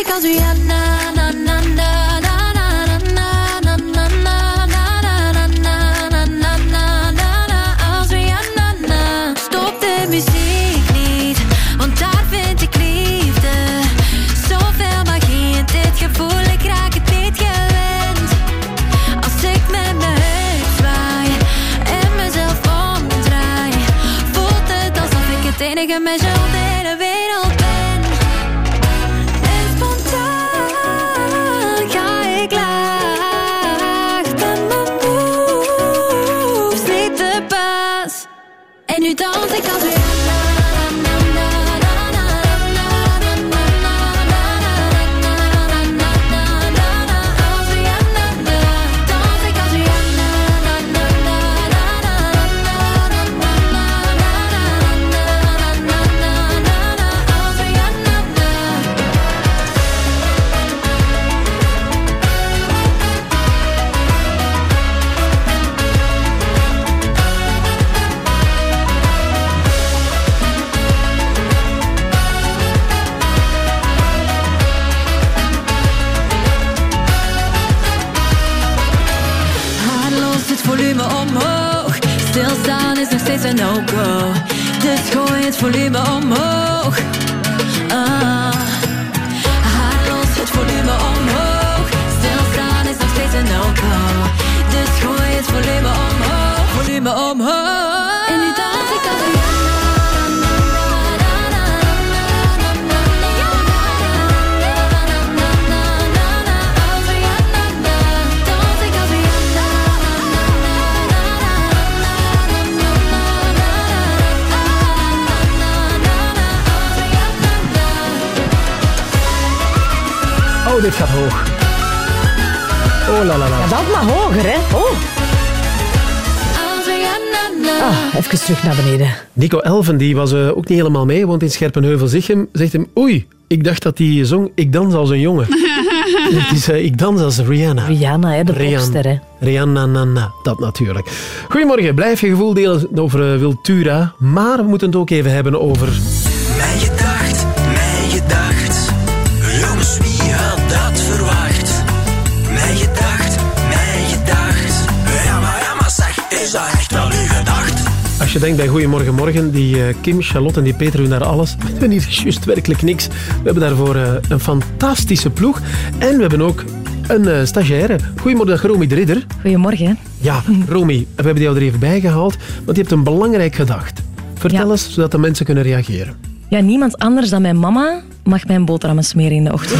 because Rihanna volume omhoog. Ah. Haarloos het volume omhoog. Stilstaan is nog steeds een no-go. Dus gooi het volume omhoog. Volume omhoog. Oh, dit gaat hoog. Oh la la la. Ja, dat maar hoger, hè? Oh. Ah, even terug naar beneden. Nico Elven die was eh, ook niet helemaal mee, woont in Scherpenheuvel-Zichem. Zegt hem, oei, ik dacht dat hij zong Ik dans als een jongen. Het is eh, Ik dans als Rihanna. Rihanna, hè, de Rihanna. popster, hè. Rihanna, na, na, dat natuurlijk. Goedemorgen, blijf je gevoel delen over eh, Wiltura. Maar we moeten het ook even hebben over... als je denkt bij Goedemorgen Morgen, die eh, Kim, Charlotte en die Peter doen daar alles. We doen hier juist werkelijk niks. We hebben daarvoor eh, een fantastische ploeg. En we hebben ook een eh, stagiaire. Goedemorgen, Romy de Ridder. Goedemorgen. Ja, Romy, we hebben jou er even bij gehaald, want je hebt een belangrijk gedacht. Vertel eens, zodat de mensen kunnen reageren. Ja, niemand anders dan mijn mama mag mijn boterhammen smeren in de ochtend.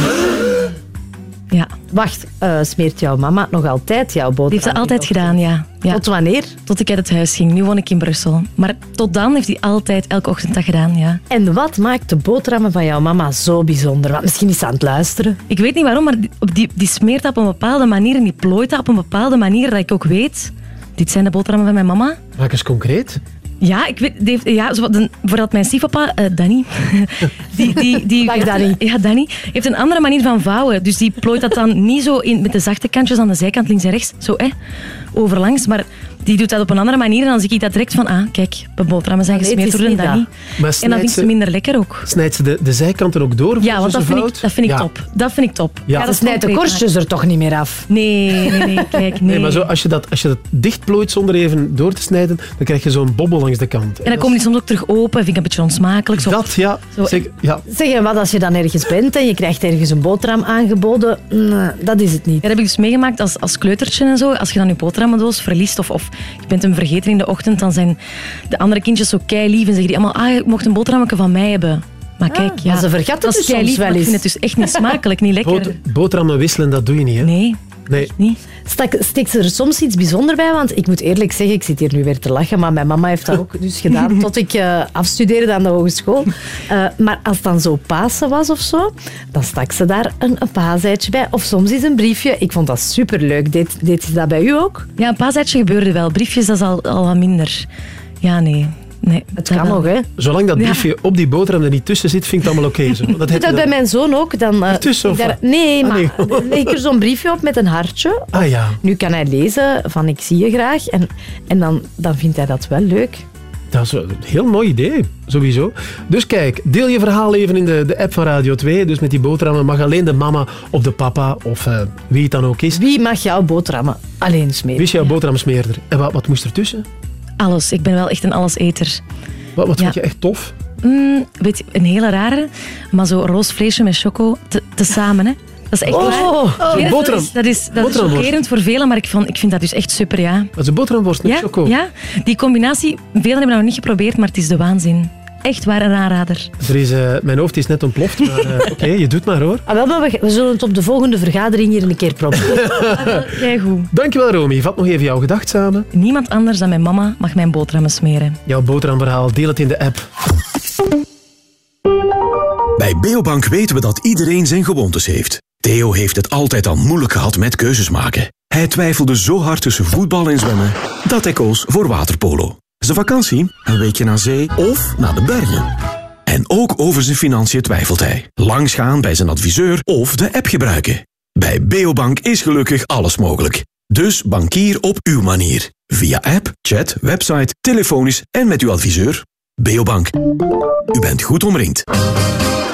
Ja. Wacht, eh, smeert jouw mama nog altijd jouw boterham? Die heeft ze altijd gedaan, ja. ja. Tot wanneer? Tot ik uit het huis ging. Nu woon ik in Brussel. Maar tot dan heeft hij altijd elke ochtend dat gedaan, ja. En wat maakt de boterhammen van jouw mama zo bijzonder? Want misschien is ze aan het luisteren. Ik weet niet waarom, maar die, die, die smeert dat op een bepaalde manier en die plooit dat op een bepaalde manier dat ik ook weet... Dit zijn de boterhammen van mijn mama. Maak eens concreet. Ja, ik weet, die ja zo, de, voordat mijn stiefpapa, eh Danny, die, die, die, Dag, Danny. Ja, Danny, heeft een andere manier van vouwen. Dus die plooit dat dan niet zo in, met de zachte kantjes aan de zijkant, links en rechts, zo hè, overlangs. Maar die doet dat op een andere manier en dan zie ik dat direct van, ah, kijk, de boterhammen zijn Nee, gesmeerd is door een niet Danny. Maar En dan snijdt vind ik ze- minder lekker ook. Snijdt ze de, de zijkanten ook door? Ja, want dat vind, ik, dat vind ik Ja. top. Dat vind ik top. Ja. Dat snijdt de korstjes er toch niet meer af? Nee, nee, nee, kijk, nee. Nee, maar zo, als, je dat, als je dat dichtplooit zonder even door te snijden, dan krijg je zo'n bobbel langs de kant. En dan komen die soms ook terug open, vind ik een beetje onsmakelijk. Zo. Dat, ja. Zo. Zeg, ja. Zeg, en wat als je dan ergens bent en je krijgt ergens een boterham aangeboden? Nee, dat is het niet. Ja, dat heb ik dus meegemaakt als, als kleutertje en zo. Als je dan je boterhammendoos verliest of, of je bent hem vergeten in de ochtend, dan zijn de andere kindjes zo kei lief en zeggen die allemaal, ah, je mocht een boterhammetje van mij hebben. Maar kijk, ja, ze vergat het dat dus soms wel maar Ik eens. vind het dus echt niet smakelijk, niet lekker. Boter- boterhammen wisselen, dat doe je niet, hè? Nee. Nee. Niet. Steekt ze er soms iets bijzonder bij? Want ik moet eerlijk zeggen, ik zit hier nu weer te lachen, maar mijn mama heeft dat ook dus gedaan tot ik eh, afstudeerde aan de hogeschool. Eh, maar als het dan zo Pasen was of zo, dan stak ze daar een, een paaseitje bij. Of soms is een briefje. Ik vond dat superleuk. Deed, deed ze dat bij u ook? Ja, een paaseitje gebeurde wel. Briefjes, dat is al, al wat minder. Ja, nee. Nee Het kan nog, hè? Zolang dat Ja. briefje op die boterham er niet tussen zit, vind ik het allemaal oké. zo. Dat heb Doe je dat dan- bij mijn zoon ook. Dan, eh, Ertussen, of daar- nee, Ah, maar nee. dan leg ik er zo'n briefje op met een hartje. Ah ja. Nu kan hij lezen van ik zie je graag. En, en dan, dan vindt hij dat wel leuk. Dat is een heel mooi idee, sowieso. Dus kijk, deel je verhaal even in de, de app van Radio 2. Dus met die boterhammen mag alleen de mama of de papa of eh, wie het dan ook is. Wie mag jouw boterhammen alleen smeren? Wie is jouw boterhamsmeerder? En wat, wat moest er tussen? Alles. Ik ben wel echt een alleseter. Wat, wat Ja. vond je echt tof? Mm, weet je, een hele rare, maar zo roos vleesje met choco, te, samen, hè. Dat is echt Oh, waar. oh, dat is, dat is, dat is Boterhamworst. chockerend voor velen, maar ik, vond, ik vind dat dus echt super, ja. Dat is een boterhamworst met Ja, choco. ja, die combinatie, velen hebben dat nog niet geprobeerd, maar het is de waanzin. Echt waar een aanrader. Er is, eh, mijn hoofd is net ontploft, maar eh, oké, je doet maar hoor. Ah, wel, maar we, we zullen het op de volgende vergadering hier een keer proberen. Kijk goed. Dankjewel Romy. Vat nog even jouw gedacht samen. Niemand anders dan mijn mama mag mijn boterhammen smeren. Jouw boterhamverhaal, deel het in de app. Bij Beobank weten we dat iedereen zijn gewoontes heeft. Theo heeft het altijd al moeilijk gehad met keuzes maken. Hij twijfelde zo hard tussen voetbal en zwemmen dat hij koos voor waterpolo. Zijn vakantie? Een weekje naar zee of naar de bergen. En ook over zijn financiën twijfelt hij. Langsgaan bij zijn adviseur of de app gebruiken. Bij Beobank is gelukkig alles mogelijk. Dus bankier op uw manier. Via app, chat, website, telefonisch en met uw adviseur. Beobank. U bent goed omringd.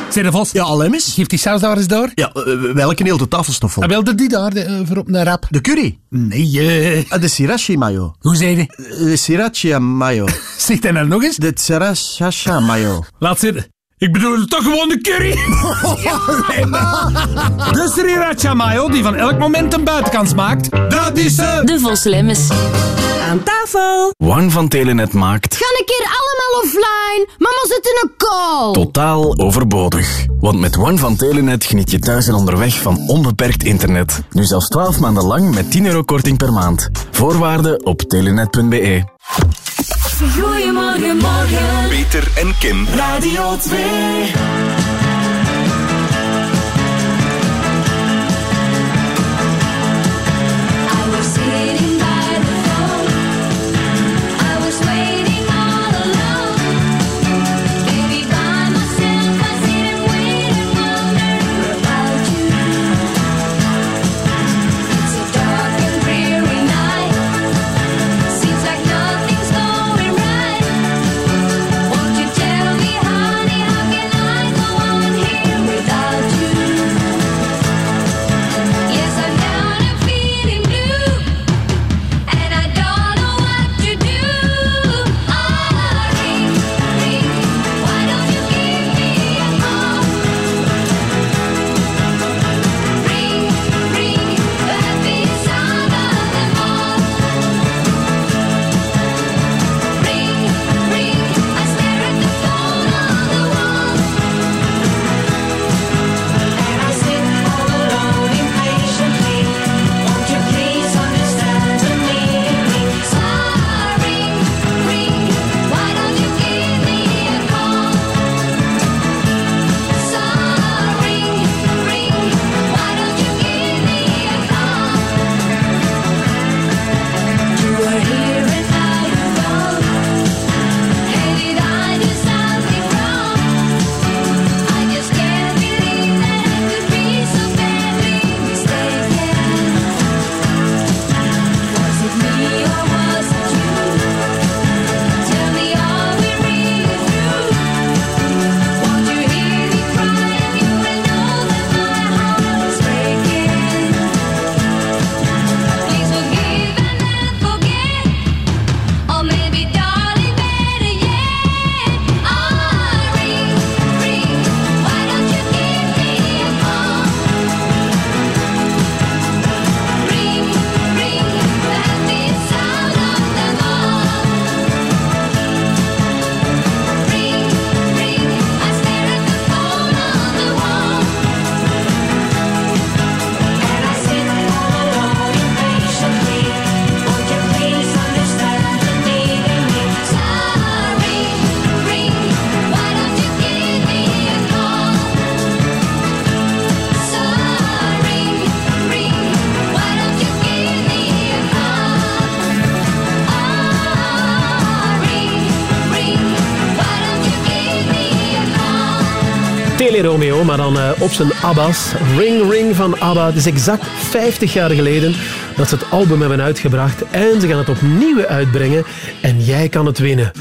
Zeg de Vos. Ja, Alemis. Geef die saus daar eens door. Ja, eh, welke heel de tafelstoffel? Ah, wilde die daar eh, voor op een rap? De curry? Nee, eh... de sriracha mayo. Hoe zei je? De sriracha mayo. Zeg dat nou nog eens? De sriracha mayo. Laat zitten. Ik bedoel toch gewoon de curry? de sriracha mayo die van elk moment een buitenkans maakt. Dat is ze. De Vos Lemmes. Aan tafel. One van Telenet maakt Ga een keer allemaal offline. Mama zit in een call. totaal overbodig. Want met One van Telenet geniet je thuis en onderweg van onbeperkt internet. Nu zelfs 12 maanden lang met 10 euro korting per maand. Voorwaarden op telenet.be. Goedemorgen, morgen. Peter en Kim. Radio 2. Op zijn Abba's. Ring Ring van ABBA. Het is exact 50 jaar geleden dat ze het album hebben uitgebracht. En ze gaan het opnieuw uitbrengen. En jij kan het winnen.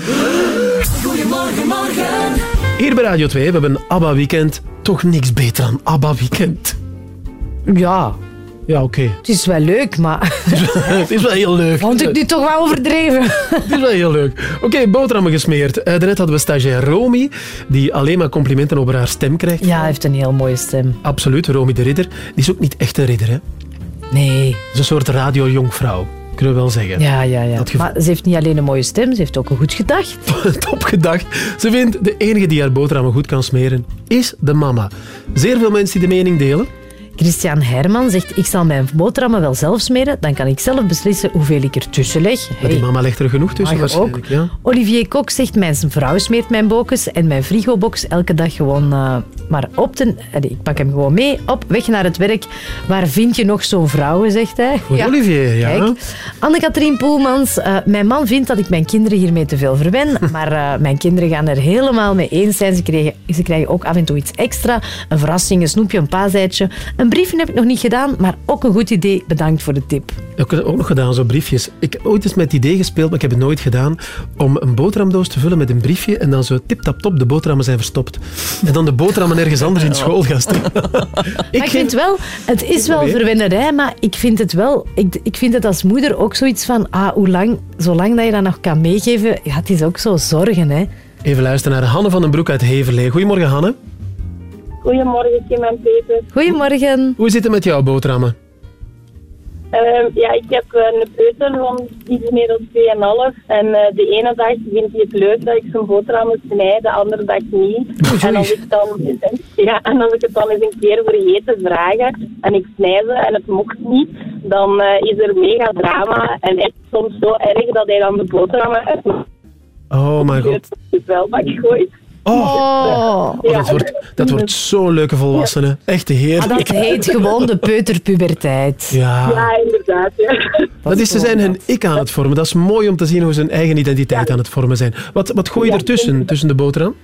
Goedemorgen, morgen. Hier bij Radio 2 we hebben een ABBA-weekend. Toch niks beter dan ABBA-weekend. Ja. Ja, oké. Het is wel leuk, maar... het is wel heel leuk. Vond ik nu toch wel overdreven? Het is wel heel leuk. Oké, boterhammen gesmeerd. Uh, daarnet hadden we stagiair Romy, die alleen maar complimenten over haar stem krijgt. Ja, hij heeft een heel mooie stem. Absoluut, Romy de Ridder. Die is ook niet echt een ridder, hè? Nee. Ze is een soort radiojonkvrouw, kunnen we wel zeggen. Ja, ja, ja. Maar ze heeft niet alleen een mooie stem, ze heeft ook een goed gedacht. Top gedacht. Ze vindt de enige die haar boterhammen goed kan smeren, is de mama. Zeer veel mensen die de mening delen. Christian Herman zegt, ik zal mijn boterhammen wel zelf smeren, dan kan ik zelf beslissen hoeveel ik ertussen leg. Maar die mama legt er genoeg tussen waarschijnlijk. Ja. Olivier Kok zegt, mijn vrouw smeert mijn bokens en mijn frigobox elke dag gewoon eh, maar op. Allee, ik pak hem gewoon mee, op, weg naar het werk. Waar vind je nog zo'n vrouwen, zegt hij. Goed, Olivier, ja. Kijk. Anne-Katrien Poelmans, eh, mijn man vindt dat ik mijn kinderen hiermee te veel verwen, maar eh, mijn kinderen gaan er helemaal mee eens zijn. Ze krijgen, ze krijgen ook af en toe iets extra. Een verrassing, een snoepje, een paaseitje. Een briefje heb ik nog niet gedaan, maar ook een goed idee. Bedankt voor de tip. Ik heb het ook nog gedaan, zo briefjes. Ik heb ooit eens met het idee gespeeld, maar ik heb het nooit gedaan, om een boterhamdoos te vullen met een briefje en dan zo tip-tap-top, de boterhammen zijn verstopt. En dan de boterhammen ergens anders in school gaan maar ik vind wel, het is wel verwennerij, maar ik vind het wel, ik, ik vind het als moeder ook zoiets van, ah, hoe lang, zolang dat je dat nog kan meegeven, ja, het is ook zo zorgen, hè. Even luisteren naar Hanne van den Broek uit Heverlee. Goedemorgen, Hanne. Goedemorgen, Kim en Peter. Goedemorgen. Hoe zit het met jouw boterhammen? Ehm, ja, ik heb eh, een peuter van iets meer dan 2,5. En eh, de ene dag vindt hij het leuk dat ik zijn boterhammen snijd, de andere dag niet. En als ik dan, ja, en als ik het dan eens een keer vergeten vragen en ik snij ze en het mocht niet, dan eh, is er mega drama. En echt soms zo erg dat hij dan de boterhammen uit Oh mijn god. de vuilbak gooit. Oh, Ja. dat, wordt, dat wordt zo'n leuke volwassene. Echt heerlijk. Maar dat heet gewoon de peuterpuberteit. Ja. Ja, inderdaad. Ja. Dat is, ze zijn hun ik aan het vormen. Dat is mooi om te zien hoe ze hun eigen identiteit aan het vormen zijn. Wat, wat gooi je Ja. ertussen, tussen de boterham?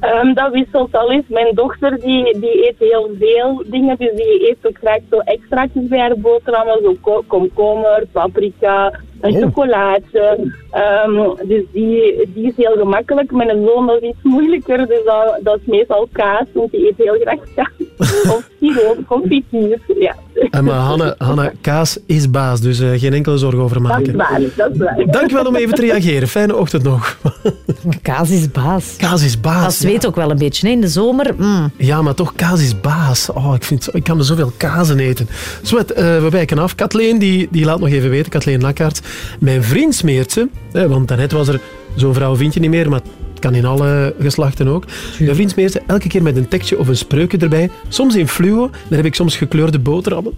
Ehm, dat wisselt al eens. Mijn dochter die, die eet heel veel dingen, dus die eet ook graag zo extraatjes bij haar boterhammen, zo ko- komkommer, paprika, een Oh. chocolaatje. Ehm, dus die, die is heel gemakkelijk. Mijn zoon is iets moeilijker, dus dat, dat is meestal kaas, want die eet heel graag kaas. of siroop, confituur, ja. En maar Hanne, Hanne, kaas is baas, dus eh, geen enkele zorgen over Dat is maken. waar, dat is waar. Dankjewel om even te reageren. Fijne ochtend nog. Kaas is baas. Kaas is baas. Dat zweet ook wel een beetje, hè, in de zomer. Mm. Ja, maar toch, kaas is baas. Oh, ik, vind, ik kan er zoveel kazen eten. Zwet, eh, we wijken af. Kathleen, die, die laat nog even weten. Kathleen Nakkaert. Mijn vriend smeert ze. Hè, want daarnet was er... Zo'n vrouw vind je niet meer, maar het kan in alle geslachten ook. Mijn vriend smeert ze elke keer met een tekstje of een spreukje erbij. Soms in fluo. Dan heb ik soms gekleurde boterhammen.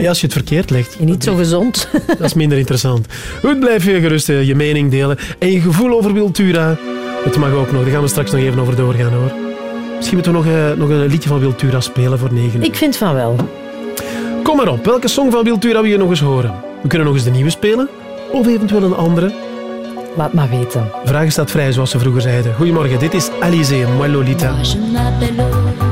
Ja, als je het verkeerd legt. Niet zo gezond. Dat is minder interessant. Goed, blijf je gerust eh, je mening delen. En je gevoel over Wiltura. Het mag ook nog. Daar gaan we straks nog even over doorgaan hoor. Misschien moeten we nog, eh, nog een liedje van Wiltura spelen voor negen. Ik vind van wel. Kom maar op. Welke song van Wiltura wil je nog eens horen? We kunnen nog eens de nieuwe spelen. Of eventueel een andere. Laat maar weten. Vragen staat vrij, zoals ze vroeger zeiden. Goedemorgen, dit is Alizé, Moi Lolita. Je m'appelle Lolita.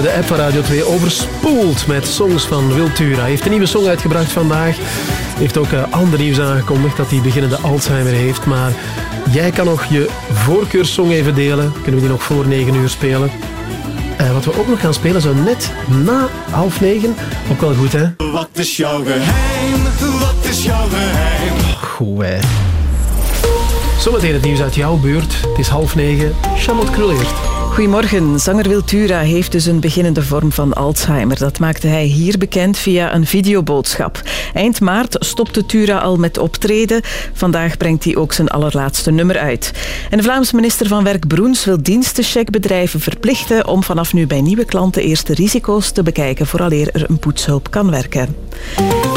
De app van Radio 2 overspoeld met songs van Wiltura. Hij heeft een nieuwe song uitgebracht vandaag. Heeft ook eh, ander nieuws aangekondigd dat hij beginnende Alzheimer heeft. Maar jij kan nog je voorkeurssong even delen. Kunnen we die nog voor 9 uur spelen? Eh, wat we ook nog gaan spelen, zo net na half negen. Ook wel goed, hè? Wat is jouw geheim? Wat is jouw geheim? Goed, hè. Zometeen het nieuws uit jouw buurt. Het is half negen. Charlotte Krul eerst. Goedemorgen. Zanger Wiltura heeft dus een beginnende vorm van Alzheimer. Dat maakte hij hier bekend via een videoboodschap. Eind maart stopte Tura al met optreden. Vandaag brengt hij ook zijn allerlaatste nummer uit. En de Vlaamse minister van Werk Broens wil dienstencheckbedrijven verplichten om vanaf nu bij nieuwe klanten eerst de risico's te bekijken vooraleer er een poetshulp kan werken.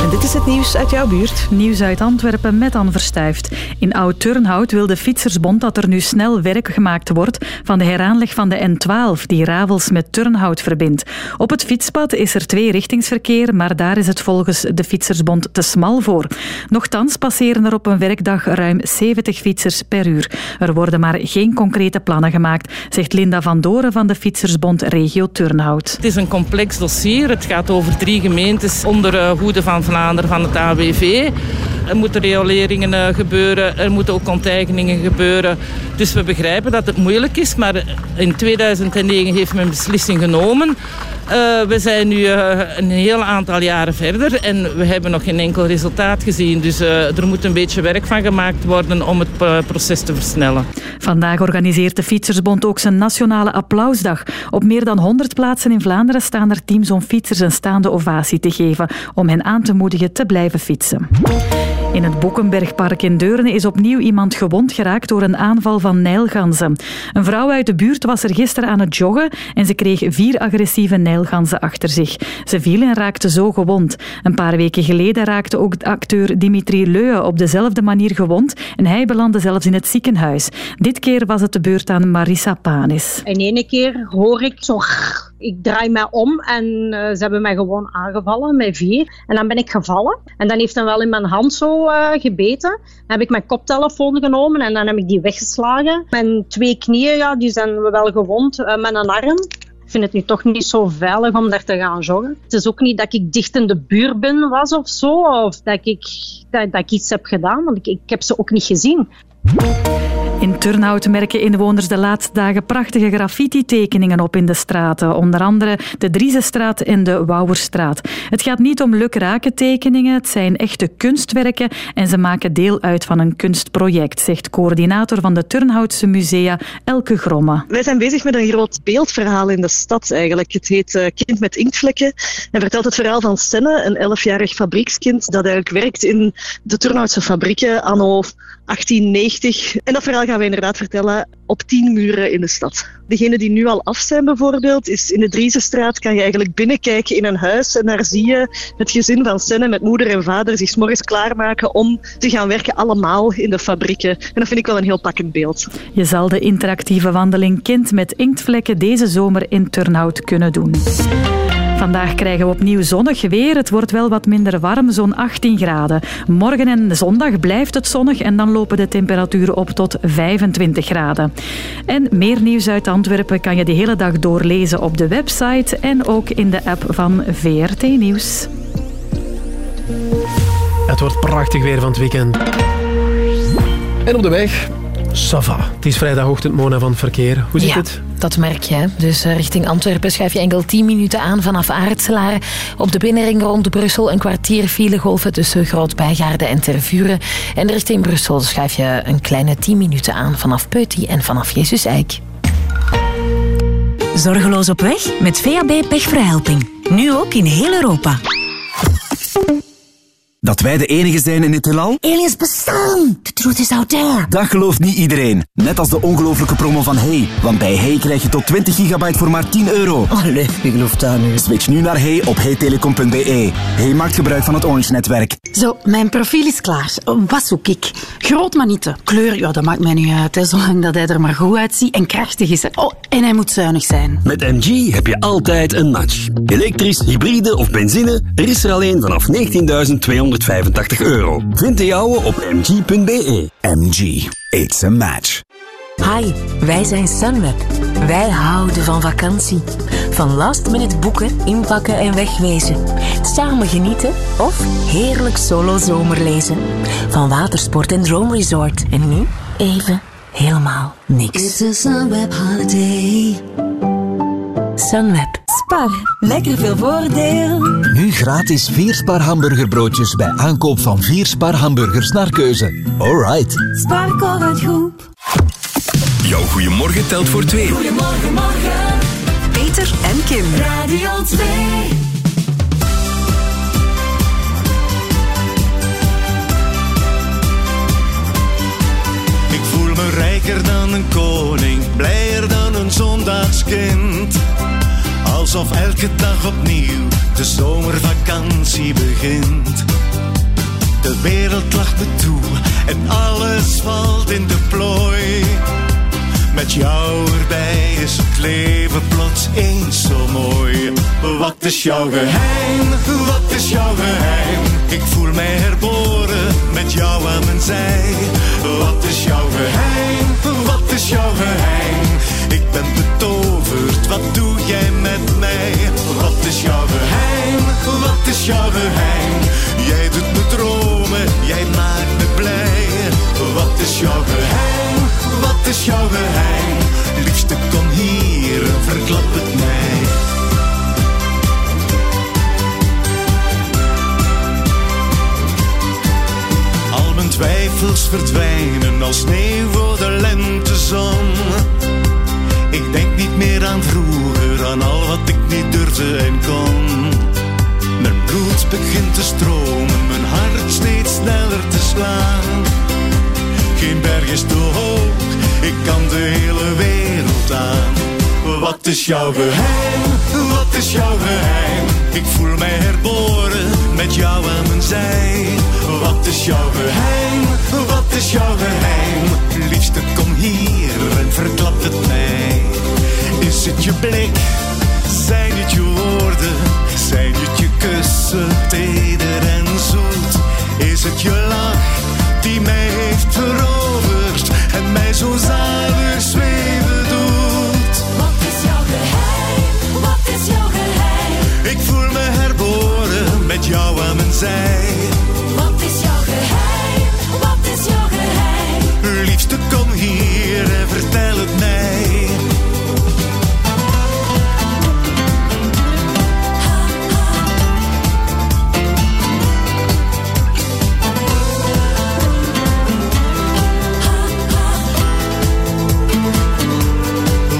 En dit is het nieuws uit jouw buurt. Nieuws uit Antwerpen met Anne Verstuift. In Oud-Turnhout wil de Fietsersbond dat er nu snel werk gemaakt wordt van de heraanleg van de N12, die Ravels met Turnhout verbindt. Op het fietspad is er tweerichtingsverkeer, maar daar is het volgens de Fietsersbond te smal voor. Nochtans passeren er op een werkdag ruim 70 fietsers per uur. Er worden maar geen concrete plannen gemaakt, zegt Linda van Doren van de Fietsersbond Regio Turnhout. Het is een complex dossier. Het gaat over drie gemeentes onder eh, hoede van Vlaanderen van het AWV. Er moeten rioleringen eh, gebeuren, er moeten ook onteigeningen gebeuren. Dus we begrijpen dat het moeilijk is, maar in 2009 heeft men een beslissing genomen. Eh, we zijn nu eh, een heel aantal jaren verder en we hebben nog geen enkel resultaat gezien. Dus eh, er moet een beetje werk van gemaakt worden om het proces te versnellen. Vandaag organiseert de Fietsersbond ook zijn nationale applausdag. Op meer dan 100 plaatsen in Vlaanderen staan er teams om fietsers een staande ovatie te geven, om hen aan te moedigen te blijven fietsen. In het Boekenbergpark in Deurne is opnieuw iemand gewond geraakt door een aanval van nijlganzen. Een vrouw uit de buurt was er gisteren aan het joggen en ze kreeg vier agressieve nijlganzen achter zich. Ze viel en raakte zo gewond. Een paar weken geleden raakte ook acteur Dimitri Leu op dezelfde manier gewond en hij belandde zelfs in het ziekenhuis. Dit keer was het de beurt aan Marissa Panis. In ene keer hoor ik zo... Ik draai mij om en eh, ze hebben mij gewoon aangevallen met vier. En dan ben ik gevallen. En dan heeft hij wel in mijn hand zo eh, gebeten. Dan heb ik mijn koptelefoon genomen en dan heb ik die weggeslagen. Mijn twee knieën, ja, die zijn wel gewond. eh, met een arm. Ik vind het nu toch niet zo veilig om daar te gaan joggen. Het is ook niet dat ik dicht in de buurt was of zo. Of dat ik, dat, dat ik iets heb gedaan, want ik, ik heb ze ook niet gezien. In Turnhout merken inwoners de laatste dagen prachtige graffiti-tekeningen op in de straten. Onder andere de Driezenstraat en de Wouwerstraat. Het gaat niet om lukrake tekeningen, het zijn echte kunstwerken en ze maken deel uit van een kunstproject, zegt coördinator van de Turnhoutse musea Elke Gromme. Wij zijn bezig met een groot beeldverhaal in de stad eigenlijk. Het heet eh, Kind met inktvlekken en vertelt het verhaal van Senne, een elfjarig fabriekskind dat eigenlijk werkt in de Turnhoutse fabrieken anno 1890. En dat verhaal gaan we inderdaad vertellen op tien muren in de stad. Degene die nu al af zijn bijvoorbeeld, is in de Driezenstraat kan je eigenlijk binnenkijken in een huis en daar zie je het gezin van Senne met moeder en vader zich morgens klaarmaken om te gaan werken allemaal in de fabrieken. En dat vind ik wel een heel pakkend beeld. Je zal de interactieve wandeling Kind met inktvlekken deze zomer in Turnhout kunnen doen. Vandaag krijgen we opnieuw zonnig weer. Het wordt wel wat minder warm, zo'n 18 graden. Morgen en zondag blijft het zonnig en dan lopen de temperaturen op tot 25 graden. En meer nieuws uit Antwerpen kan je de hele dag doorlezen op de website en ook in de app van VRT Nieuws. Het wordt prachtig weer van het weekend. En op de weg, Sava. Het is vrijdagochtend, Mona van het verkeer. Hoe zit Ja, het? Dat merk je. Dus eh, richting Antwerpen schuif je enkel 10 minuten aan vanaf Aartselaren. Op de binnenring rond Brussel een kwartier filegolven tussen Groot-Bijgaarde en Tervuren. En richting Brussel schuif je een kleine 10 minuten aan vanaf Peuty en vanaf Jezus Eik. Zorgeloos op weg met VAB Pechverhelping. Nu ook in heel Europa. Dat wij de enige zijn in het heelal? Aliens bestaan! The truth is out there. Dat gelooft niet iedereen. Net als de ongelofelijke promo van Hey. Want bij Hey krijg je tot 20 gigabyte voor maar 10 euro. Allee, ik geloof dat nu. Switch nu naar Hey op heytelecom.be. Hey maakt gebruik van het Orange-netwerk. Zo, mijn profiel is klaar. Wat zoek ik? Groot maar niet te. Kleur, ja, dat maakt mij niet uit. Hè, zolang dat hij er maar goed uitziet en krachtig is. hè. Oh, en hij moet zuinig zijn. Met MG heb je altijd een match. Elektrisch, hybride of benzine, er is er alleen vanaf 19.285 euro. Vind de jouwe op mg.be. MG. It's a match. Hi, wij zijn Sunweb. Wij houden van vakantie. Van last minute boeken, inpakken en wegwezen. Samen genieten of heerlijk solo zomerlezen. Van watersport en droomresort. En nu even helemaal niks. It's a Sunweb holiday. Sunweb. Spar. Lekker veel voordeel. Nu gratis 4 Spar hamburgerbroodjes bij aankoop van 4 Spar hamburgers naar keuze. Alright. Sparkle groep. Jouw goeiemorgen telt voor twee. Goedemorgen, morgen. Peter en Kim. Radio 2. Ik voel me rijker dan een koning, blijer dan een zondagskind. Alsof elke dag opnieuw de zomervakantie begint. De wereld lacht me toe en alles valt in de plooi. Met jou erbij is het leven plots eens zo mooi. Wat is jouw geheim? Wat is jouw geheim? Ik voel mij herboren met jou aan mijn zij. Wat is jouw geheim? Wat is jouw geheim? Ik ben betoverd, wat doe jij met mij? Wat is jouw geheim? Wat is jouw geheim? Jij doet me dromen, jij maakt me blij. Wat is jouw geheim? Wat is jouw geheim? Liefste kom hier en verklap het mij. Al mijn twijfels verdwijnen als sneeuw voor de lentezon. Ik denk niet meer aan vroeger, aan al wat ik niet durfde en kon. Mijn bloed begint te stromen, mijn hart steeds sneller te slaan. Geen berg is te hoog, ik kan de hele wereld aan. Wat is jouw geheim? Wat is jouw geheim? Ik voel mij herboren met jou aan mijn zij. Wat is jouw geheim? Wat is jouw geheim? Liefste kom hier en verklap het mij. Is het je blik? Zijn het je woorden? Zijn het je kussen, teder en zoet? Is het je lach die mij heeft veroverd en mij zo zalig zweven doet? Wat is jouw geheim? Wat is jouw geheim? Ik voel me herboren met jou aan mijn zij. Liefste kom hier en vertel het mij.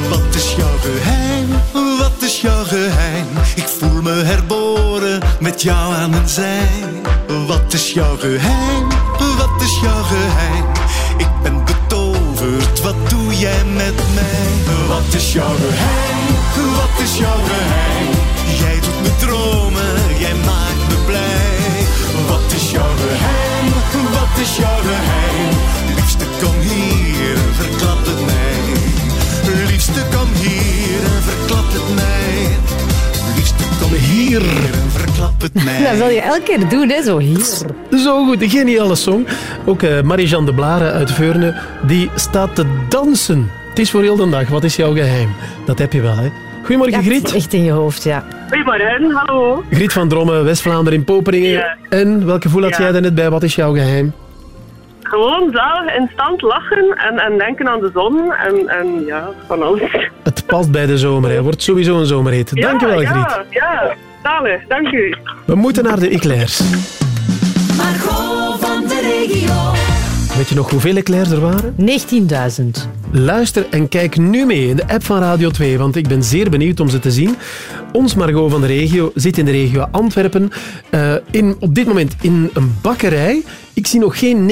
Wat is jouw geheim? Wat is jouw geheim? Ik voel me herboren met jou aan mijn zij. Wat is jouw geheim? Wat is jouw geheim? Ik ben betoverd, wat doe jij met mij? Wat is jouw geheim? Wat is jouw geheim? Jij doet me dromen, jij maakt me blij. Wat is jouw geheim? Wat is jouw geheim? Liefste kom hier hier verklap het mij. Dat wil je elke keer doen, hè? Zo hier. Zo goed, een geniale song. Ook eh Marie-Jeanne de Blaren uit Veurne, die staat te dansen. Het is voor heel de dag. Wat is jouw geheim? Dat heb je wel, hè? Goedemorgen, Ja, Griet. Echt in je hoofd, ja. Goedemorgen, hallo. Griet van Dromme, West-Vlaanderen in Poperingen. Ja. En welk gevoel had Ja. jij daarnet bij? Wat is jouw geheim? Gewoon zalig instant lachen en, en denken aan de zon en, en ja, van alles. Het past bij de zomer, hè. Wordt sowieso een zomerhit. Dankjewel, ja, Griet. Ja, ja, zalig, dank u. We moeten naar de eclairs. Margot van de regio. Weet je nog hoeveel eclairs er waren? 19.000. Luister en kijk nu mee in de app van Radio 2, want ik ben zeer benieuwd om ze te zien. Ons Margot van de regio zit in de regio Antwerpen, eh, in, op dit moment in een bakkerij. Ik zie nog geen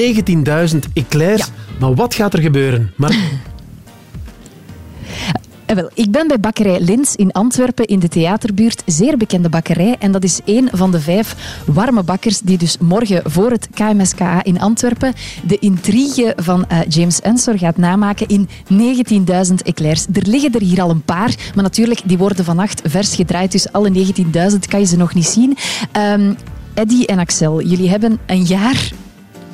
19.000 eclairs, maar wat gaat er gebeuren? Maar Eh, wel, ik ben bij bakkerij Lins in Antwerpen in de theaterbuurt. Zeer bekende bakkerij. En dat is één van de vijf warme bakkers die dus morgen voor het KMSKA in Antwerpen de intrigue van eh, James Ensor gaat namaken in 19.000 eclairs. Er liggen er hier al een paar, maar natuurlijk, die worden vannacht vers gedraaid. Dus alle 19.000 kan je ze nog niet zien. Ehm Eddy en Axel, jullie hebben een jaar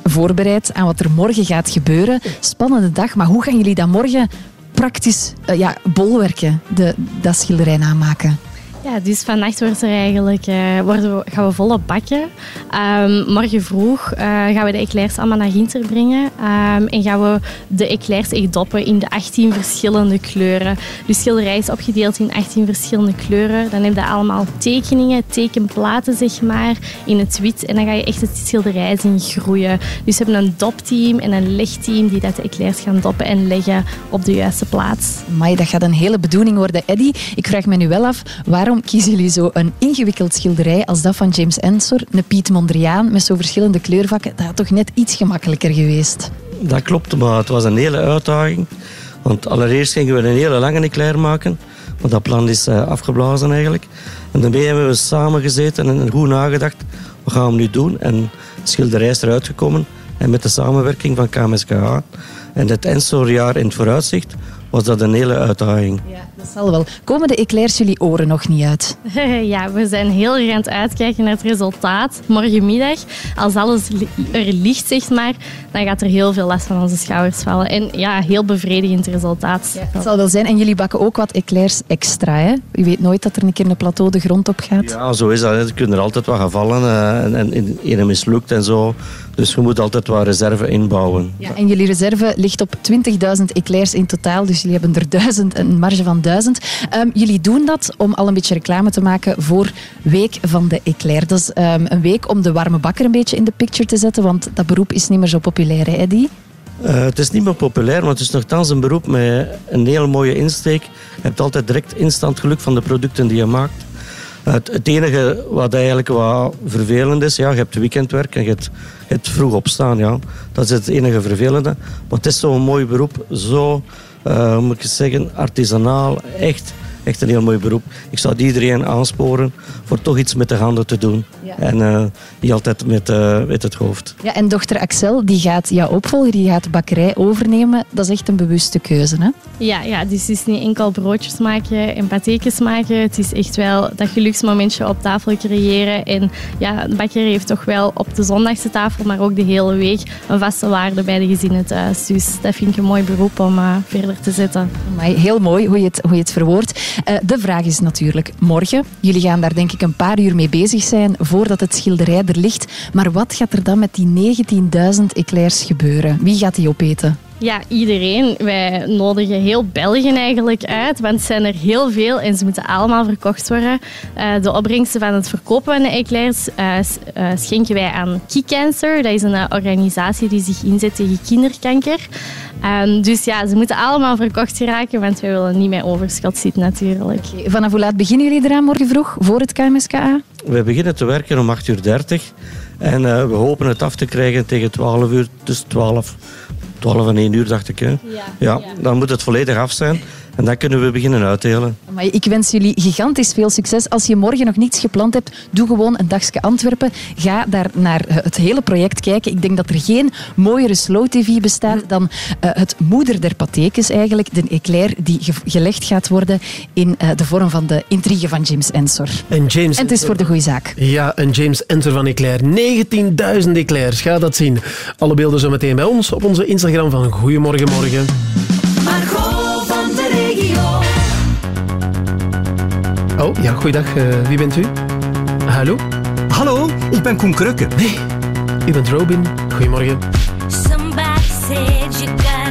voorbereid aan wat er morgen gaat gebeuren. Spannende dag, maar hoe gaan jullie dat morgen praktisch eh, ja, bolwerken, de, dat schilderij namaken? Ja, dus vannacht wordt er eigenlijk, eh, worden we, gaan we volop bakken. Ehm, morgen vroeg eh, gaan we de eclairs allemaal naar Ginter brengen. Ehm, en gaan we de eclairs echt doppen in de 18 verschillende kleuren. Dus schilderij is opgedeeld in 18 verschillende kleuren. Dan heb je allemaal tekeningen, tekenplaten zeg maar, in het wit. En dan ga je echt het schilderij zien groeien. Dus we hebben een dopteam en een legteam die dat de eclairs gaan doppen en leggen op de juiste plaats. Maar dat gaat een hele bedoeling worden, Eddy. Ik vraag me nu wel af, waarom kiezen jullie zo een ingewikkeld schilderij als dat van James Ensor, een Piet Mondriaan met zo verschillende kleurvakken? Dat had toch net iets gemakkelijker geweest? Dat klopt, maar het was een hele uitdaging. Want allereerst gingen we een hele lange eclair maken. Maar dat plan is eh, afgeblazen eigenlijk. En daarmee hebben we samen gezeten en goed nagedacht. Wat gaan we nu doen? En het schilderij is eruit gekomen. En met de samenwerking van KMSKA en het Ensor-jaar in het vooruitzicht was dat een hele uitdaging. Dat zal wel. Komen de eclairs jullie oren nog niet uit? ja, we zijn heel erg aan het uitkijken naar het resultaat. Morgenmiddag, als alles er ligt, zeg maar, dan gaat er heel veel last van onze schouders vallen. En ja, heel bevredigend resultaat. Het zal wel zijn. En jullie bakken ook wat eclairs extra, hè? Je weet nooit dat er een keer een plateau de grond op gaat. Ja, zo is dat. hè. Er kunnen er altijd wat gaan vallen eh, en, en in- ene mislukt en zo. Dus je moet altijd wat reserve inbouwen. Ja, en jullie reserve ligt op 20.000 eclairs in totaal, dus jullie hebben er 1000, een marge van 1000. Ehm, jullie doen dat om al een beetje reclame te maken voor Week van de Eclair. Dat is ehm, een week om de warme bakker een beetje in de picture te zetten, want dat beroep is niet meer zo populair, hè, Eddy? Eh, het is niet meer populair, maar het is nogthans een beroep met een heel mooie insteek. Je hebt altijd direct instant geluk van de producten die je maakt. Het, het enige wat eigenlijk wat vervelend is, ja, je hebt weekendwerk en je hebt, je hebt vroeg opstaan. Ja. Dat is het enige vervelende. Maar het is zo'n mooi beroep, zo, eh, moet ik zeggen, artisanaal, echt, echt een heel mooi beroep. Ik zou iedereen aansporen voor toch iets met de handen te doen. Ja. En eh, niet altijd met, eh, met het hoofd. Ja, en dochter Axel, die gaat jou opvolgen, die gaat de bakkerij overnemen. Dat is echt een bewuste keuze, hè? Ja, ja, dus het is niet enkel broodjes maken en patékjes maken. Het is echt wel dat geluksmomentje op tafel creëren. En ja, de bakker heeft toch wel op de zondagse tafel, maar ook de hele week, een vaste waarde bij de gezinnen thuis. Dus dat vind ik een mooi beroep om eh, verder te zetten. Maar heel mooi hoe je het, hoe je het verwoordt. Eh, de vraag is natuurlijk morgen. Jullie gaan daar denk ik een paar uur mee bezig zijn voordat het schilderij er ligt. Maar wat gaat er dan met die 19.000 eclairs gebeuren? Wie gaat die opeten? Ja, iedereen. Wij nodigen heel België eigenlijk uit, want het zijn er heel veel en ze moeten allemaal verkocht worden. Eh, de opbrengsten van het verkopen van de eclairs eh, eh, schenken wij aan Key Cancer. Dat is een organisatie die zich inzet tegen kinderkanker. Ehm, dus ja, ze moeten allemaal verkocht geraken, want wij willen niet met overschot zitten natuurlijk. Vanaf hoe laat beginnen jullie eraan morgen vroeg, voor het KMSKA? We beginnen te werken om 8.30 uur. En eh, we hopen het af te krijgen tegen 12 uur, tussen 12, 12 en 1 uur, dacht ik. Hè? Ja, dan moet het volledig af zijn. En dan kunnen we beginnen uitdelen. Maar ik wens jullie gigantisch veel succes. Als je morgen nog niets gepland hebt, doe gewoon een dagje Antwerpen. Ga daar naar het hele project kijken. Ik denk dat er geen mooiere slow tv bestaat dan eh, het moeder der pathekes eigenlijk. De eclair die ge- gelegd gaat worden in eh, de vorm van de intrigue van James Ensor. En James... En het is voor de goede zaak. Ja, een James Enter van Eclair. 19.000 eclairs, ga dat zien. Alle beelden zo meteen bij ons op onze Instagram van Goedemorgen Morgen. Margot Oh, ja, goeiedag. eh, wie bent u? Hallo? Hallo, ik ben Koen Krukke. Nee, u bent Robin. Goedemorgen. Somebody said you got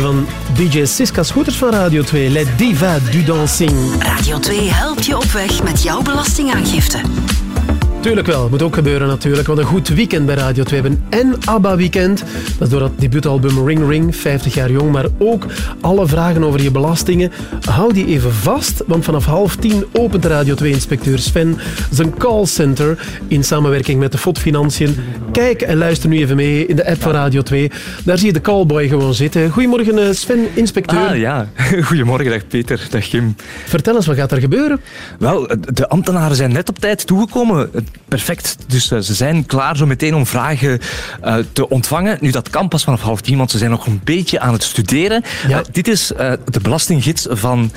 van DJ Siska Scooters van Radio 2. Le Diva du Dancing. Radio 2 helpt je op weg met jouw belastingaangifte. Tuurlijk wel, moet ook gebeuren natuurlijk. Want een goed weekend bij Radio 2 hebben. En ABBA Weekend. Dat is door dat debuutalbum Ring Ring, 50 jaar jong. Maar ook alle vragen over je belastingen. Hou die even vast, want vanaf half tien opent Radio 2-inspecteur Sven zijn callcenter in samenwerking met de FOD Financiën. Kijk en luister nu even mee in de app van Radio 2. Daar zie je de callboy gewoon zitten. Goedemorgen eh, Sven, inspecteur. Ah ja, goedemorgen, dag Peter, dag Kim. Vertel eens, wat gaat er gebeuren? Wel, de ambtenaren zijn net op tijd toegekomen. Perfect. Dus eh, ze zijn klaar zo meteen om vragen eh, te ontvangen. Nu, dat kan pas vanaf half tien, want ze zijn nog een beetje aan het studeren. Dit is de belastinggids van...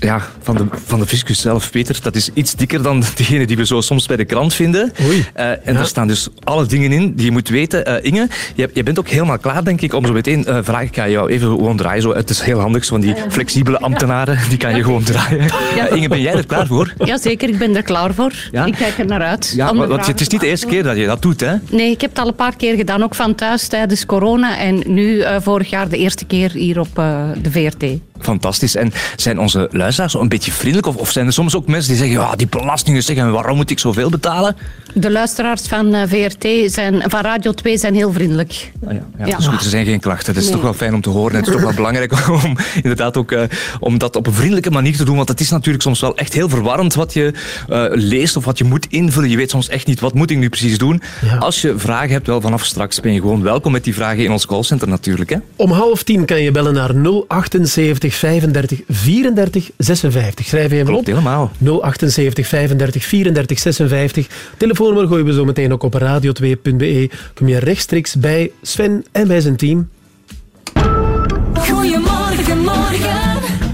Ja, van de, van de fiscus zelf, Peter. Dat is iets dikker dan degene die we zo soms bij de krant vinden. Eh, en daar staan dus alle dingen in die je moet weten. Eh, Inge, je, je bent ook helemaal klaar, denk ik, om zo meteen eh, vragen. Ik ga jou even gewoon draaien. Zo. Het is heel handig, zo van die flexibele ambtenaren. Die kan je gewoon draaien. Inge, ben jij er klaar voor? Jazeker, ik ben er klaar voor. Ik kijk er naar uit. Ja, want het is niet de eerste keer dat je dat doet, hè? Nee, ik heb het al een paar keer gedaan, ook van thuis tijdens corona. En nu eh, vorig jaar de eerste keer hier op eh, de VRT. Fantastisch. En zijn onze luisteraars zo een beetje vriendelijk? Of, of zijn er soms ook mensen die zeggen, ja, die belastingen zeggen, waarom moet ik zoveel betalen? De luisteraars van eh, VRT, zijn, van Radio 2, zijn heel vriendelijk. Ja, dat is goed, er zijn geen klachten. Dat is Nee. toch wel fijn om te horen. En het is toch wel belangrijk om inderdaad ook eh, om dat op een vriendelijke manier te doen. Want het is natuurlijk soms wel echt heel verwarrend wat je eh, leest of wat je moet invullen. Je weet soms echt niet, wat moet ik nu precies doen? Als je vragen hebt, wel vanaf straks ben je gewoon welkom met die vragen in ons callcenter natuurlijk. Hè? Om half tien kan je bellen naar 078 35 34 56. Schrijf je hem Klopt, op. helemaal. 078 35 34 56. Telefoonnummer gooien we zo meteen ook op radio2.be. Kom je rechtstreeks bij Sven en bij zijn team. Goedemorgen, morgen.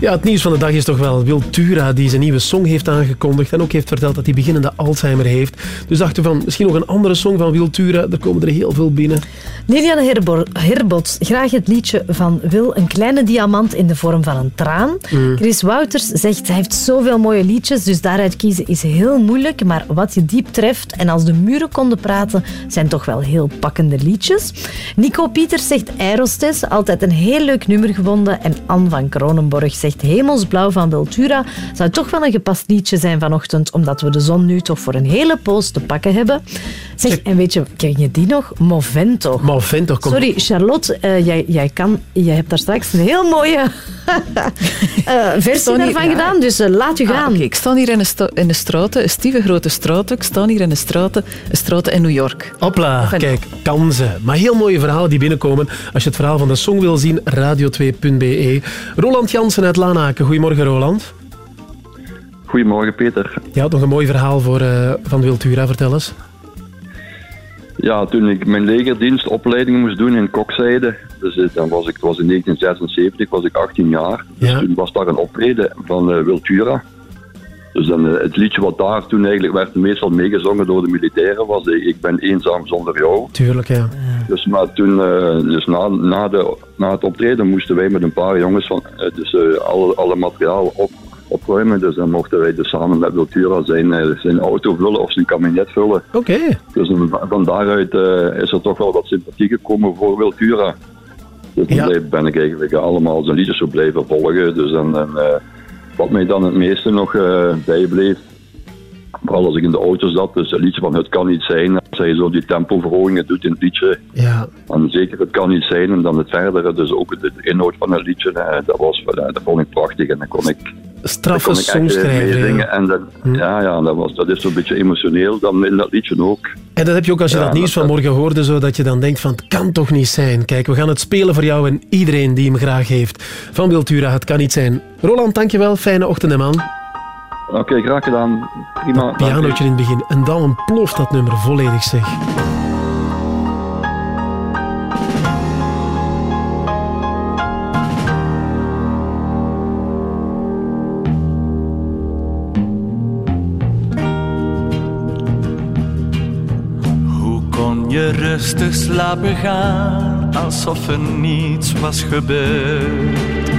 Ja, het nieuws van de dag is toch wel Wil Tura die zijn nieuwe song heeft aangekondigd en ook heeft verteld dat hij beginnende Alzheimer heeft. Dus dachten we van misschien nog een andere song van Wil Tura. Er komen er heel veel binnen. Liliane Herbo- Herbots, graag het liedje van Wil, een kleine diamant in de vorm van een traan. Mm. Chris Wouters zegt, hij heeft zoveel mooie liedjes, dus daaruit kiezen is heel moeilijk. Maar wat je diep treft en als de muren konden praten, zijn toch wel heel pakkende liedjes. Nico Pieters zegt Aerostes, altijd een heel leuk nummer gevonden. En Anne van Kronenborg zegt Hemelsblauw van Wiltura. Zou toch wel een gepast liedje zijn vanochtend, omdat we de zon nu toch voor een hele poos te pakken hebben. Zeg, en weet je, ken je die nog? Movento. Movento komt. Sorry, Charlotte, eh, jij, jij, kan, jij hebt daar straks een heel mooie eh, versie daarvan ja. gedaan, dus eh, laat u Ah, gaan. ik sta hier in een, sto- in een straten, een stieve grote straten. Ik sta hier in een straten, een straten in New York. Hopla, kijk, kansen. Maar heel mooie verhalen die binnenkomen. Als je het verhaal van de song wil zien, radio2.be. Roland Jansen uit Lanaken. Goedemorgen, Roland. Goedemorgen, Peter. Je had nog een mooi verhaal voor, eh, van Wiltura. Vertel eens. Ja, toen ik mijn legerdienstopleiding moest doen in Kokzijde, dus eh, dan was ik, het was in 1976, was ik 18 jaar. Dus toen was daar een optreden van eh, Wiltura. Dus dan, eh, het liedje wat daar toen eigenlijk werd meestal meegezongen door de militairen was eh, Ik ben eenzaam zonder jou. Tuurlijk, ja. Dus, maar toen, eh, dus na, na, de, na het optreden moesten wij met een paar jongens van, dus, eh, alle, alle materiaal op, opruimen. Dus dan mochten wij dus samen met Wiltura zijn, eh, zijn auto vullen of zijn kabinet vullen. Oké. Dus van daaruit eh, is er toch wel wat sympathie gekomen voor Wiltura. Dus dan ben ik eigenlijk allemaal zijn liedjes zo blijven volgen. Dus dan, dan, eh, wat mij dan het meeste nog eh, bijbleef, Vooral als ik in de auto zat, dus het liedje van Het kan niet zijn. Als hij zo die tempoverhogingen doet in het liedje. Ja. En zeker Het kan niet zijn. En dan het verdere, dus ook de inhoud van het liedje. dat, was, dat vond ik prachtig. En dan kon ik... Straffe songschrijver. En dan, ja, ja dat, was, dat is zo'n beetje emotioneel dan in dat liedje ook. En dat heb je ook als je Ja, dat nieuws dat- van morgen hoorde, zo dat je dan denkt van het kan toch niet zijn. Kijk, we gaan het spelen voor jou en iedereen die hem graag heeft. Van Wiltura, het kan niet zijn. Roland, dankjewel. Fijne ochtend, hè, man. Oké, graag gedaan. Prima. Pianootje in het begin. En dan ontploft dat nummer volledig, zeg. Je rustig slapen gaan alsof er niets was gebeurd?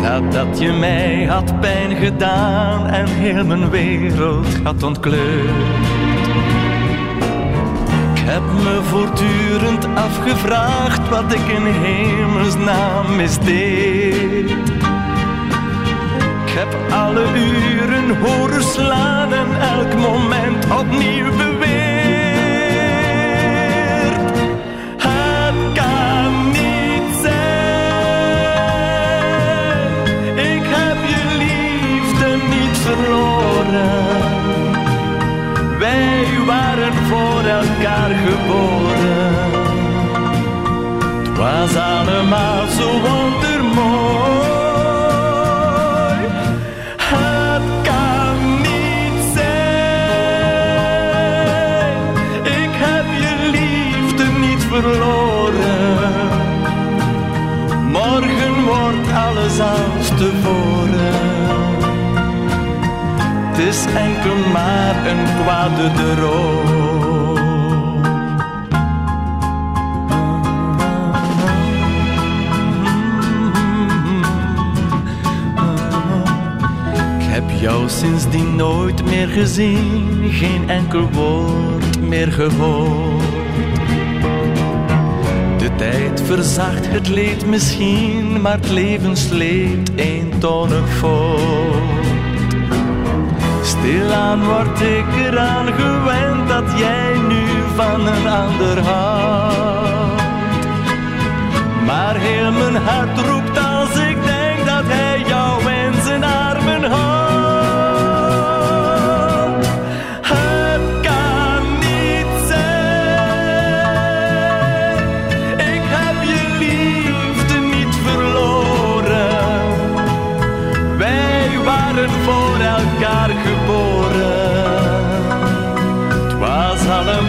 Nadat je mij had pijn gedaan en heel mijn wereld had ontkleurd. Ik heb me voortdurend afgevraagd wat ik in hemelsnaam misdeed. Ik heb alle uren horen slaan en elk moment opnieuw beweerd. Voor elkaar geboren. Het was allemaal zo wondermooi. Het kan niet zijn. Ik heb je liefde niet verloren. Morgen wordt alles als tevoren. Het is enkel maar een kwade droom. Jou sindsdien nooit meer gezien, geen enkel woord meer gehoord. De tijd verzacht het leed misschien, maar het leven sleept eentonig voort. Stilaan word ik eraan gewend dat jij nu van een ander houdt. Maar heel mijn hart roept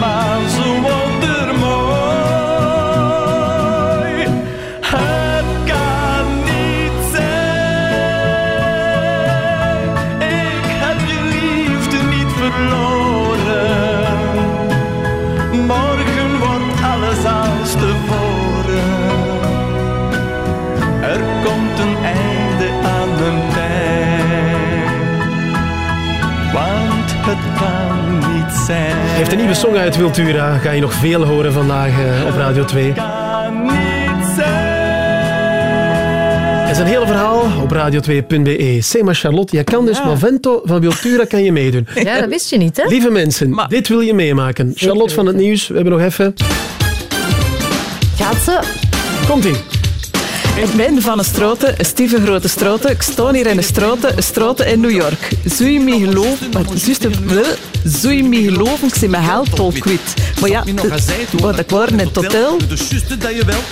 allemaal zo wondermooi. Het kan niet zijn. Ik heb je liefde niet verloren. Morgen wordt alles als tevoren. Er komt een einde aan mijn pijn. Want het kan niet zijn. Heeft een nieuwe song uit Wiltura. Ga je nog veel horen vandaag eh, op Radio 2. Kan niet zijn. En zijn hele verhaal op radio2.be. Zeg maar Charlotte, jij kan dus Movento van Wiltura kan je meedoen. Ja, dat wist je niet, hè? Lieve mensen, dit wil je meemaken. Charlotte van het Nieuws, we hebben nog even... Gaat ze? Komt-ie. Ik ben van een strote, een stieve grote strote. Ik sta hier in een strote, een strote in New York. Zou je me geloven? Zuster, bleh. zou je me geloven? Ik zie mijn geld al kwijt. Maar ja, wat ik waar in het hotel.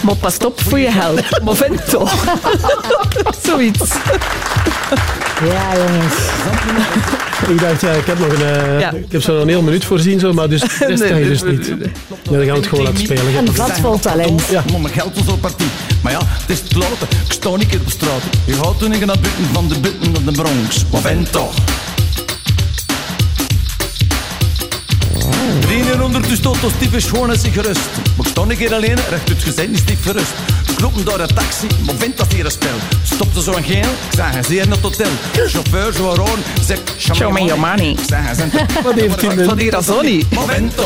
Maar pas op voor je geld. Maar vind toch. Zoiets. Ja, jongens. Ik dacht, ja, ik heb nog een... eh, Ja. Ik heb zo'n heel minuut voorzien, zo, maar dus, rest Nee, je dus niet. Nee, dan gaan we het gewoon laten spelen. Een vat vol talent. Ja. Maar mijn geld was op partij. Maar ja, het is het laten. Ik sta niet keer op straat. Je gaat toen naar buiten van de buiten naar de Bronx. Wat ben toch? Drieën ondertussen tot als type schoon en zich gerust. Maar ik sta een keer alleen, recht het gezin is niet verrust. Knoppen door een taxi, maar vindt dat hier een spel. Stopte zo een geel, ik hij zeer naar het hotel. Chauffeur zo roon, zeg Show me your money. Wat heeft hij hier Sonny.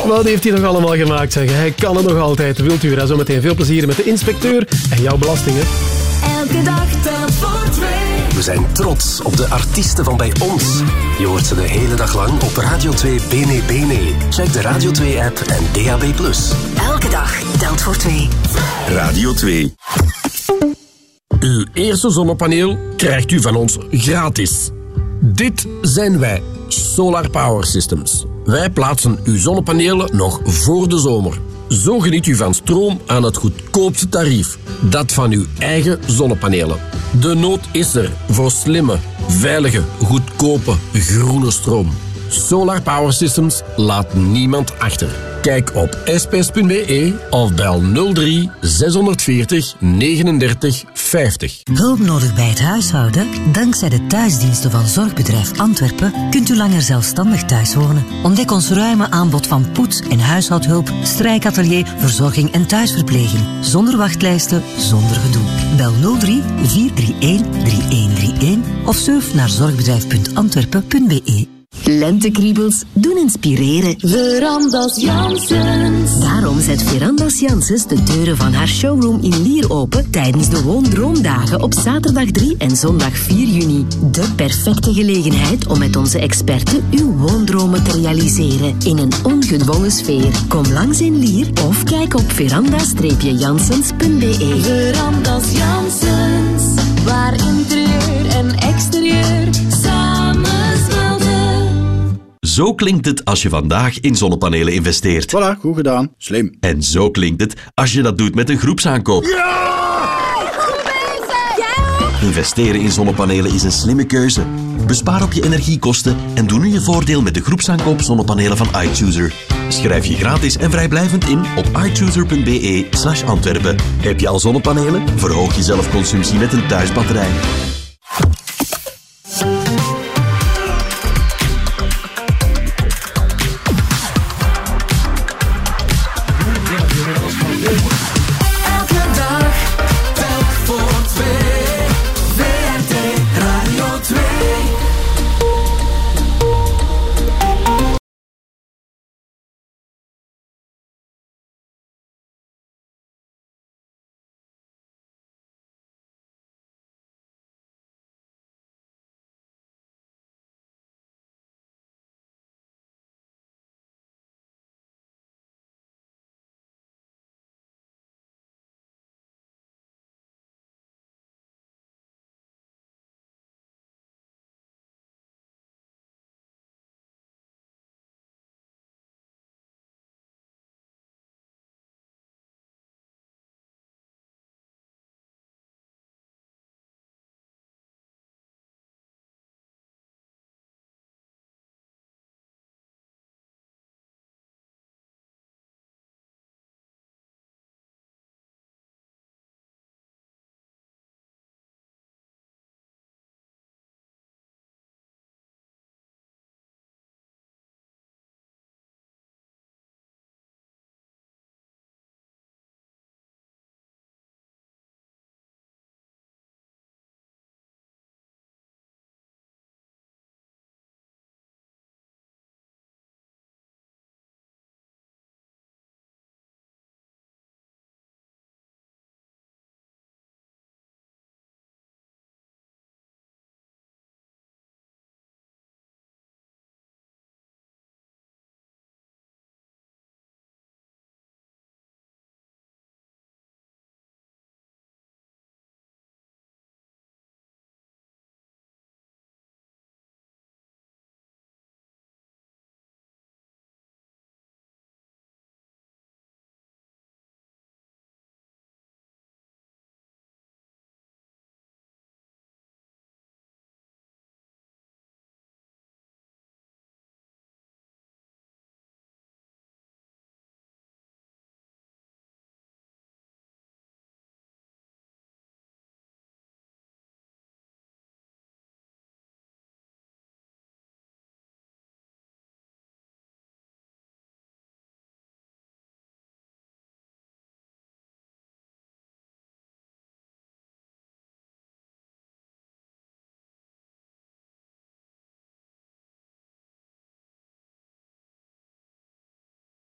Wat heeft hij nog allemaal gemaakt, zeg? Hij kan het nog altijd. Wiltura, zometeen veel plezier met de inspecteur en jouw belastingen. Elke dag telt voor twee. We zijn trots op de artiesten van bij ons. Je hoort ze de hele dag lang op Radio 2 Bene Bene. Check de Radio 2-app en DAB+. Elke dag telt voor twee. Radio 2. Uw eerste zonnepaneel krijgt u van ons gratis. Dit zijn wij, Solar Power Systems. Wij plaatsen uw zonnepanelen nog voor de zomer. Zo geniet u van stroom aan het goedkoopste tarief. Dat van uw eigen zonnepanelen. De nood is er voor slimme, veilige, goedkope, groene stroom. Solar Power Systems laat niemand achter. Kijk op sps.be of bel 03 640 39 50. Hulp nodig bij het huishouden? Dankzij de thuisdiensten van Zorgbedrijf Antwerpen kunt u langer zelfstandig thuis wonen. Ontdek ons ruime aanbod van poets- en huishoudhulp, strijkatelier, verzorging en thuisverpleging. Zonder wachtlijsten, zonder gedoe. Bel 03 431 3131 of surf naar zorgbedrijf.antwerpen.be. Lentekriebels doen inspireren. Verandas Janssens. Daarom zet Verandas Janssens de deuren van haar showroom in Lier open tijdens de Woondroomdagen op zaterdag 3 en zondag 4 juni. De perfecte gelegenheid om met onze experten uw woondromen te realiseren in een ongedwongen sfeer. Kom langs in Lier of kijk op veranda-janssens.be. Verandas Janssens. Waar interieur en exterieur samen. Zo klinkt het als je vandaag in zonnepanelen investeert. Voilà, goed gedaan. Slim. En zo klinkt het als je dat doet met een groepsaankoop. Investeren in zonnepanelen is een slimme keuze. Bespaar op je energiekosten en doe nu je voordeel met de groepsaankoop zonnepanelen van iChooser. Schrijf je gratis en vrijblijvend in op ichooser.be slash Antwerpen. Heb je al zonnepanelen? Verhoog je zelfconsumptie met een thuisbatterij.